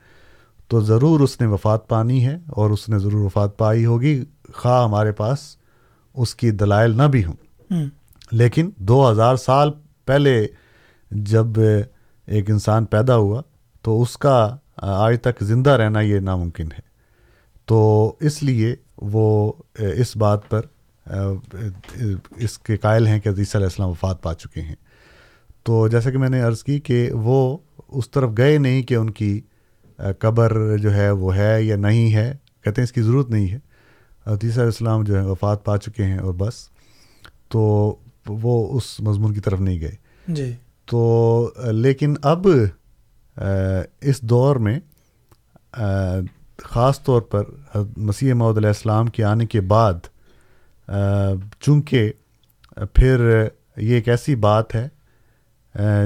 S8: تو ضرور اس نے وفات پانی ہے اور اس نے ضرور وفات پائی ہوگی۔ خواہ ہمارے پاس اس کی دلائل نہ بھی ہوں۔ لیکن دو ہزار سال پہلے جب ایک انسان پیدا ہوا تو اس کا آج تک زندہ رہنا یہ ناممکن ہے۔ تو اس لیے وہ اس بات پر اس کے قائل ہیں کہ عزیز علیہ السلام وفات پا چکے ہیں۔ تو جیسا کہ میں نے عرض کی کہ وہ اس طرف گئے نہیں کہ ان کی قبر جو ہے وہ ہے یا نہیں ہے کہتے ہیں اس کی ضرورت نہیں ہے۔ عزیز علیہ السلام جو ہے وفات پا چکے ہیں اور بس تو وہ اس مضمون کی طرف نہیں گئے۔
S5: جی۔
S8: تو لیکن اب اس دور میں خاص طور پر مسیح محدود علیہ السلام کے آنے کے بعد چونکہ پھر یہ ایک ایسی بات ہے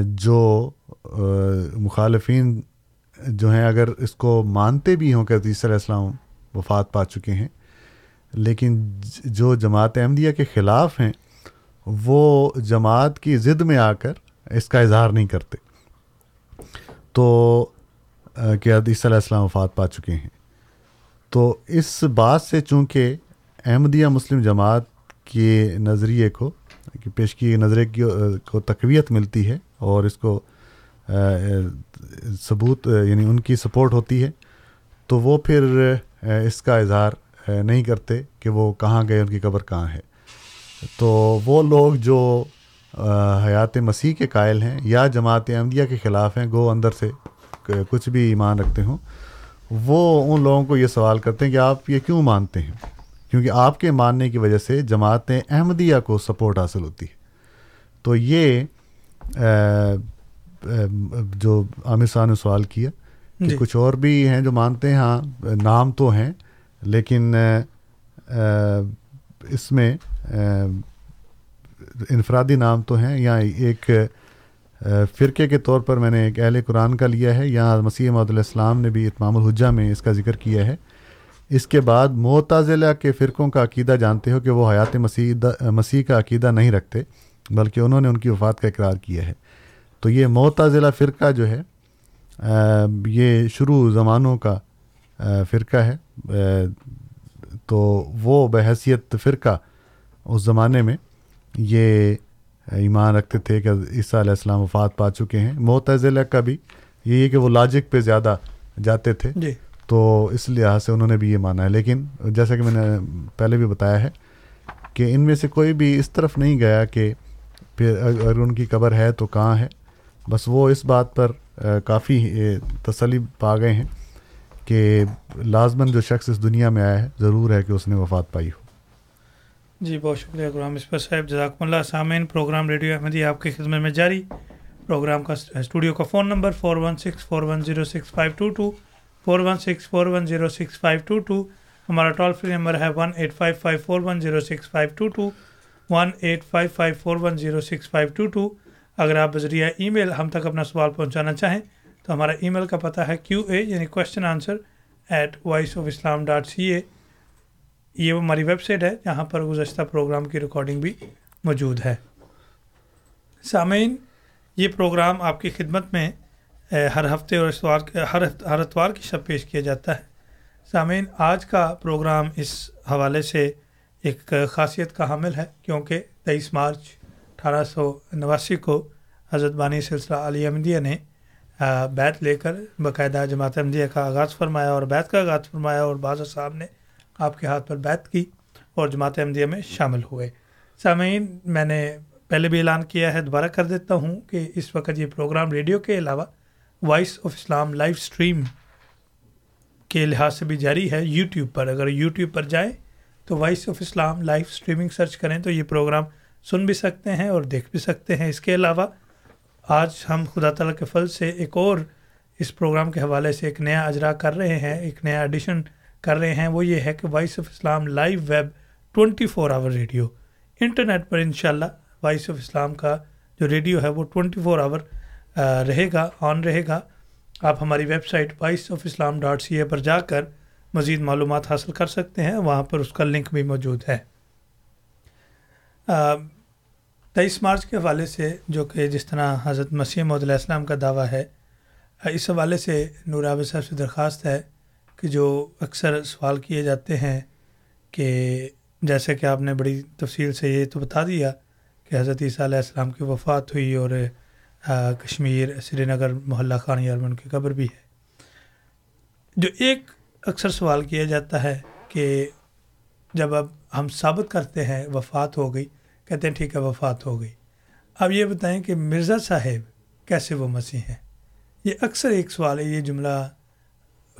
S8: جو مخالفین جو ہیں اگر اس کو مانتے بھی ہوں کہ عیسیٰ علیہ السلام وفات پا چکے ہیں لیکن جو جماعت احمدیہ کے خلاف ہیں، وہ جماعت کی ضد میں آ کر اس کا اظہار نہیں کرتے۔ تو کہ عیسیٰ علیہ السلام وفات پا چکے ہیں۔ تو اس بات سے چونکہ احمدیہ مسلم جماعت کے نظریے کو پیش کی نظریے کی کو تقویت ملتی ہے اور اس کو ثبوت یعنی ان کی سپورٹ ہوتی ہے، تو وہ پھر اس کا اظہار نہیں کرتے کہ وہ کہاں گئے ان کی قبر کہاں ہے۔ تو وہ لوگ جو حیات مسیح کے قائل ہیں یا جماعت احمدیہ کے خلاف ہیں گو اندر سے کچھ بھی ایمان رکھتے ہوں وہ ان لوگوں کو یہ سوال کرتے ہیں کہ آپ یہ کیوں مانتے ہیں؟ کیونکہ آپ کے ماننے کی وجہ سے جماعت احمدیہ کو سپورٹ حاصل ہوتی ہے۔ تو یہ جو عامر صاحب نے سوال کیا کہ جی۔ کچھ اور بھی ہیں جو مانتے ہیں ہاں نام تو ہیں لیکن اس میں انفرادی نام تو ہیں، یا ایک فرقے کے طور پر میں نے ایک اہل قرآن کا لیا ہے، یا مسیح محدود علیہ السلام نے بھی اتمام الحجہ میں اس کا ذکر کیا ہے۔ اس کے بعد معتضلہ کے فرقوں کا عقیدہ جانتے ہو کہ وہ حیات مسیح مسیح کا عقیدہ نہیں رکھتے، بلکہ انہوں نے ان کی وفات کا اقرار کیا ہے۔ تو یہ معتضلہ فرقہ جو ہے یہ شروع زمانوں کا فرقہ ہے۔ تو وہ بحیثیت فرقہ اس زمانے میں یہ ایمان رکھتے تھے کہ عیسیٰ علیہ السلام وفات پا چکے ہیں۔ معتضلہ کا بھی یہی ہے کہ وہ لاجک پہ زیادہ جاتے تھے۔ جی۔ تو اس لحاظ سے انہوں نے بھی یہ مانا ہے۔ لیکن جیسا کہ میں نے پہلے بھی بتایا ہے کہ ان میں سے کوئی بھی اس طرف نہیں گیا کہ پھر اگر ان کی قبر ہے تو کہاں ہے۔ بس وہ اس بات پر کافی تسلی پا گئے ہیں۔ کہ لازماً جو شخص اس دنیا میں آیا ہے، ضرور ہے کہ اس نے وفات پائی ہو۔
S5: جی بہت شکریہ غلام اسپر صاحب، جزاکم اللہ۔ سامعین، پروگرام ریڈیو احمدی آپ کی خدمت میں جاری۔ پروگرام کا اسٹوڈیو کا phone number four one six four one zero six five two two four one six four one zero six five two two ہمارا ٹول فری نمبر ہے one eight five five four one zero six five two two one eight five five four one zero six five two two اگر آپ بذریعہ ای میل ہم تک اپنا سوال پہنچانا چاہیں تو ہمارا ای میل کا پتہ ہے کیو اے یعنی question answer at Voice of Islam dot C A یہ ہماری ویب سائٹ ہے جہاں پر گزشتہ پروگرام کی ریکارڈنگ بھی موجود ہے۔ سامعین، یہ پروگرام آپ کی خدمت میں ہر ہفتے اور اتوار ہر ہر اتوار کی شب پیش کیا جاتا ہے۔ سامعین، آج کا پروگرام اس حوالے سے ایک خاصیت کا حامل ہے کیونکہ تیئیس مارچ اٹھارہ سو نواسی کو حضرت بانی سلسلہ علی احمدیہ نے بیت لے کر باقاعدہ جماعت احمدیہ کا آغاز فرمایا اور بیت کا آغاز فرمایا اور بعض صاحب نے آپ کے ہاتھ پر بیت کی اور جماعت احمدیہ میں شامل ہوئے۔ سامعین، میں نے پہلے بھی اعلان کیا ہے، دوبارہ کر دیتا ہوں کہ اس وقت یہ پروگرام ریڈیو کے علاوہ Voice of Islam live stream کے لحاظ سے بھی جاری ہے یوٹیوب پر۔ اگر یوٹیوب پر جائیں تو Voice of Islam live streaming search کریں تو یہ پروگرام سن بھی سکتے ہیں اور دیکھ بھی سکتے ہیں۔ اس کے علاوہ آج ہم خدا تعالیٰ کے فل سے ایک اور اس پروگرام کے حوالے سے ایک نیا اجرا کر رہے ہیں، ایک نیا ایڈیشن کر رہے ہیں۔ وہ یہ ہے کہ Voice of Islam live web twenty four hour radio internet پر انشاءاللہ وائس آف اسلام کا جو ریڈیو ہے وہ ٹوینٹی فور آور رہے گا، آن رہے گا۔ آپ ہماری website Voice of Islam dot C A پر جا کر مزید معلومات حاصل کر سکتے ہیں۔ وہاں پر اس کا لنک بھی موجود ہے۔ تیئیس مارچ کے حوالے سے جو کہ جس طرح حضرت مسیح محدود علیہ السلام کا دعویٰ ہے، اس حوالے سے نور عابد صاحب سے درخواست ہے کہ جو اکثر سوال کیے جاتے ہیں کہ جیسے کہ آپ نے بڑی تفصیل سے یہ تو بتا دیا کہ حضرت عیسیٰ علیہ السلام کی وفات ہوئی اور کشمیر سری نگر محلہ خان یارمن کی قبر بھی ہے۔ جو ایک اکثر سوال کیا جاتا ہے کہ جب اب ہم ثابت کرتے ہیں وفات ہو گئی کہتے ہیں ٹھیک ہے وفات ہو گئی۔ اب یہ بتائیں کہ مرزا صاحب کیسے وہ مسیح ہیں؟ یہ اکثر ایک سوال ہے یہ جملہ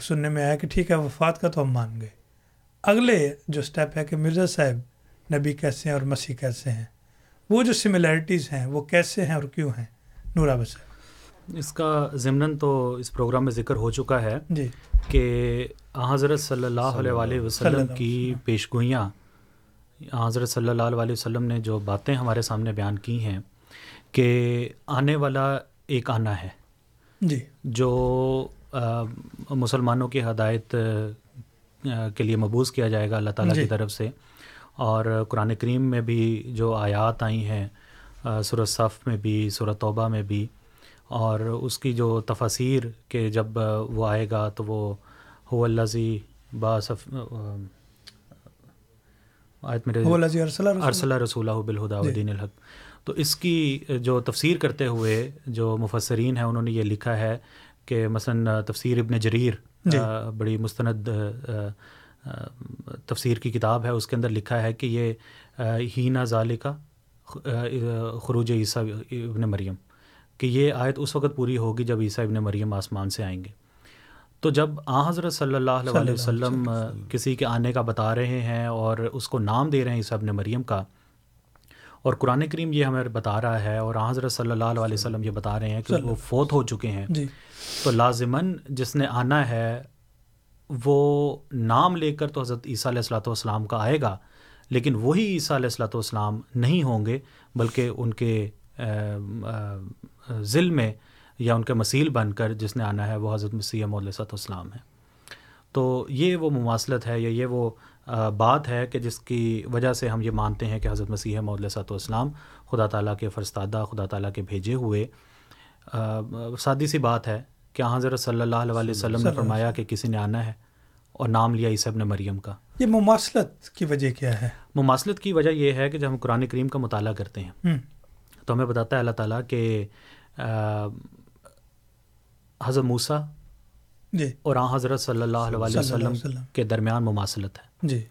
S5: سننے میں آیا کہ ٹھیک ہے وفات کا تو ہم مان گئے۔ اگلے جو سٹیپ ہے کہ مرزا صاحب نبی کیسے ہیں اور مسیح کیسے ہیں؟ وہ جو سملیرٹیز ہیں وہ کیسے ہیں اور کیوں ہیں؟ نورا صاحب۔
S6: اس کا ضمن تو اس پروگرام میں ذکر ہو چکا ہے
S5: جی۔
S6: کہ حضرت صلی اللہ علیہ وسلم کی پیش گوئیاں حضرت صلی اللہ علیہ وسلم نے جو باتیں ہمارے سامنے بیان کی ہیں کہ آنے والا ایک آنا ہے
S5: جی۔
S6: جو مسلمانوں کی ہدایت کے لیے مبوض کیا جائے گا اللہ تعالیٰ
S5: جی۔
S6: کی طرف سے۔ اور قرآن کریم میں بھی جو آیات آئی ہیں سورہ صف میں بھی سورہ توبہ میں بھی اور اس کی جو تفاسیر کہ جب وہ آئے گا تو وہ ہو الزی باصف آیت میرے ارسلہ رسولہ بالہدا۔ ودین الحق تو اس کی جو تفسیر کرتے ہوئے جو مفسرین ہیں انہوں نے یہ لکھا ہے کہ مثلا تفسیر ابن جریر
S5: جی۔
S6: بڑی مستند تفسیر کی کتاب ہے اس کے اندر لکھا ہے کہ یہ ہینا آ، خروج عیسیٰ ابن مریم کہ یہ آیت اس وقت پوری ہوگی جب عیسیٰ ابن مریم آسمان سے آئیں گے تو جب آ حضرت صلی اللہ علیہ
S5: اللہ
S6: وسلم کسی کے آنے کا بتا رہے ہیں اور اس کو نام دے رہے ہیں عیسیٰ ابن مریم کا اور قرآن کریم یہ ہمیں بتا رہا ہے اور آ حضرت صلی اللہ علیہ وسلم یہ بتا رہے ہیں کہ وہ فوت ہو چکے ہیں۔
S5: جی۔
S6: تو لازماً جس نے آنا ہے وہ نام لے کر تو حضرت عیسیٰ علیہ الصلاۃ والسلام کا آئے گا لیکن وہی عیسیٰ علیہ الصلاۃ والسلام نہیں ہوں گے بلکہ ان کے ذل میں یا ان کے مسیل بن کر جس نے آنا ہے وہ حضرت مسیح صلاۃ والسلام ہے تو یہ وہ مماثلت ہے یا یہ وہ بات ہے کہ جس کی وجہ سے ہم یہ مانتے ہیں کہ حضرت مسیح صلاۃ والسلام خدا تعالیٰ کے فرستادہ خدا تعالیٰ کے بھیجے ہوئے۔ سادی سی بات ہے کہ حضرت صلی اللہ علیہ وسلم نے فرمایا کہ کسی نے آنا ہے اور نام لیا عیسیٰ ابن مریم کا۔
S5: یہ مماثلت کی وجہ کیا ہے؟
S6: مماثلت کی وجہ یہ ہے کہ جب ہم قرآن کریم کا مطالعہ کرتے ہیں تو ہمیں بتاتا ہے اللہ تعالیٰ کہ حضرت موسیٰ
S5: جی۔
S6: اور آن حضرت صلی اللہ علیہ وسلم۔ کے درمیان مماثلت ہے۔
S5: جی۔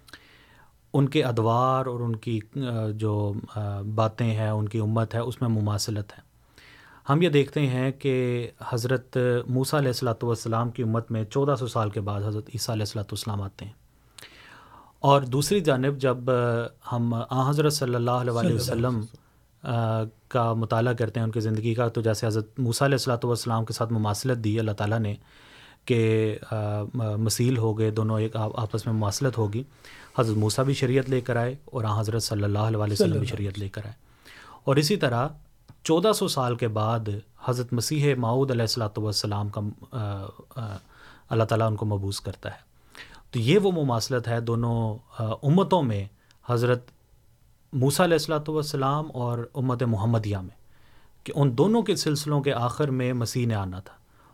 S6: ان کے ادوار اور ان کی آ، جو آ، باتیں ہیں ان کی امت ہے اس میں مماثلت ہے۔ ہم یہ دیکھتے ہیں کہ حضرت موسیٰ علیہ السلاۃ والسلام کی امت میں چودہ سو سال کے بعد حضرت عیسیٰ علیہ السلاۃ والسلام آتے ہیں۔ اور دوسری جانب جب آ، ہم آ حضرت صلی اللہ علیہ وسلم آ، کا مطالعہ کرتے ہیں ان کی زندگی کا تو جیسے حضرت موسیٰ علیہ السلاۃ والسلام کے ساتھ مماثلت دی اللہ تعالیٰ نے کہ مسیل ہو گئے دونوں ایک آپس میں مماثلت ہوگی۔ حضرت موسیٰ بھی شریعت لے کر آئے اور حضرت صلی اللہ علیہ وسلم بھی شریعت لے کر آئے۔ اور اسی طرح چودہ سو سال کے بعد حضرت مسیح معود علیہ السلاۃ والسلام کا اللہ تعالیٰ ان کو مبوس کرتا ہے۔ تو یہ وہ مماثلت ہے دونوں امتوں میں حضرت موسیٰ علیہ السلاۃ والسلام اور امت محمدیہ میں کہ ان دونوں کے سلسلوں کے آخر میں مسیح نے آنا تھا۔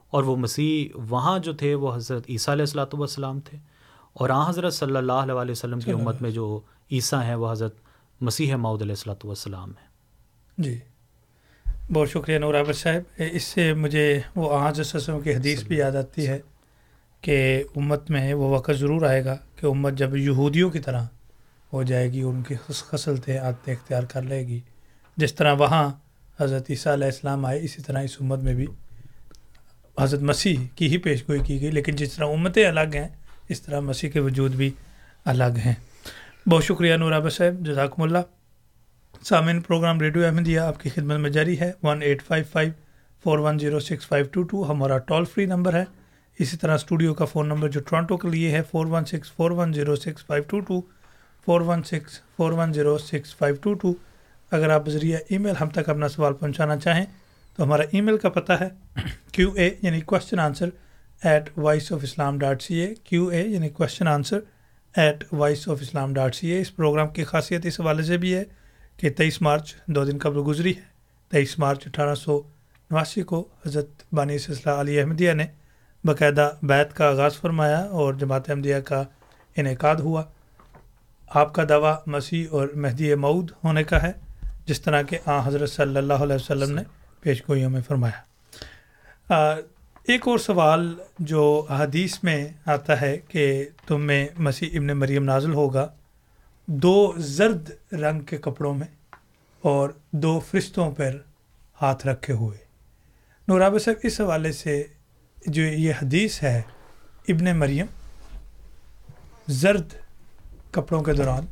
S6: اور وہ مسیح وہاں جو تھے وہ حضرت عیسیٰ علیہ السلاۃ والسلام تھے۔ اور آن حضرت صلی اللہ علیہ وسلم کی امت میں جو عیسیٰ ہیں وہ حضرت مسیح معود علیہ السلاۃ والسلام ہیں۔
S5: جی۔ بہت شکریہ نور عابد صاحب۔ اس سے مجھے وہ آج وسلم کی حدیث بھی یاد آتی ہے کہ امت میں وہ وقت ضرور آئے گا کہ امت جب یہودیوں کی طرح ہو جائے گی، ان کی خصلتیں عادتیں اختیار کر لے گی۔ جس طرح وہاں حضرت عیسیٰ علیہ السلام آئے، اسی طرح اس امت میں بھی حضرت مسیح کی ہی پیش گوئی کی گئی۔ لیکن جس طرح امتیں الگ ہیں، اس طرح مسیح کے وجود بھی الگ ہیں۔ بہت شکریہ نور صاحب، جزاکم اللہ۔ سامعین، پروگرام ریڈیو احمدیہ آپ کی خدمت میں جاری ہے۔ One eight five five four one zero six five two two ہمارا ٹول فری نمبر ہے۔ اسی طرح اسٹوڈیو کا فون نمبر جو ٹورانٹو کے لیے ہے four one six four one zero six five two two four one six, four one zero six five two two. اگر آپ بذریعہ ای میل ہم تک اپنا سوال پہنچانا چاہیں تو ہمارا ای میل کا پتہ ہے کیو اے یعنی question answer at Voice of Islam dot C A Q A یعنی question answer at Voice of Islam dot C A us programme کی خاصیت اس حوالے سے بھی ہے کہ تیئیس مارچ دو دن قبل گزری ہے۔ تیئیس مارچ اٹھارہ سو نواسی کو حضرت بانی سلسلہ علی احمدیہ نے باقاعدہ بیت کا آغاز فرمایا اور جماعت احمدیہ کا انعقاد ہوا۔ آپ کا دعویٰ مسیح اور مہدی معود ہونے کا ہے جس طرح کہ آ حضرت صلی اللہ علیہ وسلم نے پیش گوئیوں میں فرمایا۔ آ، ایک اور سوال جو حدیث میں آتا ہے کہ تم میں مسیح ابن مریم نازل ہوگا دو زرد رنگ کے کپڑوں میں اور دو فرشتوں پر ہاتھ رکھے ہوئے۔ نوراب صاحب اس حوالے سے جو یہ حدیث ہے ابن مریم زرد کپڑوں کے دوران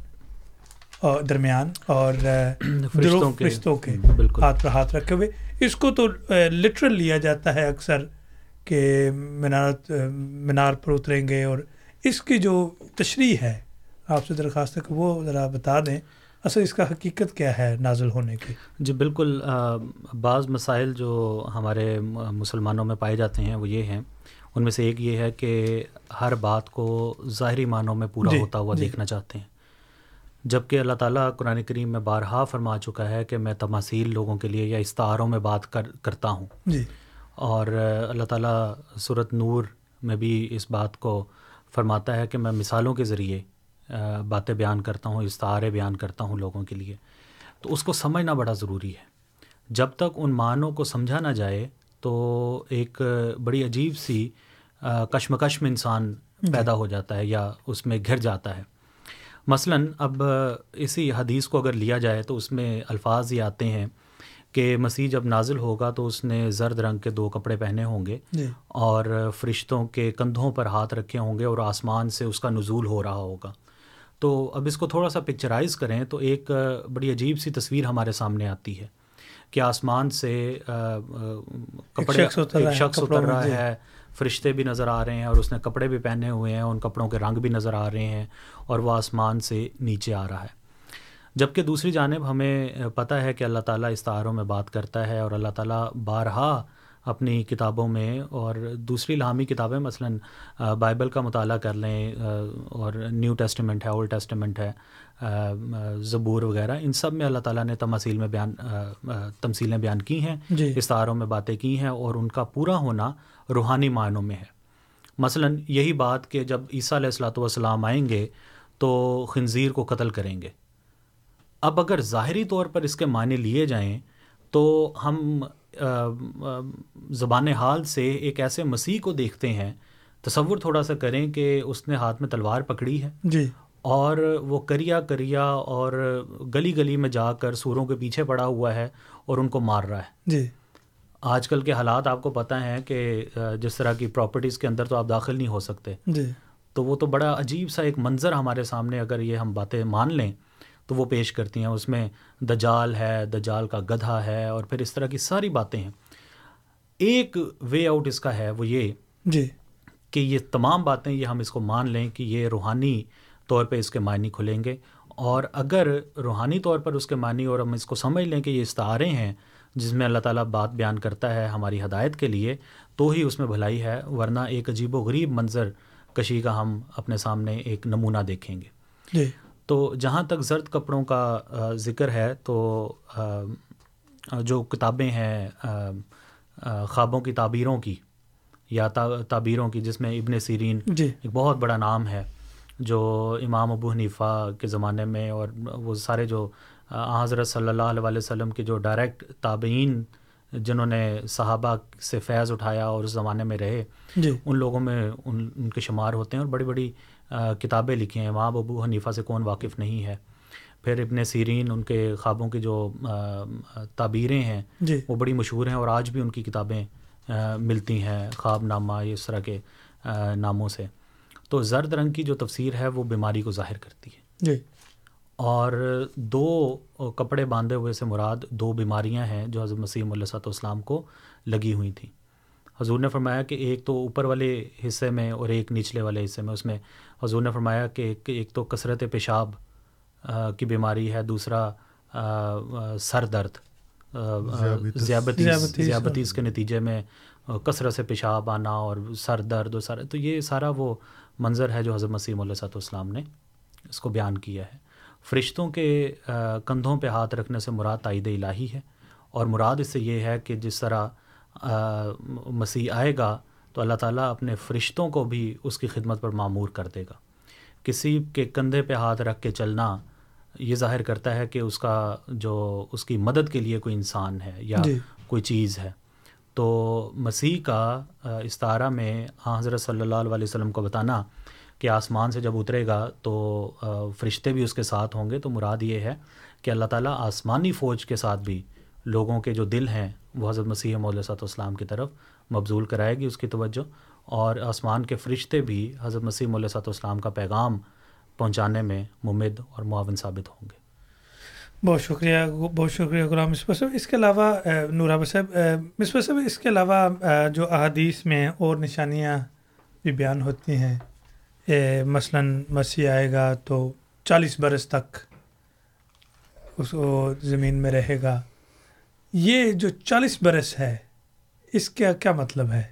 S5: اور درمیان اور درو
S6: کے-
S5: فرشتوں کے
S6: بالکل۔
S5: ہاتھ پر ہاتھ رکھے ہوئے۔ اس کو تو لٹرل لیا جاتا ہے اکثر کہ مینارت مینار پر اتریں گے اور اس کی جو تشریح ہے آپ سے درخواست ہے کہ وہ ذرا بتا دیں اصل اس کا حقیقت کیا ہے نازل ہونے کی؟
S6: جی بالکل بعض مسائل جو ہمارے مسلمانوں میں پائے جاتے ہیں وہ یہ ہیں ان میں سے ایک یہ ہے کہ ہر بات کو ظاہری معنوں میں پورا جی ہوتا ہوا جی۔ دیکھنا چاہتے ہیں۔ جبکہ اللہ تعالیٰ قرآن کریم میں بارہا فرما چکا ہے کہ میں تماثیل لوگوں کے لیے یا استعاروں میں بات کر کرتا ہوں۔
S5: جی۔
S6: اور اللہ تعالیٰ صورت نور میں بھی اس بات کو فرماتا ہے کہ میں مثالوں کے ذریعے باتیں بیان کرتا ہوں استعارے بیان کرتا ہوں لوگوں کے لیے۔ تو اس کو سمجھنا بڑا ضروری ہے۔ جب تک ان معنوں کو سمجھا نہ جائے تو ایک بڑی عجیب سی کشمکش میں انسان جی۔ پیدا ہو جاتا ہے یا اس میں گھر جاتا ہے۔ مثلا اب اسی حدیث کو اگر لیا جائے تو اس میں الفاظ یہ آتے ہیں کہ مسیح جب نازل ہوگا تو اس نے زرد رنگ کے دو کپڑے پہنے ہوں گے
S5: جی۔
S6: اور فرشتوں کے کندھوں پر ہاتھ رکھے ہوں گے اور آسمان سے اس کا نزول ہو رہا ہوگا۔ تو اب اس کو تھوڑا سا پکچرائز کریں تو ایک بڑی عجیب سی تصویر ہمارے سامنے آتی ہے۔ کہ آسمان سے کپڑے ایک شخص اتر رہا جی۔ ہے فرشتے بھی نظر آ رہے ہیں اور اس نے کپڑے بھی پہنے ہوئے ہیں ان کپڑوں کے رنگ بھی نظر آ رہے ہیں اور وہ آسمان سے نیچے آ رہا ہے جبکہ دوسری جانب ہمیں پتہ ہے کہ اللہ تعالیٰ استعاروں میں بات کرتا ہے اور اللہ تعالیٰ بارہا اپنی کتابوں میں اور دوسری لامی کتابیں مثلا بائبل کا مطالعہ کر لیں اور نیو ٹیسٹیمنٹ ہے اولڈ ٹیسٹیمنٹ ہے زبور وغیرہ ان سب میں اللہ تعالیٰ نے تماثیل میں بیان تمثیلیں بیان کی ہیں
S5: جی۔
S6: استعاروں میں باتیں کی ہیں اور ان کا پورا ہونا روحانی معنوں میں ہے۔ مثلا یہی بات کہ جب عیسیٰ علیہ السلاۃ والسلام آئیں گے تو خنزیر کو قتل کریں گے۔ اب اگر ظاہری طور پر اس کے معنی لیے جائیں تو ہم زبان حال سے ایک ایسے مسیح کو دیکھتے ہیں تصور تھوڑا سا کریں کہ اس نے ہاتھ میں تلوار پکڑی ہے۔
S5: جی۔
S6: اور وہ کریا کریا اور گلی گلی میں جا کر سوروں کے پیچھے پڑا ہوا ہے اور ان کو مار رہا ہے۔
S5: جی۔
S6: آج کل کے حالات آپ کو پتہ ہیں کہ جس طرح کی پراپرٹیز کے اندر تو آپ داخل نہیں ہو سکتے۔
S5: جی۔
S6: تو وہ تو بڑا عجیب سا ایک منظر ہمارے سامنے اگر یہ ہم باتیں مان لیں تو وہ پیش کرتی ہیں۔ اس میں دجال ہے دجال کا گدھا ہے اور پھر اس طرح کی ساری باتیں ہیں۔ ایک وے آؤٹ اس کا ہے وہ یہ
S5: جی۔
S6: کہ یہ تمام باتیں یہ ہم اس کو مان لیں کہ یہ روحانی طور پہ اس کے معنی کھلیں گے۔ اور اگر روحانی طور پر اس کے معنی اور ہم اس کو سمجھ لیں کہ یہ استعارے ہیں جس میں اللہ تعالیٰ بات بیان کرتا ہے ہماری ہدایت کے لیے تو ہی اس میں بھلائی ہے ورنہ ایک عجیب و غریب منظر کشی کا ہم اپنے سامنے ایک نمونہ دیکھیں گے۔
S5: جی۔
S6: تو جہاں تک زرد کپڑوں کا ذکر ہے تو جو کتابیں ہیں خوابوں کی تعبیروں کی یا تعبیروں کی جس میں ابن سیرین
S5: جی۔
S6: ایک بہت بڑا نام ہے۔ جو امام ابو حنیفہ کے زمانے میں اور وہ سارے جو حضرت صلی اللہ علیہ وسلم کے جو ڈائریکٹ تابعین جنہوں نے صحابہ سے فیض اٹھایا اور اس زمانے میں رہے
S5: جی۔
S6: ان لوگوں میں ان ان کے شمار ہوتے ہیں اور بڑی بڑی کتابیں لکھی ہیں۔ امام ابو حنیفہ سے کون واقف نہیں ہے؟ پھر ابن سیرین ان کے خوابوں کی جو تعبیریں ہیں
S5: جی۔
S6: وہ بڑی مشہور ہیں اور آج بھی ان کی کتابیں ملتی ہیں خواب نامہ اس طرح کے ناموں سے۔ تو زرد رنگ کی جو تفسیر ہے وہ بیماری کو ظاہر کرتی ہے۔
S5: جی۔
S6: اور دو کپڑے باندھے ہوئے سے مراد دو بیماریاں ہیں جو حضرت علیہ صاحب اسلام کو لگی ہوئی تھیں۔ حضور نے فرمایا کہ ایک تو اوپر والے حصے میں اور ایک نچلے والے حصے میں۔ اس میں حضور نے فرمایا کہ ایک تو کثرت پیشاب کی بیماری ہے دوسرا سر درد ذیابتیز کے نتیجے میں کثرت سے پیشاب آنا اور سر درد و سر تو یہ سارا وہ منظر ہے جو حضرت مسیم علیہ صاحب اسلام نے اس کو بیان کیا ہے۔ فرشتوں کے کندھوں پہ ہاتھ رکھنے سے مراد تائید الہی ہے اور مراد اس سے یہ ہے کہ جس طرح مسیح آئے گا تو اللہ تعالیٰ اپنے فرشتوں کو بھی اس کی خدمت پر معمور کر دے گا۔ کسی کے کندھے پہ ہاتھ رکھ کے چلنا یہ ظاہر کرتا ہے کہ اس کا جو اس کی مدد کے لیے کوئی انسان ہے یا
S5: جی۔
S6: کوئی چیز ہے۔ تو مسیح کا استعارہ میں حضرت صلی اللہ علیہ وسلم کو بتانا کہ آسمان سے جب اترے گا تو فرشتے بھی اس کے ساتھ ہوں گے تو مراد یہ ہے کہ اللہ تعالیٰ آسمانی فوج کے ساتھ بھی لوگوں کے جو دل ہیں، وہ حضرت مسیح مول صاحب کی طرف مبزول کرائے گی اس کی توجہ اور آسمان کے فرشتے بھی حضرت مسیح مول صاحب اسلام کا پیغام پہنچانے میں ممد اور معاون ثابت ہوں گے۔
S5: بہت شکریہ بہت شکریہ غلام مصبح صاحب۔ اس کے علاوہ نوراب صاحب مصبح صاحب اس کے علاوہ جو احادیث میں اور نشانیاں بھی بیان ہوتی ہیں اے، مثلاً مسیح آئے گا تو چالیس برس تک اس کو زمین میں رہے گا۔ یہ جو چالیس برس ہے اس کا کیا مطلب ہے؟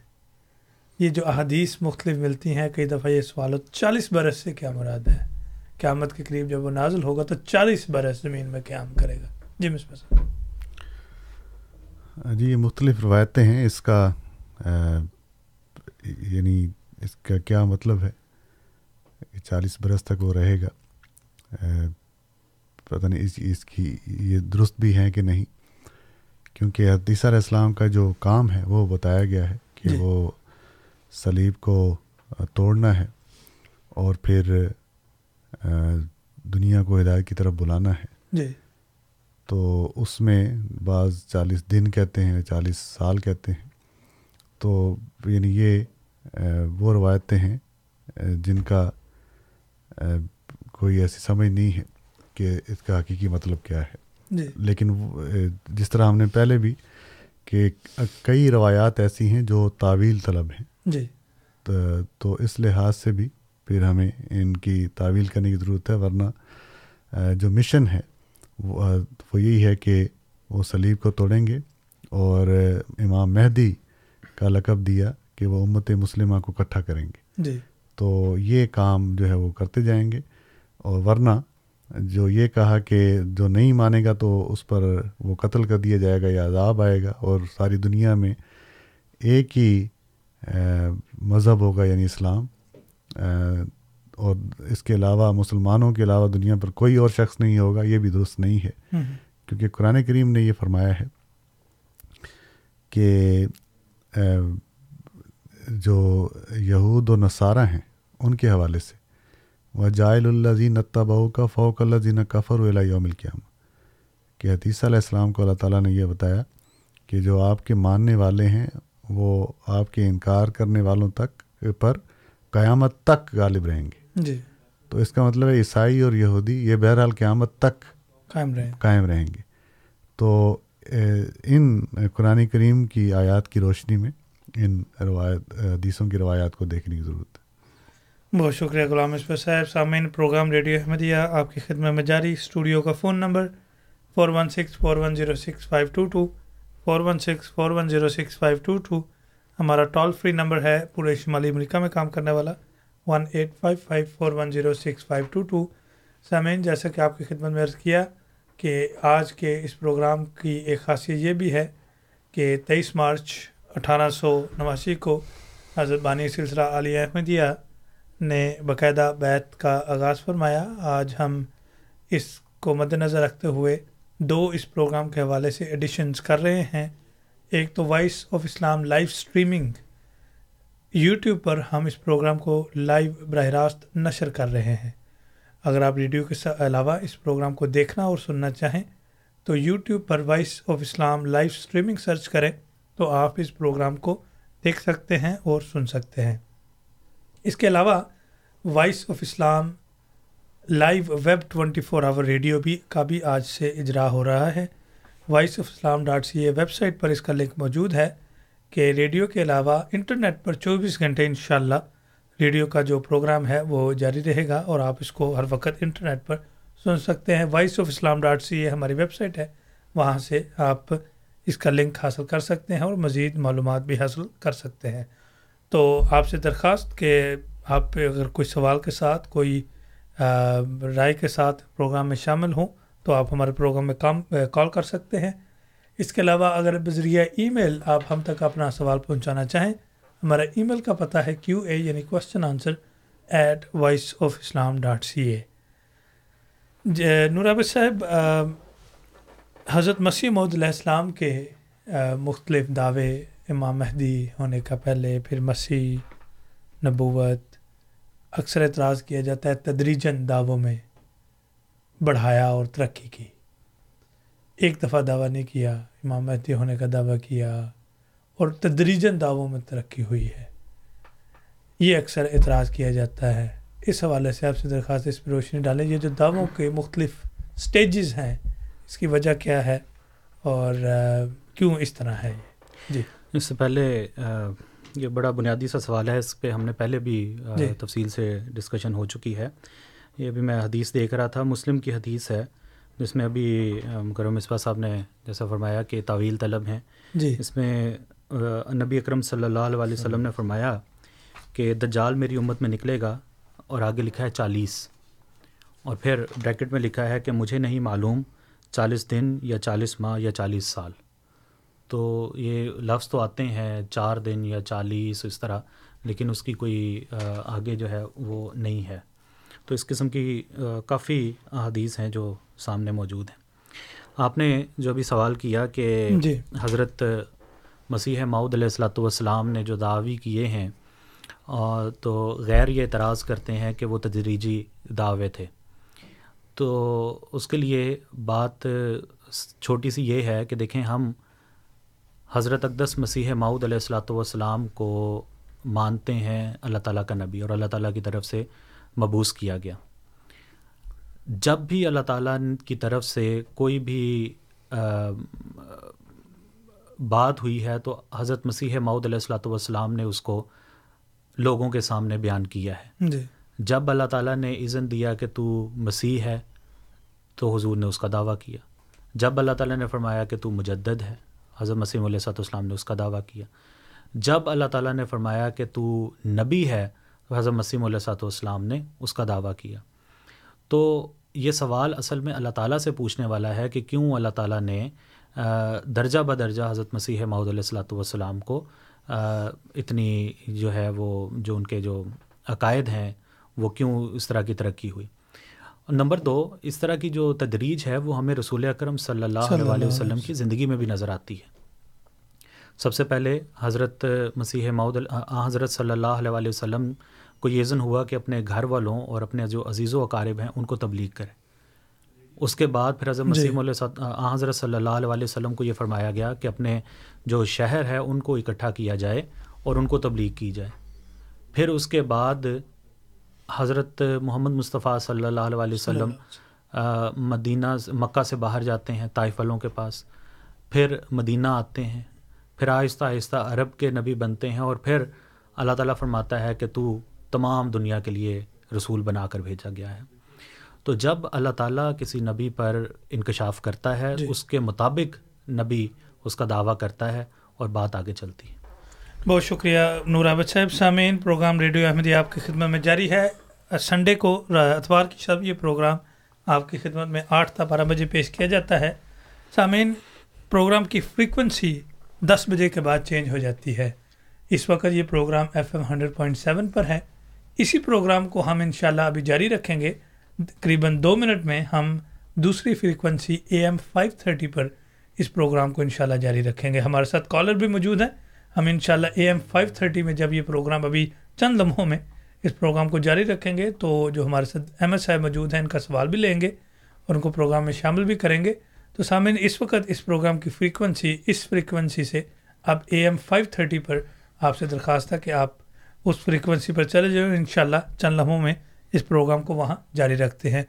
S5: یہ جو احادیث مختلف ملتی ہیں کئی دفعہ یہ سوال ہو چالیس برس سے کیا مراد ہے؟ قیامت کے قریب جب وہ نازل ہوگا تو چالیس برس زمین میں قیام کرے گا۔ جی مس
S8: جی یہ مختلف روایتیں ہیں۔ اس کا یعنی اس کا کیا مطلب ہے؟ کہ چالیس برس تک وہ رہے گا۔ پتہ نہیں اس اس کی یہ درست بھی ہیں کہ نہیں؟ کیونکہ حدیثہ علیہ السلام کا جو کام ہے وہ بتایا گیا ہے کہ
S5: جی۔
S8: وہ صلیب کو توڑنا ہے اور پھر دنیا کو ہدایت کی طرف بلانا ہے۔
S5: جی۔
S8: تو اس میں بعض چالیس دن کہتے ہیں چالیس سال کہتے ہیں۔ تو یعنی یہ وہ روایتیں ہیں جن کا کوئی ایسی سمجھ نہیں ہے کہ اس کا حقیقی مطلب کیا ہے۔
S5: جی۔
S8: لیکن جس طرح ہم نے پہلے بھی کہ کئی روایات ایسی ہیں جو تعویل طلب ہیں۔
S5: جی۔
S8: تو اس لحاظ سے بھی پھر ہمیں ان کی تعویل کرنے کی ضرورت ہے ورنہ جو مشن ہے وہ یہی ہے کہ وہ صلیب کو توڑیں گے اور امام مہدی کا لقب دیا کہ وہ امت مسلمہ کو اکٹھا کریں گے۔
S5: جی۔
S8: تو یہ کام جو ہے وہ کرتے جائیں گے اور ورنہ جو یہ کہا کہ جو نہیں مانے گا تو اس پر وہ قتل کر دیا جائے گا یا عذاب آئے گا اور ساری دنیا میں ایک ہی مذہب ہوگا یعنی اسلام۔ اور اس کے علاوہ مسلمانوں کے علاوہ دنیا پر کوئی اور شخص نہیں ہوگا یہ بھی درست نہیں ہے۔ کیونکہ قرآن کریم نے یہ فرمایا ہے کہ جو یہود و نصارہ ہیں ان کے حوالے سے وہ جائل اللہ زین طباؤ کا فوق اللہ زین کفر و یوم القیام کہ حدیثہ علیہ السلام کو اللہ تعالیٰ نے یہ بتایا کہ جو آپ کے ماننے والے ہیں وہ آپ کے انکار کرنے والوں تک پر قیامت تک غالب رہیں گے۔
S5: جی۔
S8: تو اس کا مطلب ہے عیسائی اور یہودی یہ بہرحال قیامت تک
S5: قائم رہے
S8: قائم رہیں گے۔ تو ان قرآن کریم کی آیات کی روشنی میں ان روایت حدیثوں کی روایات کو دیکھنے کی ضرورت ہے۔
S5: بہت شکریہ غلام اسفر صاحب۔ سامعین پروگرام ریڈیو احمدیہ آپ کی خدمت میں جاری۔ اسٹوڈیو کا phone number four one six four one zero six five two two four one six four one zero six five two two. ہمارا ٹول فری نمبر ہے پورے شمالی امریکہ میں کام کرنے والا one eight five five four one zero six five two two سامعین، جیسا کہ آپ کی خدمت میں عرض کیا کہ آج کے اس پروگرام کی ایک خاصیت یہ بھی ہے کہ تیئیس مارچ اٹھارہ سو نواسی کو حضرت بانی سلسلہ عالیہ احمدیہ نے باقاعدہ بیت کا آغاز فرمایا۔ آج ہم اس کو مد نظر رکھتے ہوئے دو اس پروگرام کے حوالے سے ایڈیشنز کر رہے ہیں۔ ایک تو Voice of Islam live streaming YouTube پر ہم اس پروگرام کو لائیو براہ راست نشر کر رہے ہیں۔ اگر آپ ریڈیو کے علاوہ اس پروگرام کو دیکھنا اور سننا چاہیں تو YouTube per Voice of Islam live streaming search کریں تو آپ اس پروگرام کو دیکھ سکتے ہیں اور سن سکتے ہیں۔ اس کے علاوہ Voice of Islam live web 24 four hour radio بھی کا بھی آج سے اجرا ہو رہا ہے۔ Voice of Islam dot C A website پر اس کا لنک موجود ہے کہ ریڈیو کے علاوہ انٹرنیٹ پر چوبیس گھنٹے انشاءاللہ ریڈیو کا جو پروگرام ہے وہ جاری رہے گا اور آپ اس کو ہر وقت انٹرنیٹ پر سن سکتے ہیں۔ Voice of Islam dot C A ہماری ویب سائٹ ہے۔ وہاں سے آپ اس کا لنک حاصل کر سکتے ہیں اور مزید معلومات بھی حاصل کر سکتے ہیں۔ تو آپ سے درخواست کہ آپ اگر کوئی سوال کے ساتھ، کوئی رائے کے ساتھ پروگرام میں شامل ہوں تو آپ ہمارے پروگرام میں کام کال کر سکتے ہیں۔ اس کے علاوہ اگر بذریعہ ای میل آپ ہم تک اپنا سوال پہنچانا چاہیں، ہمارا ای میل کا پتہ ہے کیو اے یعنی question answer at Voice of Islam dot C A نوراب صاحب حضرت مسیح محدود علیہ السلام کے مختلف دعوے امام مہدی ہونے کا پہلے، پھر مسیح، نبوت، اکثر اعتراض کیا جاتا ہے تدریجن دعووں میں۔ بڑھایا اور ترقی کی۔ ایک دفعہ دعویٰ نہیں کیا امام مہدی ہونے کا دعویٰ کیا اور تدریجن دعووں میں ترقی ہوئی ہے۔ یہ اکثر اعتراض کیا جاتا ہے۔ اس حوالے سے آپ سے درخواست اس پہ روشنی ڈالیں۔ یہ جو دعووں کے مختلف سٹیجز ہیں اس کی وجہ کیا ہے اور کیوں اس طرح ہے یہ؟ جی۔
S6: اس سے پہلے یہ بڑا بنیادی سا سوال ہے۔ اس پہ ہم نے پہلے بھی
S5: جی۔
S6: تفصیل سے ڈسکشن ہو چکی ہے۔ یہ بھی میں حدیث دیکھ رہا تھا مسلم کی حدیث ہے جس میں ابھی مکرم مصباح صاحب نے جیسا فرمایا کہ طویل طلب ہیں۔
S5: جی۔
S6: اس میں نبی اکرم صلی اللہ علیہ وسلم نے فرمایا کہ دجال میری امت میں نکلے گا اور آگے لکھا ہے چالیس۔ اور پھر بریکٹ میں لکھا ہے کہ مجھے نہیں معلوم چالیس دن یا چالیس ماہ یا چالیس سال۔ تو یہ لفظ تو آتے ہیں چار دن یا چالیس اس طرح لیکن اس کی کوئی آگے جو ہے وہ نہیں ہے۔ تو اس قسم کی کافی احادیث ہیں جو سامنے موجود ہیں۔ آپ نے جو ابھی سوال کیا کہ
S5: جی۔
S6: حضرت مسیح معود علیہ الصلاۃ والسلام نے جو دعوی کیے ہیں اور تو غیر یہ اعتراض کرتے ہیں کہ وہ تدریجی دعوے تھے۔ تو اس کے لیے بات چھوٹی سی یہ ہے کہ دیکھیں ہم حضرت اقدس مسیح معود علیہ الصلاۃ والسلام کو مانتے ہیں اللہ تعالیٰ کا نبی اور اللہ تعالیٰ کی طرف سے مبوس کیا گیا۔ جب بھی اللہ تعالیٰ کی طرف سے کوئی بھی بات ہوئی ہے تو حضرت مسیح معود علیہ الصلاۃ والسلام نے اس کو لوگوں کے سامنے بیان کیا ہے۔
S5: جی۔
S6: جب اللہ تعالیٰ نے اذن دیا کہ تو مسیح ہے تو حضور نے اس کا دعویٰ کیا۔ جب اللہ تعالیٰ نے فرمایا کہ تو مجدد ہے حضرت مسیم علیہ صاحب السلام نے اس کا دعویٰ کیا۔ جب اللہ تعالیٰ نے فرمایا کہ تو نبی ہے حضرت مسیم علیہ صاحب السلام نے اس کا دعویٰ کیا۔ تو یہ سوال اصل میں اللہ تعالیٰ سے پوچھنے والا ہے کہ کیوں اللہ تعالیٰ نے درجہ بدرجہ حضرت مسیح معود علیہ الصلاۃ والسلام کو اتنی جو ہے وہ جو ان کے جو عقائد ہیں وہ کیوں اس طرح کی ترقی ہوئی؟ نمبر دو اس طرح کی جو تدریج ہے وہ ہمیں رسول اکرم صلی اللہ علیہ
S5: علیہ
S6: وسلم کی زندگی میں بھی نظر آتی ہے۔ سب سے پہلے حضرت مسیح آ حضرت صلی اللہ علیہ وآلہ وسلم کو یہ عزن ہوا کہ اپنے گھر والوں اور اپنے جو عزیز و اقارب ہیں ان کو تبلیغ کرے اس کے بعد پھر حضرت
S5: جی۔
S6: مسیم علیہ حضرت صلی اللہ علیہ وسلم کو یہ فرمایا گیا کہ اپنے جو شہر ہے ان کو اکٹھا کیا جائے اور ان کو تبلیغ کی جائے۔ پھر اس کے بعد حضرت محمد مصطفیٰ صلی اللہ علیہ وسلم مدینہ مکہ سے باہر جاتے ہیں طائف والوں کے پاس۔ پھر مدینہ آتے ہیں۔ پھر آہستہ آہستہ عرب کے نبی بنتے ہیں اور پھر اللہ تعالیٰ فرماتا ہے کہ تو تمام دنیا کے لیے رسول بنا کر بھیجا گیا ہے۔ تو جب اللہ تعالیٰ کسی نبی پر انکشاف کرتا ہے
S5: جی۔
S6: اس کے مطابق نبی اس کا دعویٰ کرتا ہے اور بات آگے چلتی ہے۔
S5: بہت شکریہ نور عابد صاحب سامعین پروگرام ریڈیو احمدی آپ کی خدمت میں جاری ہے۔ سنڈے کو اتوار کی شب یہ پروگرام آپ کی خدمت میں آٹھ تا بارہ بجے پیش کیا جاتا ہے۔ سامعین پروگرام کی فریکوینسی دس بجے کے بعد چینج ہو جاتی ہے۔ اس وقت یہ programme F M hundred point seven پر ہے۔ اسی پروگرام کو ہم انشاءاللہ ابھی جاری رکھیں گے۔ تقریباً دو منٹ میں ہم دوسری frequency A M five thirty پر اس پروگرام کو انشاءاللہ جاری رکھیں گے۔ ہمارے ساتھ کالر بھی موجود ہیں۔ ہم انشاءاللہ اے ایم فائیو تھرٹی میں جب یہ پروگرام ابھی چند لمحوں میں اس پروگرام کو جاری رکھیں گے تو جو ہمارے ساتھ ایم ایس صاحب موجود ہیں، ان کا سوال بھی لیں گے اور ان کو پروگرام میں شامل بھی کریں گے۔ تو سامعین، اس وقت اس پروگرام کی فریکوینسی، اس فریکوینسی سے اب اے ایم فائیو تھرٹی پر آپ سے درخواست ہے کہ آپ اس فریکوینسی پر چلے جائیں انشاءاللہ چند لمحوں میں اس پروگرام کو وہاں جاری رکھتے ہیں۔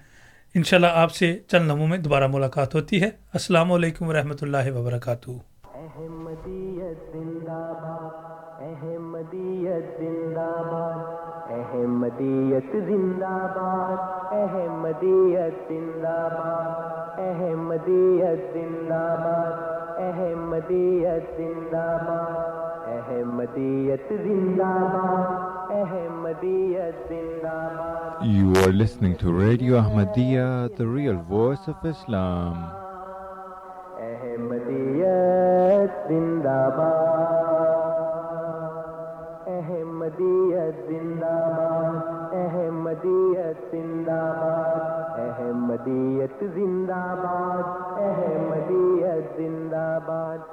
S5: انشاءاللہ آپ سے چند لمحوں میں دوبارہ ملاقات ہوتی ہے۔ السلام علیکم ورحمۃ اللہ وبرکاتہ۔
S10: احمدیت زندہ باد احمدیت زندہ باد احمدیت زندہ باد احمدیت زندہ باد احمدیت زندہ باد احمدیت زندہ باد احمدیت زندہ باد احمدیت زندہ باد
S11: You are listening to Radio Ahmadiyya, the real voice of Islam.
S10: احمدیت زندہ باد احمدیت زندہ باد احمدیت زندہ باد احمدیت زندہ باد احمدیت زندہ باد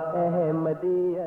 S10: مدی